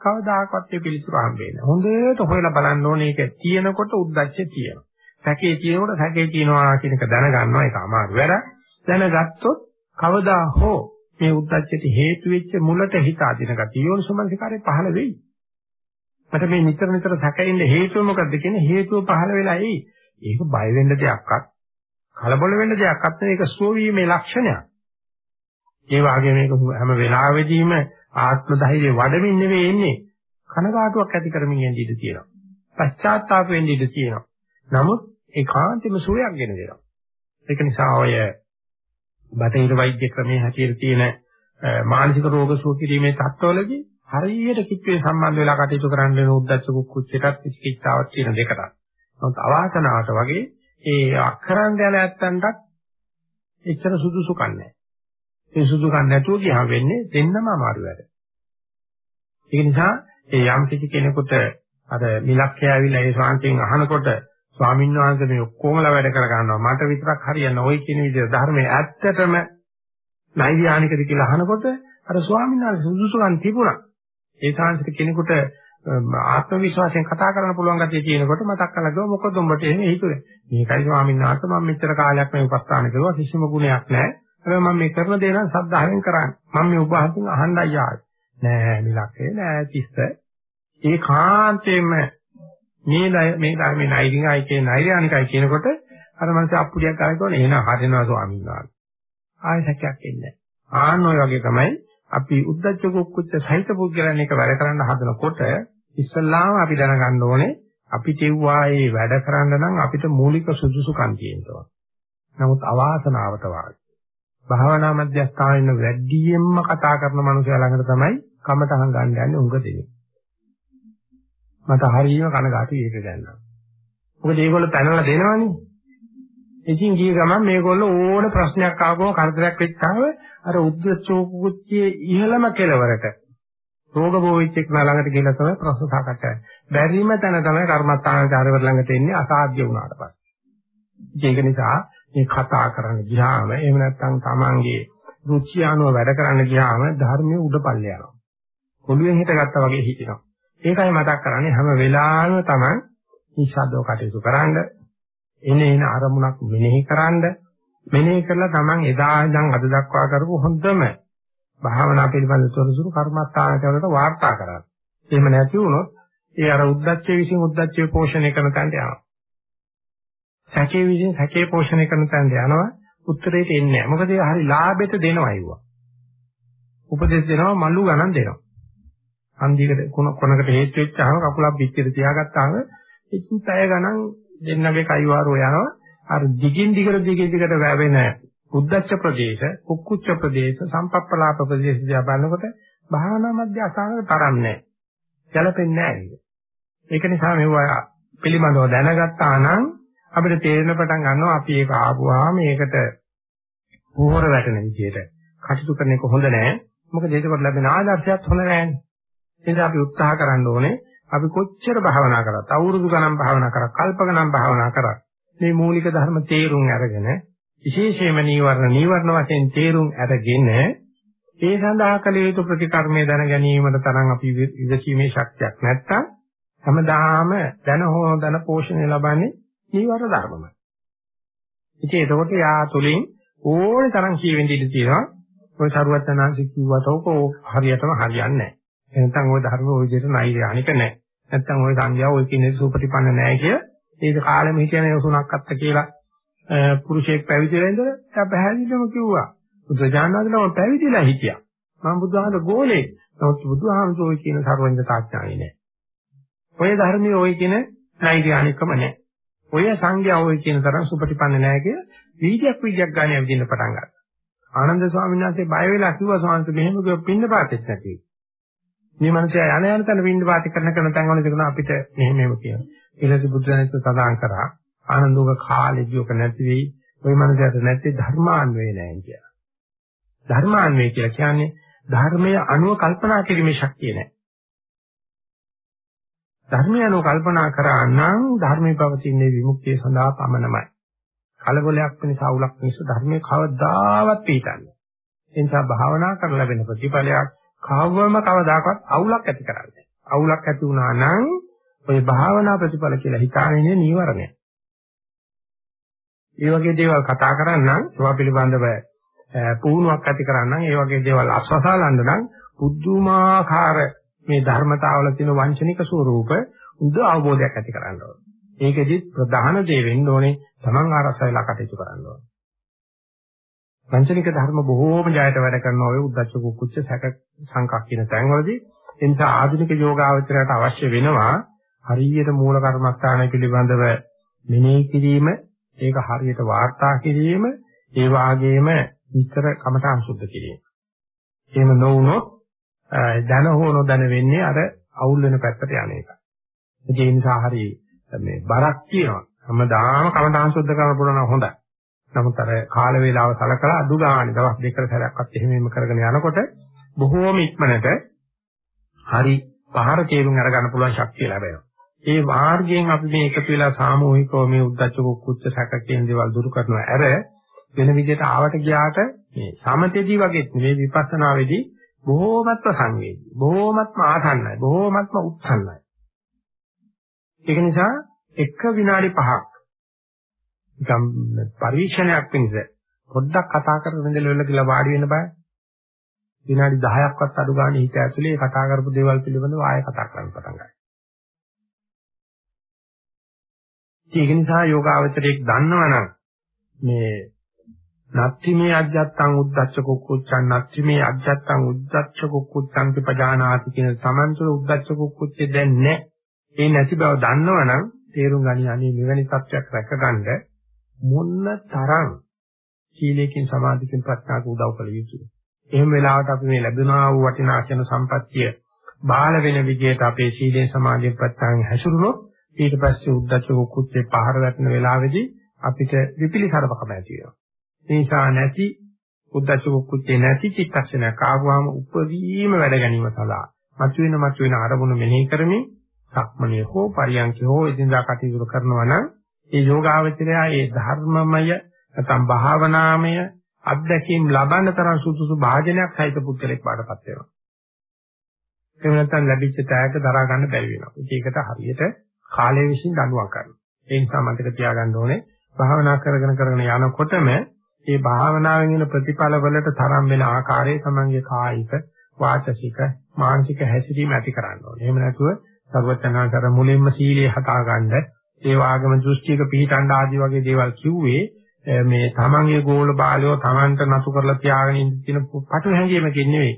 කවදාකවත් ඒ පිළිතුරු හම්බෙන්නේ නැහැ. හොඳට හොයලා බලන්න ඕනේ ඒක තියෙනකොට උද්දච්ච තියෙනවා. සැකේ තියෙනකොට සැකේ තියෙනවා කියන එක දැනගන්නවා ඒක අමාරු වැඩ. දැනගත්තොත් කවදා හෝ මේ උද්දච්චයට හේතු වෙච්ච මුලට හිත අදින ගතිය යෝනිසමනසිකාරය පහළ වෙයි. මට මේ නිතර නිතර සැකෙන්න හේතුව මොකද්ද කියන්නේ හේතුව පහළ වෙලා එයි. ඒක බය වෙන්න දෙයක්වත් කලබල වෙන්න දෙයක්වත් නෙවෙයි ඒක සෝවීමේ ලක්ෂණයක්. ඒ වගේම මේක හැම වෙලාවෙදීම ආත්ම ධෛර්යය වඩමින් නෙවෙයි එන්නේ. කනගාටුවක් ඇති කරමින් යන්න ඉඩ තියෙනවා. පශ්චාත්තාප වෙන්න ඉඩ තියෙනවා. නමුත් ඒකාන්තෙම සුවයක් ගෙන දෙනවා. ඒක නිසා ඔය බටහිර වෛද්‍ය ක්‍රමයේ හැටියට තියෙන මානසික රෝග සුව කිරීමේ තත්ත්වවලදී හරියට කිච්චේ සම්බන්ධ වෙලා කටයුතු කරන්න වෙන උද්දච්ච කුක්කුච්චටත් චිකිත්සාවක් තියෙන දෙකට. නමුත් අවාසනාවට වගේ ඒ අක්කරන් යන ඇත්තන්ටත් එච්චර සුදුසුකම් නැහැ. ඒ සුදුසුකම් නැතුව ගියා වෙන්නේ දෙන්නම අමාරු වැඩ. ඒ නිසා ඒ යම් කිසි කෙනෙකුට අර මිලක්කය ඇවිල්ලා ඒ ශාන්තියෙන් අහනකොට ස්වාමීන් වහන්සේ මේ ඔක්කොමලා වැඩ කර ගන්නවා. මට විතරක් හරියන්නේ ওই කියන විදිහ ධර්මයේ ඇත්තටම නෛර්යානිකද කියලා අහනකොට අර ස්වාමීන් වහන්සේ සුදුසුකම් තිබුණා. ඒ සාංශික කෙනෙකුට ආත්ම විශ්වාසයෙන් කතා කරන්න පුළුවන් ගැතිය තියෙනකොට මතක් කරලා ගියා මොකද උඹට එහෙම හිතුවේ? මේකයි ස්වාමීන් වහන්සේ මම මෙච්චර කාලයක් මේ උපස්ථාන කරුවා කිසිම ගුණයක් නැහැ. හැබැයි මම මේ කරන දේ නම් සද්ධායෙන් කරන්නේ. මම මේ උපහාසින් අහන්නයි ආවේ. නෑ නිලක්කේ නෑ තිස්ස. ඒ කාන්තේම මේ මේ ධර්මේ නෛර්යානිකයි කියන නෛර්යානිකයි කියනකොට අර මනස අප්පුඩියක් ගන්න තෝරන එහෙනම් හරිනවා ස්වාමීන් වහන්සේ. ආයෙ සැකයක් එන්නේ ආන්න ඔය වගේ තමයි අපි උද්දච්ච කුක්කුච්ච සහිත පුද්ගලයන් එක වැඩ කරන්න හදනකොට ඉස්සල්ලාම අපි දැනගන්න ඕනේ අපි තෙව්වායේ වැඩ කරන්න නම් අපිට මූලික සුදුසුකම් තියෙනවා. නමුත් අවාසනාවට වාගේ භාවනා මධ්‍යස්ථානෙන්න වැඩියෙන්ම කතා කරන මනුස්සයා ළඟට තමයි කමටහන් ගන්න යන්නේ උඟ දෙන්නේ. මට හරියම කනගාටුයි ඒක ගැන. මොකද මේගොල්ලෝ පැනලා දෙනවනේ. ඉතින් ගිය ගමන් මේගොල්ලෝ ඕන ප්‍රශ්නයක් ආවම කරදරයක් වෙච්චාම අර උද්දච්චෝකුච්චේ ඉහළම කෙලවරට රෝග බෝවිච්ච එක්ක ළඟට ගිහලා තමයි ප්‍රශ්න සාකච්ඡා කරන්නේ. බැරිම තැන තමයි කර්මස්ථානාචාර්යවර ළඟට එන්නේ අසාධ්‍ය වුණාට පස්සේ. ඒක නිසා මේ කතා කරන්න ගියාම එහෙම නැත්නම් තමන්ගේ රුචි අනුව වැඩ කරන්න ගියාම ධර්මයේ උඩපල්ල යනවා. ඔළුවෙන් හිටගත්තා වගේ හිතෙනවා. ඒකයි මතක් කරන්නේ හැම වෙලාවෙම තමයි නිශ්ශබ්දව කටයුතු කරන්න. එන එන අරමුණක් මෙනෙහි කරන්ඩ මෙනෙහි කරලා Taman එදා ඉඳන් අද දක්වා කරපු හොඳම භාවනා පිළිබඳ සොරසුරු කර්මස්ථානට වලට වාර්තා කරන්න. එහෙම නැති වුණොත් ඒ අර උද්දච්චය විසින් උද්දච්චය පෝෂණය කරන තැනට යනවා. සැකේ විසින් සැකේ පෝෂණය කරන තැනට යනවා. උත්තරේට එන්නේ නැහැ. මොකද ඒ හරි ලාභෙට දෙනවා අයුවා. උපදෙස් දෙනවා මල්ලු ගණන් දෙනවා. හන්දියකට කොනකට හේතු වෙච්චාම කකුලක් පිටියට තියාගත්තාම ඉතින් පැය ගණන් දෙන්නගේ කයිවාරෝ යනවා. අර දිගින් දිගට දිගින් දිගට වැවෙන උද්දච්ච ප්‍රදේශ, කුක්කුච්ච ප්‍රදේශ, සම්පප්පලාප ප්‍රදේශ දිහා බලනකොට භාවනා මධ්‍ය අසහනක තරන්නේ නැහැ. ගැලපෙන්නේ නැහැ. ඒක නිසා මෙවුවා පිළිබඳව දැනගත්තා නම් අපිට තේරෙන පටන් ගන්නවා අපි ඒක ආපුවාම මේකට පොහොර වැටෙන විදිහට කටයුතු කරන එක හොඳ නැහැ. මොකද ඒකකට ලැබෙන ආදර්ශයත් හොඳ නැහැ. ඒ නිසා අපි උත්සාහ කරන්න ඕනේ අපි කොච්චර භාවනා කරත් අවුරුදු ගණන් භාවනා කරත් කල්ප ගණන් භාවනා කරත් මේ මූලික ධර්ම තේරුම් අරගෙන විශේෂයෙන්ම නීවරණ නීවරණ වශයෙන් තේරුම් අරගෙන ඒ සඳහා කළ යුතු ප්‍රතිකර්මයේ දැන ගැනීමට තරම් අපි ඉවසීමේ ශක්තියක් නැත්තම් හැමදාම දැන හෝ දැන පෝෂණය ලබන්නේ නීවරණ ධර්මමයි. ඉතින් එතකොට යා තුලින් ඕනේ තරම් කියවෙන්න ඉඩ තියෙනවා. ඔය සරුවත්තනාංශ කිව්වට ඕක හරියටම හරියන්නේ නැහැ. එනතන් ওই ධර්ම ওই විදිහට නෛර්යානික නැහැ. නැත්තම් ওই සංඥා ওই කිනේ සූපටිපන්න නැහැ කිය. ඒක කාලෙම හිතන්නේ උසුණක් අත්ත කියලා පුරුෂයෙක් පැවිදිලා ඉඳලා එයා පැහැදිලිවම කිව්වා. බුදුජානනාදලම පැවිදිලා හිටියා. මම බුදුහාමර ගෝලේ. නමුත් බුදුහාමර ওই කියන සර්වඥ තාඥාවේ නැහැ. ඔය ධර්මයේ ওই කියන නෛර්යානිකම නැහැ. ඔය සංඥා ওই කියන තරම් සුපටිපන්න නැහැ කිය වීඩියක් වීඩියක් ගන්න ඇවිදින්න පටන් ගත්තා. ආනන්ද ස්වාමීන් වහන්සේ බය වෙලා කිව්වා ස්වාමීන් වහන්සේ මෙහෙම කිව්ව පින්න පාතෙත් නැති. මේ මිනිස්සයා යන යන තැන පින්න පාත කරන කරන තැන් වල දෙකන අපිට මෙහෙම මෙහෙම කියනවා. ඊළඟ බුදුරජාණන් සදාන් කරා ආනන්දෝක කාලෙදී ඔක නැති වෙයි. ওই මිනිසයාට නැති ධර්මාන්වේ නැහැ කියලා. ධර්මාන්වේ කියලා කියන්නේ ධර්මයේ අනුව කල්පනා කිරීමේ ශක්තිය නැහැ. ධර්මය අනුව කල්පනා කරා නම් ධර්මයේ පවතින විමුක්තිය සඳහා පමණමයි. කලබලයක් වෙන සාවුලක් මිස ධර්මයේ කවදාවත් පිටන්නේ. ඒ නිසා භාවනා කරලා ලැබෙන ප්‍රතිඵලයක් කවවම කවදාකවත් අවුලක් ඇති කරන්නේ. අවුලක් ඇති වුණා නම් ඔය භාවනා ප්‍රතිඵල කියලා හිතාගෙන නීවරණය. ඒ වගේ දේවල් කතා කරන්නම් ඒවා පිළිබඳව පුහුණුවක් ඇති කරන්නම් ඒ වගේ දේවල් අස්වසාලන්න නම් පුදුමාකාර මේ ධර්මතාවල තියෙන වංචනික ස්වરૂප උද අවබෝධයක් ඇති කරගන්න ඕනේ. ඒකෙදි ප්‍රධාන දේ වෙන්න ඕනේ තමන් ආරසයලා කටයුතු කරන්න ඕනේ. පංචනික ධර්ම බොහෝම ජයට වැඩ කරන ඔය උද්දච්ච කුච්ච සැක සංකක් කියන තැන්වලදී ඒ නිසා ආධුනික යෝගාවචරයට අවශ්‍ය වෙනවා හරියට මූල කර්මස්ථාන පිළිබඳව මෙනෙහි කිරීම ඒක හරියට වාර්තා කිරීම ඒ වාගේම විතර කමඨං සුද්ධ කිරීම. එහෙම නොවුනොත් දැන හෝ නොදැන වෙන්නේ අර අවුල් වෙන පැත්තට යන එක. ඒ නිසා හරිය මේ බරක් තියෙනවා. හැමදාම කමඨාන් සුද්ධ කරන්න පුළුවන් නම් හොඳයි. නමුත් අර කාල වේලාව සලකලා අඩු ගානේ දවස් දෙකකට සැරයක්වත් එහෙම එහෙම කරගෙන යනකොට බොහෝම ඉක්මනට හරි පහර තේරුම් අරගන්න පුළුවන් ශක්තිය ලැබෙනවා. ඒ මාර්ගයෙන් අපි මේ එකතු වෙලා සාමූහිකව මේ උද්දච්ච කුච්ච සැක කියන දේවල් දුරු කරනවා. අර වෙන විදිහට ආවට ගියාට මේ සමතේදී වගේ මේ විපස්සනාවේදී බොහෝමත්ම සංවේදී, බොහෝමත්ම ආසන්නයි, බොහෝමත්ම උත්සන්නයි. ඒක නිසා එක විනාඩි 5ක් නිකම් පරිශ්‍රණයක් වෙනස පොඩ්ඩක් කතා කරගෙන ඉඳලා කියලා වාඩි වෙන්න බෑ. විනාඩි 10ක්වත් අඩු ගන්න හිත ඇතුලේ කතා කරපු දේවල් පිළිබඳව ආයෙ කතා කරන්න පටන් ගන්නවා. ඒක නිසා යෝගාවචරයක් දන්නවනම් මේ නත්තිමේ අජ්ජත්තං උද්දච්ච කුක්කුච්චං නත්තිමේ අජ්ජත්තං උද්දච්ච කුක්කුච්චං පිපජානාති කියන සමන්තර උද්දච්ච කුක්කුච්චේ දැන් නැහැ. ඒ නැති බව දන්නවනම් තේරුම් ගනි අනේ මෙවැනි තත්ත්වයක් රැකගන්න මොන්න තරම් සීලයෙන් සමාධියෙන් ප්‍රඥාක උදව් කළ යුතුද? එහෙම වෙලාවට අපි මේ ලැබුණා වූ වටිනා කියන සම්පත්තිය බාල වෙන විදිහට අපේ සීලයෙන් සමාධියෙන් ප්‍රඥාවෙන් හැසිරුණොත් ඊට පස්සේ උද්දච්ච කුච්චේ පහර වැටෙන වෙලාවේදී අපිට විපිලිසරකම ඇති වෙනවා. ඒ නිසා නැති උද්දච්ච කුච්චේ නැති චිත්තක්ෂණයක් ආවම උපදීම වැඩ ගැනීම සඳහා මතුවෙන මතුවෙන අරමුණු මෙනෙහි කරමින් සක්මනේ හෝ පරියන්කේ හෝ එදිනදා කටයුතු කරනවා නම් ඒ යෝගාවචරය ඒ ධර්මමය නැත්නම් භාවනාමය අත්දැකීම් ලබන්න තරම් සුදුසු භාජනයක් සහිත පුද්ගලෙක් වඩපත් වෙනවා. එහෙම නැත්නම් ලැබිච්ච තෑග්ග දරා ගන්න බැරි වෙනවා. ඒකට හරියට කාලය විසින් දඬුවම් කරනවා. ඒ නිසා මතක තියාගන්න ඕනේ භාවනා කරගෙන කරගෙන යනකොටම මේ භාවනාවෙන් එන ප්‍රතිඵල වලට තරම් වෙන ආකාරයේ තමන්ගේ කායික වාචසික මානසික හැසිරීම ඇති කරන්න ඕනේ. එහෙම නැතුව සර්වඥාන්තර මුලින්ම සීලය හදා ගන්න ඒ වාගම දෘෂ්ටියක පිහිටන්න ආදි වගේ දේවල් කිව්වේ මේ තමන්ගේ ගෝල බාලයෝ තමන්ට නතු කරලා තියාගෙන ඉන්න තියෙන පටු හැංගීමකින් නෙවෙයි.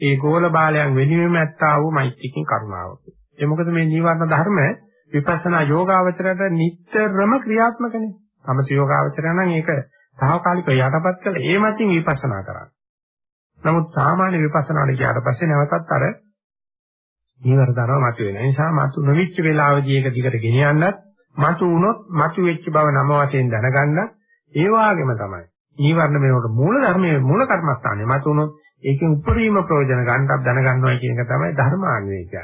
ඒ ගෝල බාලයන් වෙනුවෙන්ම ඇත්තා වූ මෛත්‍රිකින් කරුණාවක. ඒ මොකද මේ නීවරණ ධර්ම විපස්සනා යෝගාවචරයට නිටතරම ක්‍රියාත්මකනේ. සමථ යෝගාවචරය නම් ඒක සාහකාලික යටපත් කළ ඒ මතින් විපස්සනා කරන්නේ. නමුත් සාමාන්‍ය විපස්සනාට ගියාට පස්සේ නැවතත් අර නීවර ධර්ම මතුවෙන නිසා මතු නොවිච්ච වෙලාවදී ඒක දිගට ගෙනියන්නත් මතු වුණොත් මතු වෙච්ච බව නම වශයෙන් දැනගන්න ඒ වාගේම තමයි. නීවරණ මේකට මූල ධර්මයේ මූල කර්මස්ථානේ මතු වුණොත් ඒකෙන් උපරිම ප්‍රයෝජන ගන්නත් දැනගන්නවා කියන එක තමයි ධර්මාන්වේෂය.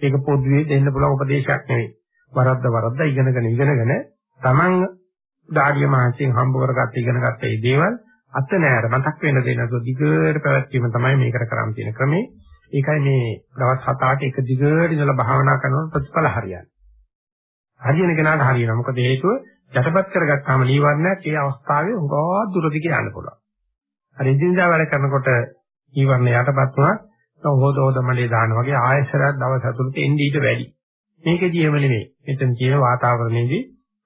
ඒක පොදුවේ දෙන්න පුළුවන් උපදේශයක් නෙවෙයි. වරද්ද වරද්ද ඉගෙනගෙන ඉගෙනගෙන Taman දාඩිය මහන්සියෙන් හම්බ කරගත්ත ඉගෙන ගත්ත මේ දේවල් අත නෑර මතක් වෙන දේ නැතුව දිගට පැවැත්වීම තමයි මේකට කරන් තියෙන ක්‍රමේ. ඒකයි මේ දවස් 7-8 එක දිගට ඉඳලා භාවනා කරනකොට ප්‍රතිඵල හරියන්නේ. හරියන කෙනාට හරියනවා. මොකද හේතුව යටපත් කරගත්තාම නීවරණයක් ඒ අවස්ථාවේ උගා දුරදි කියන්න පුළුවන්. හරි ඉදින්දා වැඩ කරනකොට නීවරණ යටපත් වුණා හොද හොද මලේ දාන වගේ ආයශරයක් දවස් ඇතුළත එන්නේ ඊට වැඩි. මේකදී එහෙම නෙමෙයි. මෙතන කියන වාතාවරණයේදී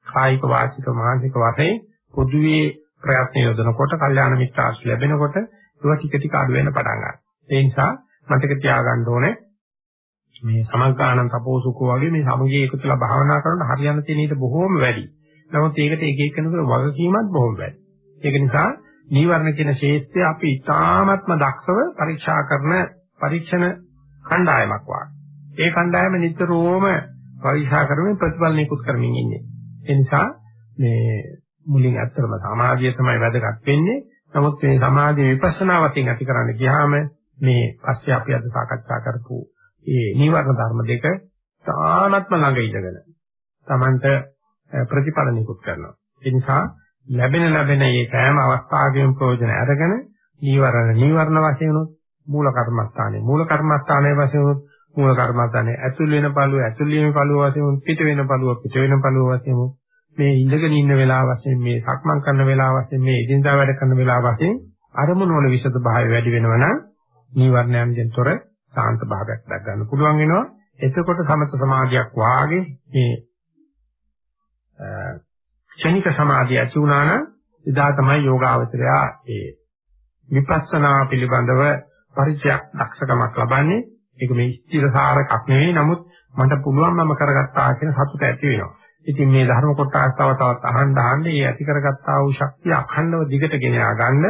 කායික වාචික මානසික වශයෙන් පොදුවේ ප්‍රයත්න යොදනකොට කල්යාණ මිත්‍ර ආශ්‍රය ලැබෙනකොට ඒවා ටික ටික අඩු වෙන පටන් ගන්නවා. ඒ නිසා මතක තියාගන්න ඕනේ මේ සමග්ගාණන් තපෝසුකෝ වගේ මේ සමගිය එකතුලා භාවනා කරනකොට හරියන්න තියෙන ඊට බොහෝම වැඩි. නමුත් ඒකට එක එක්කෙනෙකුට වගකීමක් බොහොම වැඩි. ඒක නිසා නීවරණ කියන ශේෂ්ත්‍රය අපි ඉතාමත්ම දක්ෂව පරීක්ෂා කරන පරීක්ෂණ කණ්ඩායමක් වාගේ. ඒ කණ්ඩායම නිතරම පරීක්ෂා කරමින් ප්‍රතිඵල නිකුත් කරමින් ඉන්නේ. ඒ නිසා මේ මුලින් ඇත්තටම සමාධිය තමයි වැදගත් වෙන්නේ. නමුත් මේ සමාධිය විපස්සනා වශයෙන් ඇති කරන්න ගියාම මේ පස්සේ අපි අද සාකච්ඡා කරපු මේ නීවරණ ධර්ම දෙක තානත්ම ළඟ ඉඳගෙන Tamanට ප්‍රතිඵල නිකුත් කරනවා. ඒ නිසා ලැබෙන ලැබෙන මේ සෑම අවස්ථාවකම ප්‍රයෝජන අරගෙන නීවරණ නීවරණ වශයෙන් උනොත් මූල කර්මස්ථානයේ මූල කර්මස්ථානයේ වශයෙන් උනොත් මූල කර්මස්ථානයේ ඇතුල් වෙන පළුව ඇතුල් වීම පළුව වශයෙන් පිට වෙන පළුව පිට වෙන පළුව වශයෙන් මේ ඉඳගෙන ඉන්න වෙලාව වශයෙන් මේ සක්මන් කරන වෙලාව වශයෙන් මේ එදිනදා වැඩ කරන වෙලාව වශයෙන් අරමුණු වල විෂද භාවය වැඩි වෙනවා නම් නීවරණයන්ගෙන් තොර සාන්ත භාවයක් දක් ගන්න පුළුවන් වෙනවා. එතකොට සමත සමාධියක් වාගේ මේ ක්ෂණික සමාධිය ඇති වුණා නම් එදා තමයි යෝගාවචරයා ඒ විපස්සනා පිළිබඳව පරිචයක් දක්ෂකමක් ලබන්නේ. ඒක මේ ස්ථිරසාරකක් නෙවෙයි. නමුත් මට පුළුවන් මම කරගත්තා කියන සතුට ඇති වෙනවා. ඉතින් මේ ධර්ම කොටස් තව තවත් අහන්න අහන්න මේ ඇති කරගත්තා වූ ශක්තිය අඛණ්ඩව දිගට ගෙන ගන්න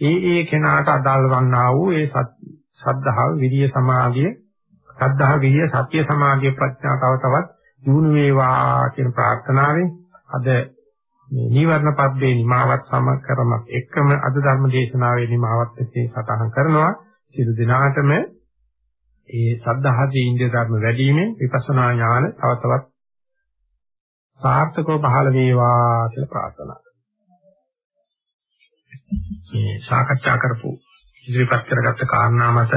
ඒ ඒ කෙනාට අදාළ වන්නා වූ ඒ සද්ධාව, විරිය, සමාධිය, සද්ධා, විරිය, සත්‍ය, සමාධිය, ප්‍රඥා තව තවත් දිනු වේවා කියන ප්‍රාර්ථනාවෙන් අද මේ නීවරණ පබ්බේ නිමාවත් සම කරමත් එක්කම අද ධර්ම දේශනාවේ නිමාවත් එසේ සටහන් කරනවා. සියලු දිනාටම ඒ සද්ධාදී ඉන්දිය ධර්ම වැඩිීමෙන් විපස්සනා ඥාන තව තවත් සාර්ථකව පහළ වේවා කියලා ප්‍රාර්ථනා මේ සාකච්ඡා කරපු ඉදිරිපත් කරගත්ත කාරණා මත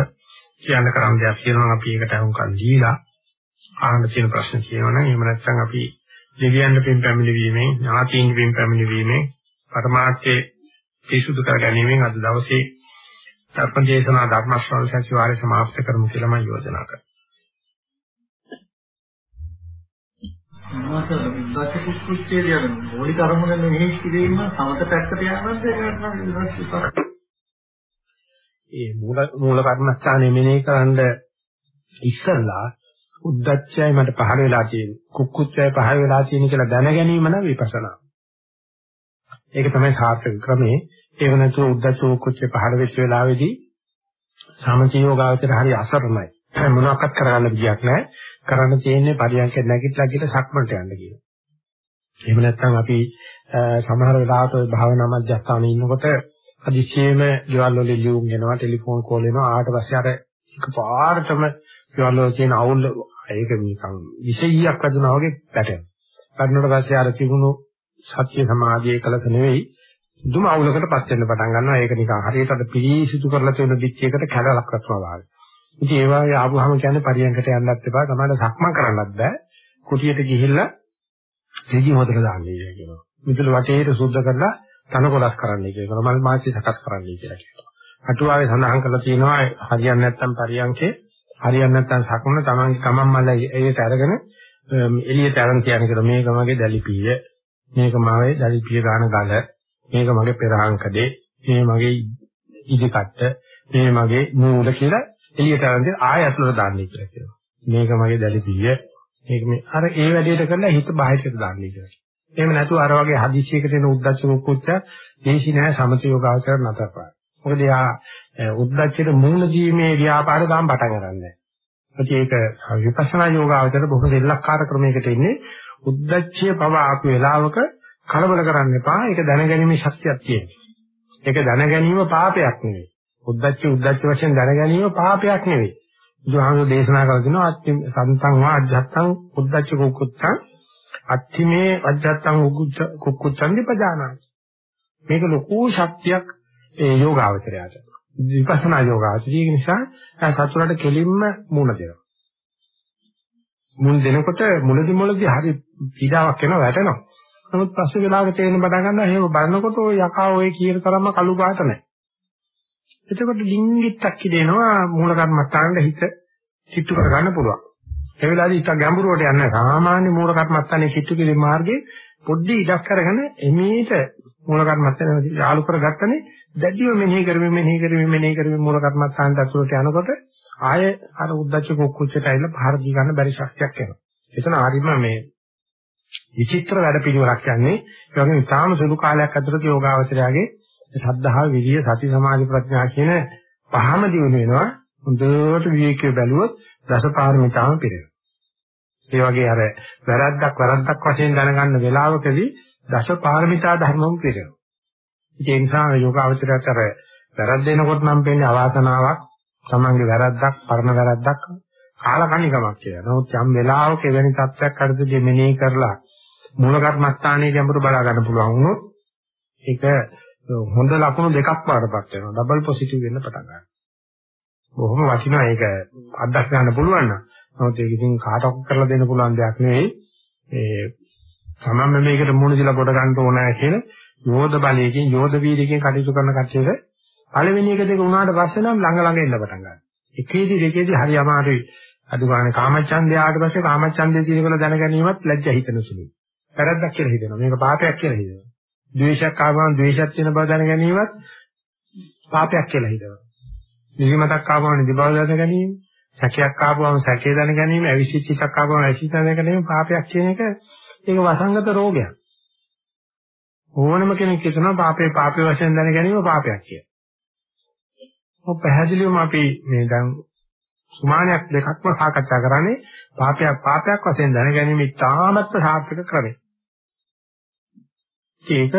කියන්න කරන් දෙයක් තියෙනවා අපි ඒකට අහුම්කන් දීලා ආන්න තියෙන ප්‍රශ්න කියනවනම් එහෙම නැත්නම් අපි දෙවියන් පින් පැමිණීමේ ඥාතීන් පින් පැමිණීමේ පරමාර්ථයේ පිසුදු කර ගැනීමෙන් අද දවසේ සර්පදේශනා ධර්ම ශ්‍රවණ සතිවාරය සමාප්ත කරමු කියලා මම යෝජනා කරනවා. මාස විද්වාස කුක්කුච්චේදී අර මූලික අරමුණ මෙහි කිරීම සමත පැත්තට යනවද ඒකට ඒ මූල මූල කර්මස්ථානයේ මෙනෙහි කරන්ඩ ඉස්සල්ලා උද්දච්චයයි මට පහළ වෙලා තියෙන්නේ කුක්කුච්චයයි පහළ වෙලා තියෙන කියලා දැන ගැනීම නම් විපස්සනා. ඒක තමයි සාර්ථක ක්‍රමේ. ඒක නැතුව උද්දච්ච කුක්කුච්චේ පහළ වෙච්ච වෙලාවේදී සමචියෝගාවචර හරි අසරණයි. මොනවාක්වත් කරගන්න විදියක් නැහැ. කරන්න තියෙන්නේ පරියන්ක නැගිටලා ගිහලා සක්මන්ට යන්න කියන. එහෙම නැත්නම් අපි සමහර වෙලාවට භාවනා මධ්‍යස්ථානයේ ඉන්නකොට අදිශේම ගෙවල් වල ලියුම් එනවා ටෙලිෆෝන් කෝල් එනවා ආවට පස්සේ අර එකපාරටම ගෙවල් වල තියෙන අවුල් ඒක නිකන් විශේෂයක් වදිනා වගේ පැටෙනවා. පැටෙනකොට පස්සේ අර තිබුණු සත්‍ය සමාධියේ කලක නෙවෙයි දුම අවුලකට පත් වෙන්න පටන් ගන්නවා. ඒක නිකන් හරියට අර පිළිසිතු කරලා තියෙන පිටියකට කැඩලක් රත්නවා වගේ. ඉතින් ඒ වගේ ආවම කියන්නේ පරියන්කට යන්නත් එපා. තමයි සක්මන් කරන්නත් බෑ. කුටියට ගිහිල්ලා ඍජු හොදලා දාන්නේ කියනවා. මිදුළු වටේට සුද්ධ කරලා තනකොලස් කරන්නයි කියනවා. මල් මාසි සකස් කරන්නයි කියලා කියනවා. අටුවාවේ සඳහන් කරලා තියෙනවා හරියන්නේ නැත්නම් පරියන්කේ හරියන්නේ නැත්නම් සකුණ තමන්ගේ කමම් මල්ල ඒකට අරගෙන එළියට අරන් කියන එක මේක මගේ දැලිපිය මේක මාවේ දැලිපිය ගන්න ගල මේක මගේ පෙරහංකඩේ මේ මගේ ඉදිකට්ට මේ මගේ නූල කියලා එළියට අරන් ආය ඇතුළට දාන්නේ කියලා කියනවා. මේක මගේ දැලිපිය මේක මේ අර ඒ වැඩේට කරලා හිත බාහිරට දාන්නේ කියලා. එහෙම නැතුව අර වගේ හදිසියකට එන උද්දච්ච කුච්ච දේශි නැහැ සමථ යෝගාචර නතර කරා. මොකද යා උද්දච්චයට මූල ජීමේ ව්‍යාපාර දාම් පටන් ගන්නෑ. ඒක විපස්සනා යෝගාචර බොහෝ දෙල්ලක්කාර ක්‍රමයකට ඉන්නේ උද්දච්චය පව ආපු වෙලාවක කලබල කරන්න එපා. ඒක දැනගැනීමේ ශක්තියක් තියෙනවා. ඒක දැනගැනීම පාපයක් නෙවෙයි. උද්දච්ච උද්දච්ච වශයෙන් දැනගැනීම පාපයක් නෙවෙයි. බුදුහාමුදුරේ දේශනා කරලා තිනවා අත්ති සන්තං වා අජත්තං උද්දච්ච කුක්කුච්චං අත්තිමේ අජත්තං කුක්කුච්චං දීපජානාති. මේක ලොකු ශක්තියක් ඒ යෝගාවචරයට. විපස්සනා යෝගාවචරය නිසා සතුරට කෙලින්ම මුණ දෙනවා. මුණ දෙනකොට මුලදි මුලදි හරි පීඩාවක් එනවා වැටෙනවා. නමුත් පස්සේ වෙලාවක තේරෙන පටන් ගන්නවා එහෙම බලනකොට ඔය යකා ඔය කියන තරම්ම කළු පාට නැහැ. එතකොට ලිංගිත්තක් කිදෙනවා මූල කර්මස්ථානෙට හිත චිත්තු කර ගන්න පුළුවන්. ඒ වෙලාවේදී ඉත ගැඹුරුවට යන සාමාන්‍ය මූල කර්මස්ථානයේ චිත්තු කිරීම මාර්ගයේ පොඩ්ඩි ඉඩක් කරගෙන එමේට මූල කර්මස්ථානේ යාලු කරගත්තනේ දැඩිව මෙනෙහි කරමින් මෙනෙහි කරමින් මෙනෙහි කරමින් මූල කර්මස්ථානට ඇතුළට යනකොට ආය අර උද්දච්ච කුක්කුච්චට ඇවිල්ලා පහර දී ගන්න බැරි ශක්තියක් එනවා. එතන ආරිම මේ විචිත්‍ර වැඩ පිළිවෙලක් යන්නේ ඒ වගේම ඉතාම සුළු කාලයක් ඇතුළත යෝගාවචරයාගේ ශ්‍රද්ධාව, විරිය, සති, සමාධි, ප්‍රඥා කියන පහම දිනු වෙනවා. හොඳට විවේකීව බැලුවොත් දසපාරමිතාම පිරෙනවා. ඒ වගේ අර වැරද්දක් වැරද්දක් වශයෙන් දැනගන්න වෙලාවකදී දසපාරමිතා ධර්මම පිරෙනවා. ඒ නිසා යෝගාවචරයට අර වැරද්දෙනකොට නම් වෙන්නේ අවාසනාවක්, තමන්ගේ වැරද්දක්, පරණ වැරද්දක් කාලකණිකමක් කියලා. නමුත් යම් වෙලාවක එවැනි තත්ත්වයක් අරදී මෙනෙහි කරලා මූල කර්මස්ථානයේ ගැඹුරු බලා ගන්න පුළුවන් වුණොත් ඒක හොඳ ලකුණු දෙකක් වඩපත් වෙනවා. ඩබල් පොසිටිව් වෙන්න පටන් ගන්නවා. බොහොම වටිනවා ඒක අත්දැක ගන්න පුළුවන් නම්. නමුත් ඒක ඉතින් කාටවත් කරලා දෙන්න පුළුවන් දෙයක් නෙවෙයි. ඒ තමන්ම මේකට මුණ දීලා කොට ගන්න ඕනෑ කියලා යෝධ බලයකින් යෝධ වීර්යකින් කටයුතු කරන කට්ටියට පළවෙනි එක දෙක වුණාට පස්සේ නම් ළඟ ළඟ එන්න පටන් ගන්නවා. එකේදී දෙකේදී හරි අමාරුයි. අද ගානේ කාමච්ඡන්දය ආවට පස්සේ කාමච්ඡන්දය පිළිබඳ දැන ගැනීමත් ලැජ්ජා හිතෙන සුළුයි. වැරද්දක් කියලා හිතෙනවා. මේක පාපයක් කියලා හිතෙනවා. ද්වේෂයක් ආවම ද්වේෂයක් තියෙන බව දැන ගැනීමත් පාපයක් කියලා හිතනවා. නිදිමතක් ආවම නිදිබව දැන ගැනීම, සැකයක් ආවම සැකේ දැන ගැනීම, අවිසිච්චක් ආවම අවිසිච්ච දැන ගැනීම පාපයක් කියන එක ඒක වසංගත රෝගයක්. ඕනම කෙනෙක් හිතනවා පාපේ පාපේ වශයෙන් දැන ගැනීම පාපයක් කියලා. ඔව් පැහැදිලිවම අපි මේ දැන් සුමානයක් දෙකක්ම සාකච්ඡා කරන්නේ පාපයක් පාපයක් වශයෙන් දැන ගැනීම ඉතාමත්ම සාර්ථක ක්‍රමයක්. ඒක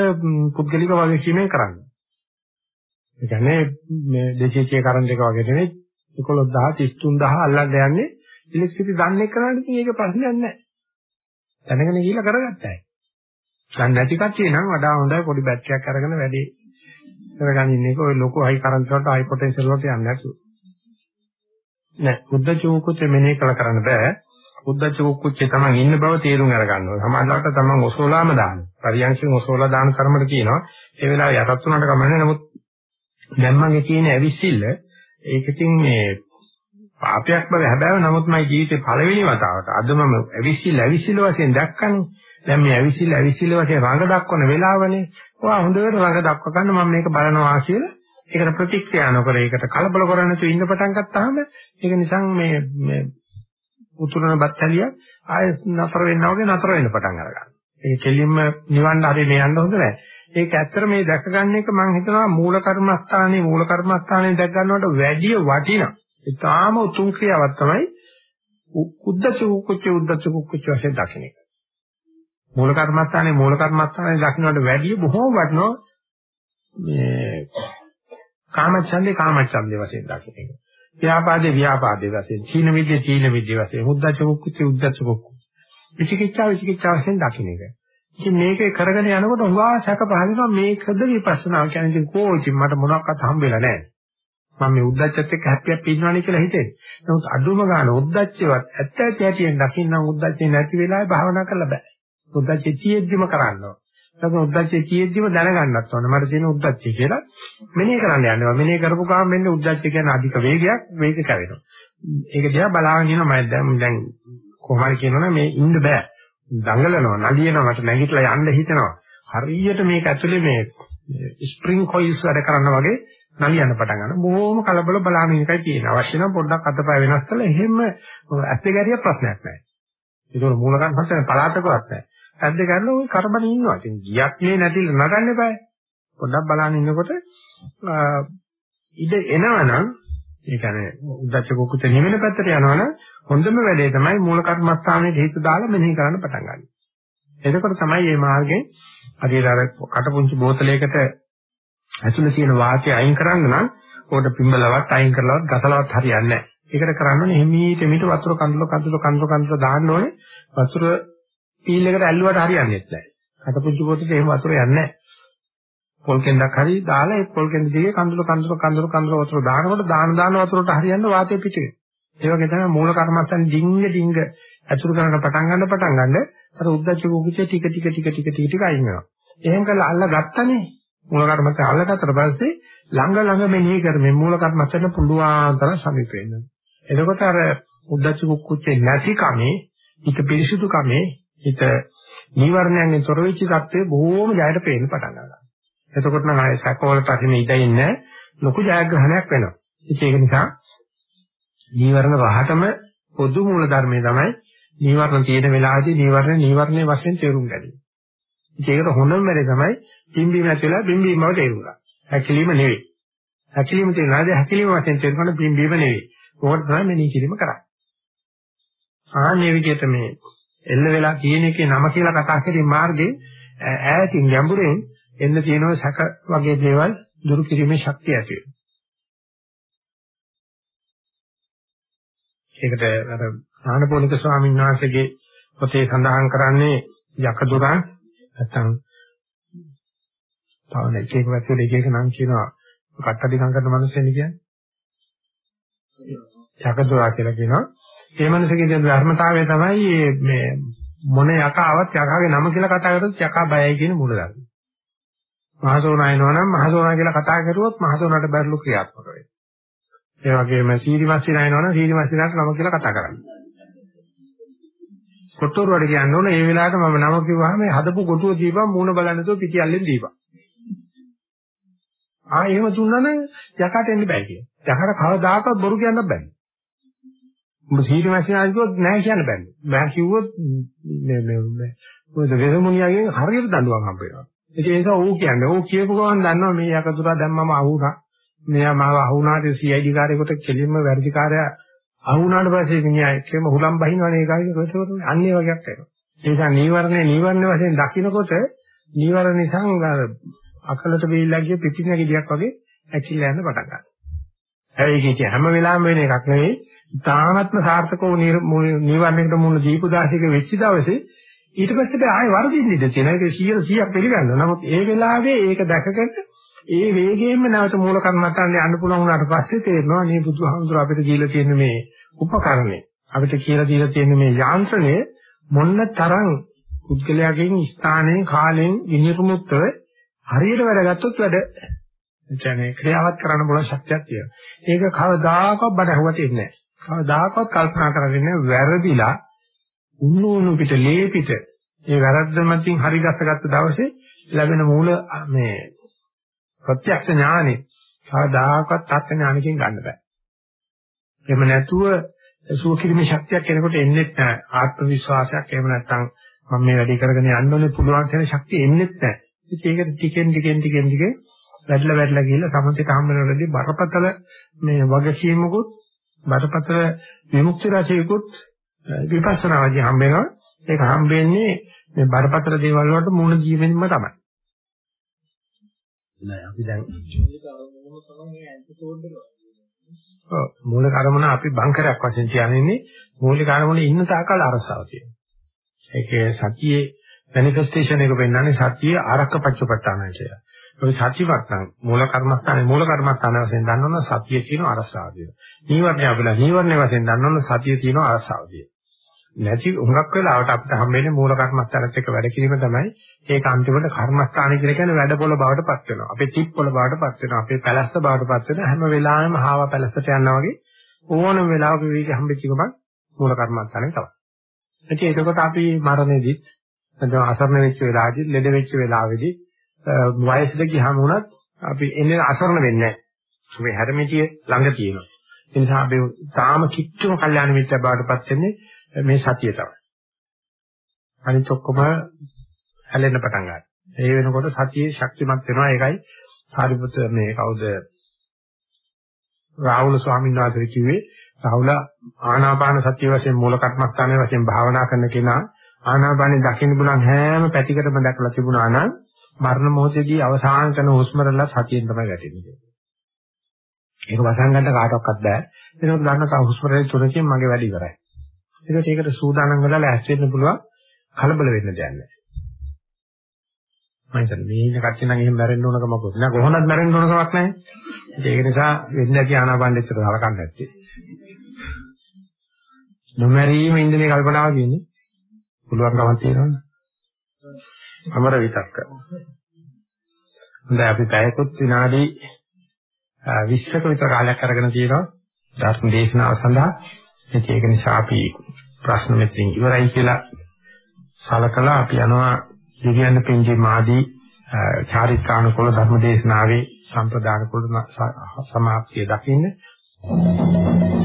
පුද්ගලික වගකීමෙන් කරන්නේ. ඒ කියන්නේ මේ දේශීය කරන්ට් එක වගේ නෙවෙයි 11000 33000 අල්ලන්න යන්නේ ඉලෙක්ට්‍රිසිටි දන්නේ කරන්නේ ඉතින් ඒක ප්‍රශ්නයක් නැහැ. දැනගෙන ගිහිල්ලා කරගත්තා. දැන් නැති කට්ටිය නම් වඩා හොඳයි පොඩි බැටරියක් අරගෙන වැඩි කරගන්න එක ඔය ලොකු හයි කරන්ට් වලට හයි පොටෙන්ෂල් වලට යන්නේ නැතුව. නෑ බුද්ධ චෝකුත් මෙනේ කළ කරන්න බෑ. බුද්ධ චෝකුච්චේ තමන් ඉන්න බව තේරුම් අරගන්න ඕනේ. සමාජලට තමන් ඔසෝලාම දාන්න. පරියන්ෂෙන් ඔසෝලා දාන කර්මද කියනවා. ඒ වෙලාව යටත් උනට කමන්නේ නමුත් දැන් මම කියන ඇවිස්සිල්ල ඒක ඉතින් මේ පාපයක් බව හැබැයි නමුත් මගේ ජීවිතේ පළවෙනි වතාවට අද මම ඇවිස්සිල්ල ඇවිස්සිල්ල වශයෙන් දැක්කනේ. දැන් මේ ඇවිස්සිල්ල ඇවිස්සිල්ල වශයෙන් රඟ දක්වන වෙලාවනේ. ඔයා හොඳට රඟ දක්ව ගන්න මම මේක බලනවා කියලා ඒකට ප්‍රතික්‍රියා නොකර ඒකට කලබල කරන්නේ නැතුව ඉන්න පටන් ගත්තාම ඒක නිසා මේ මේ උතුරන බත්තලිය ආය නතර වෙනවා වගේ නතර වෙන්න පටන් අරගන්නවා. ඒ කෙලින්ම නිවන්න හරි මේ යන්න හොඳ නැහැ. ඒක ඇත්තට මේ දැක ගන්න එක මම හිතනවා මූල කර්මස්ථානයේ මූල කර්මස්ථානයේ දැක ගන්නවට වැඩිය වටිනා. ඒ තාම උතුම් ක්‍රියාවක් තමයි උද්දච්ච කුච්ච උද්දච්ච කුච්ච වශයෙන් දකින්න එක. මූල කර්මස්ථානයේ මූල කර්මස්ථානයේ දකින්නට වැඩිය බොහෝ වටිනවා මේ කාමච්ඡන්දේ කාමච්ඡන්දේ වශයෙන් දකින්න එක. ව්‍යාපාදේ ව්‍යාපාදේ වශයෙන්, චීන විද්‍ය චීන විද්‍ය වශයෙන්, උද්දච්ච කුක්කුච්ච උද්දච්ච කුක්කු. විචිකිච්ඡා විචිකිච්ඡා වශයෙන් දකින්න එක. ඉතින් මේකේ කරගෙන යනකොට උගා සැක පහලනවා මේකද විපස්සනා කියන්නේ ඉතින් කෝචි මට මොනවක්වත් හම්බෙලා නැහැ. මම මේ උද්දච්චත් එක්ක හැප්පියක් පින්නවනේ කියලා හිතෙන්නේ. නමුත් අඩුම ගන්න උද්දච්චවත් ඇත්ත ඇති හැටියෙන් දකින්න උද්දච්චේ නැති වෙලාවේ භාවනා කරලා බෑ. උද්දච්චේ තියෙද්දිම කරන්න ඕන. ඒක උද්දච්චය කියෙද්දිම දැනගන්නත් ඕනේ. මට තියෙන උද්දච්චය කියලා මෙනෙහි කරන්න යනවා. මෙනෙහි කරපු ගමන් මෙන්න උද්දච්චය කියන්නේ අධික වේගයක් වේග කැවෙනවා. ඒක දිහා බලාගෙන ඉන්නවා මම දැන් දැන් කොහොමද කියනවනේ මේ ඉන්න බෑ. දඟලනවා, නලියනවා, මට නැගිටලා යන්න හිතෙනවා. හරියට මේක ඇතුලේ මේ ස්ප්‍රින්ග් කොයිල්ස් වැඩ කරනවා වගේ නලියන්න පටන් ගන්නවා. බොහොම කලබල බලාගෙන එකයි තියෙන්නේ. අවශ්‍ය නම් පොඩ්ඩක් අතපය වෙනස් කරලා එහෙම ඇත්තේ ගැරිය ප්‍රශ්නයක් නැහැ. ඒක මූල කර්මස්ථානේ පලාතකවත් නැහැ. ඇද්ද ගන්න ওই කරබන ඉන්නවා. ඉතින් ගියක් නේ නැතිල නගන්න එපායි. පොඩ්ඩක් බලන්න ඉන්නකොට ඉඩ එනවනම් ඒ කියන්නේ උද්දච්ච කුකුත නිවෙන පැත්තට යනවනම් හොඳම වැඩේ තමයි මූල කර්මස්ථානයේ හිත දාලා මෙනෙහි කරන්න පටන් ගන්න. එතකොට තමයි මේ මාර්ගයෙන් හරියට අර කටපුංචි බෝතලයකට ඇතුලේ තියෙන වාතය අයින් කරන්න නම් උකට පිඹලවත් අයින් කරලවත් ගසලවත් හරියන්නේ නැහැ. ඒකට කරන්නේ හිමීට මිට වතුර කඳුල කඳුල කඳුල කඳුල දාන්න ඕනේ. වතුර පීල් එකට ඇල්ලුවට හරියන්නේ නැහැ. කටපුංචි බෝතලෙට එහෙම වතුර යන්නේ නැහැ. පොල් කෙන්දක් හරි දාලා ඒ පොල් කෙන්ද දිගේ කඳුල කඳුල කඳුල කඳුල වතුර දානකොට දාන දාන වතුරට හරියන්න වාතය පිටේ. ඒ වගේ තමයි මූල කර්මස්තන් ඩිංග ඩිංග ඇතුළු කරන පටන් ගන්න පටන් ගන්න අර උද්දච්ච කුකුචේ ටික ටික ටික ටික ටික ටික අයින් වෙනවා. එහෙම කරලා අල්ල ගත්තනේ මූල කර්මස්තන් අල්ලගත්තට පස්සේ ළඟ ළඟ මෙනෙහි කරමින් මූල කර්මස්තන් පුළුවන් තරම් සමීප වෙනවා. එතකොට අර උද්දච්ච කුකුචේ නැති කමේ හිත පිරිසුදු කමේ හිත නීවරණයන්ගෙන් තොර වෙච්ච தත්ත්වය බොහෝම ජයට පේන්න පටන් ගන්නවා. එතකොට නම් ආයේ සැකවලට අහිමි ඉඳින්නේ ලොකු ජයග්‍රහණයක් වෙනවා. ඒක නිසා නීවරණ රහටම පොදු මූල ධර්මයේ තමයි නීවරණ තියෙන වෙලාවදී නීවරණ නීවරණයේ වශයෙන් තේරුම් ගැනීම. ඒකට හොඳම වැඩේ තමයි පිම්බීම ඇතුළේ පිම්බීමව තේරුම් ගන්න. හැකිලිම නෙවෙයි. හැකිලිම තියෙනාද හැකිලිම වශයෙන් තේරුම් ගන්න පිම්බීම නෙවෙයි. ඕකට තමයි මෙනී කිරීම කරන්නේ. ආන්නේ විදිහට මේ එල්ල වෙලා තියෙන එකේ නම කියලා කතා කරේ මාර්ගේ ඈතින් ගැඹුරෙන් එන්න තියෙනවා සැක වගේ දේවල් දුරු කිරීමේ ශක්තිය ඇති වෙනවා. ඒකට අර ආනපෝනික ස්වාමීන් වහන්සේගේ පොතේ සඳහන් කරන්නේ යකදුරන් නැත්තම් තව එක එක වැතුල එක එක නම් කියනවා කට්ටඩිකම් කරන මිනිස්සුන් කියන්නේ. යකදුරා කියලා කියනවා. ඒ මිනිස්සුගේ තියෙන ධර්මතාවය තමයි මේ මොන යකාවත් යකාගේ නම කියලා කතා කරද්දී යකා බයයි කියන මූල ධර්ම. මහසෝනා එනවා නම් මහසෝනා කියලා කතා කරුවොත් මහසෝනාට බැරිලු ක්‍රියාත්මක වෙනවා. ඒ වගේම සීරිමස්සිනා එනවා නම් සීරිමස්සිනාට නම කියලා කතා කරන්නේ. කොට්ටෝර වල කියන්න ඕන ඒ වෙලාවට මම නම කිව්වහම හදපු කොටුව දීපන් මූණ බලන්න නැතුව පිටියල්ලෙන් දීපන්. ආ එහෙම දුන්නා නම් යකට එන්න බෑ කියන. යකට කවදාකවත් බොරු කියන්න බෑ. උඹ සීරිමස්සිනා කිව්වොත් නෑ කියන්න බෑ. මම කිව්වොත් මේ මේ මොකද වෙසමුණියගෙන් හරියට දඬුවම් හම්බ වෙනවා. ඒ නිසා ඌ කියන්නේ ඌ කියපු ගමන් දන්නවා මේ යකතුරා දැන් මම අහුණා. මෙයා මාව අහුණාට CID කාර්යයකට කෙලින්ම වැඩිකාරයා අහුණාට පස්සේ මිනිහා එක්කම හුලම් බහිනවනේ ඒකයි කොටකොට අන්නේ වගේක් වෙනවා. ඒ නිසා නීවරණේ නීවරණ වශයෙන් දකින්නකොට නීවරණ නිසා අකලට බීලා ගිය පිටින ගෙඩියක් වගේ ඇකිලා යන්න පටන් ගන්නවා. හැබැයි ඒක හැම වෙලාවෙම වෙන එකක් නෙවෙයි. තානත්ම සාර්ථකව නීවරණයකට මුණ දීපු දාසික වෙච්ච දවසේ ඊට පස්සේ ආයෙ වර්ධින්න ඉඳ තියෙනවා. ඒක 100 100ක් පිළිගන්නවා. නමුත් ඒ වෙලාවේ ඒක දැකගෙන ඒ වේගයෙන්ම නැවත මූල කර්මත්තන්ට යන්න පුළුවන් වුණාට පස්සේ තේරෙනවා මේ බුදුහාමුදුර අපිට දීලා තියෙන මේ උපකරණය අපිට කියලා දීලා තියෙන මේ යාන්ත්‍රණය මොන්න තරම් පුද්ගලයාගෙන් ස්ථානයෙන් කාලයෙන් විනිර්මුක්තව හරියට වැඩ ගත්තොත් වැඩ කියන්නේ ක්‍රියාවත් කරන්න පුළුවන් ශක්තියක් තියෙනවා. ඒක කවදාකවත් බඩ ඇහුවට ඉන්නේ නැහැ. කවදාකවත් කල්පනා කරන්නේ නැහැ වැරදිලා උණු උණු පිට ලේ පිට ඒ වැරද්ද මතින් හරි ගස්සගත්ත දවසේ ලැබෙන මූල මේ ප්‍රත්‍යක්ෂ ඥානෙ කවදාකවත් තත් ඥානකින් ගන්න බෑ. එහෙම නැතුව සුව කිරීමේ ශක්තියක් කෙනෙකුට එන්නේ නැහැ. ආත්ම විශ්වාසයක් එහෙම නැත්නම් මම මේ වැඩේ කරගෙන යන්න ඕනේ පුළුවන් කියන ශක්තිය එන්නේ නැහැ. ඉතින් ඒක ටිකෙන් ටිකෙන් ටිකෙන් ටිකෙන් වැඩිලා වැඩිලා ගිහිල්ලා සමථයට හම් වෙනකොටදී බරපතල මේ වගකීමකුත් බරපතල විමුක්ති රාශියකුත් විපස්සනාදී හම් වෙනවා. ඒක හම් වෙන්නේ මේ බරපතල දේවල් වලට මුහුණ දීමෙන්ම තමයි. නෑ අපි දැන් මූලික අරමුණ අපි බංකරයක් වශයෙන් කියන්නේ මූලික අරමුණේ ඉන්න තාකල් අරසාව තියෙනවා. ඒකේ සතියේ මැනිෆෙස්ටේෂන් එක වෙන්නන්නේ සතියේ ආරක්ක පච්චපට්ඨානයි කියලා. ඔය සතියක් නම් මූල කර්මස්ථානේ මූල කර්මස්ථාන වශයෙන් දන්නවනම් සතියේ තියෙන අරසාව තියෙනවා. නීවරණය අපිලා නීවරණය වශයෙන් දන්නවනම් සතියේ තියෙන අරසාව තියෙනවා. නැති හුඟක් වෙලාවට අපිට හම්බෙන්නේ මූල කර්මස්ථානත් එක්ක වැඩ කිරීම තමයි ඒක අන්තිමට කර්මස්ථාන කියලා කියන්නේ වැඩපොළ බවට පත් වෙනවා. අපේ තිප්පොළ බවට පත් වෙනවා. අපේ පැලස්ස බවට පත් වෙනවා. හැම වෙලාවෙම හාව පැලස්සට යනවා වගේ ඕනම වෙලාවක විවිධ හම්බෙච්ච ගමන් මූල කර්මස්ථානේ තමයි. ඉතින් එතකොට අපි මරණයේදීත් නැත්නම් අසරණ වෙච්ච වෙලාවේදී ලෙඩ වෙච්ච වෙලාවේදී වයසට ගියාම වුණත් අපි එන්නේ අසරණ වෙන්නේ නැහැ. මේ හැරමිටිය ළඟ තියෙනවා. ඒ නිසා අපි තාම කිච්චුම කල්යාණ මිත්‍ර බවට පත් වෙන්නේ මේ සතිය තමයි. අනිත් ඔක්කොම හැලෙන්න පටන් ගන්නවා. ඒ වෙනකොට සතියේ ශක්තිමත් වෙනවා. ඒකයි සාරිපුත්‍ර මේ කවුද රාහුල ස්වාමීන් වහන්සේ කිව්වේ රාහුල ආනාපාන සතිය වශයෙන් මූල කර්මස්ථානයේ වශයෙන් භාවනා කරන කෙනා ආනාපානෙ දකින්න පුළුවන් හැම පැතිකඩම දැකලා තිබුණා නම් මරණ මොහොතේදී අවසාන කරන හුස්ම රැල්ල සතියෙන් තමයි වැටෙන්නේ. ඒක වසන් ගන්න කාටවත් බෑ. ඒනොත් ගන්න තව හුස්ම රැල්ල තුනකින් මගේ වැඩ ඉවරයි. ඒකට ඒකට සූදානම් වෙලා ලෑස්ති වෙන්න පුළුවන් කලබල වෙන්න දෙයක් නැහැ. මම හිතන්නේ මේ ඉන්න කච්චි නම් එහෙම මැරෙන්න ඕන කමක් නෑ කොහොමවත් මැරෙන්න ඕන කමක් නැහැ. ඒක නිසා වෙන්නේ නැති ආනාපානෙච්චර හලකන්නේ නැත්තේ. නොමැරීම ඉන්නේ කල්පනාව කියන්නේ. පුළුවන් කමක් තියෙනවනේ. අමර විතක්ක. හොඳයි අපි පැයකොත් විනාඩි 20ක විතර කාලයක් අරගෙන තියෙනවා ධර්ම දේශනාව සඳහා. ඒක නිසා අපි ප්‍රශ්න මෙතෙන් ඉවරයි කියලා සලකලා අපි යනවා දිව්‍යන්න පින්ජේ මාදී චාරිත්‍රානුකූල ධර්ම දේශනාවේ සම්ප්‍රදාන කුල සමාප්තිය දකින්න.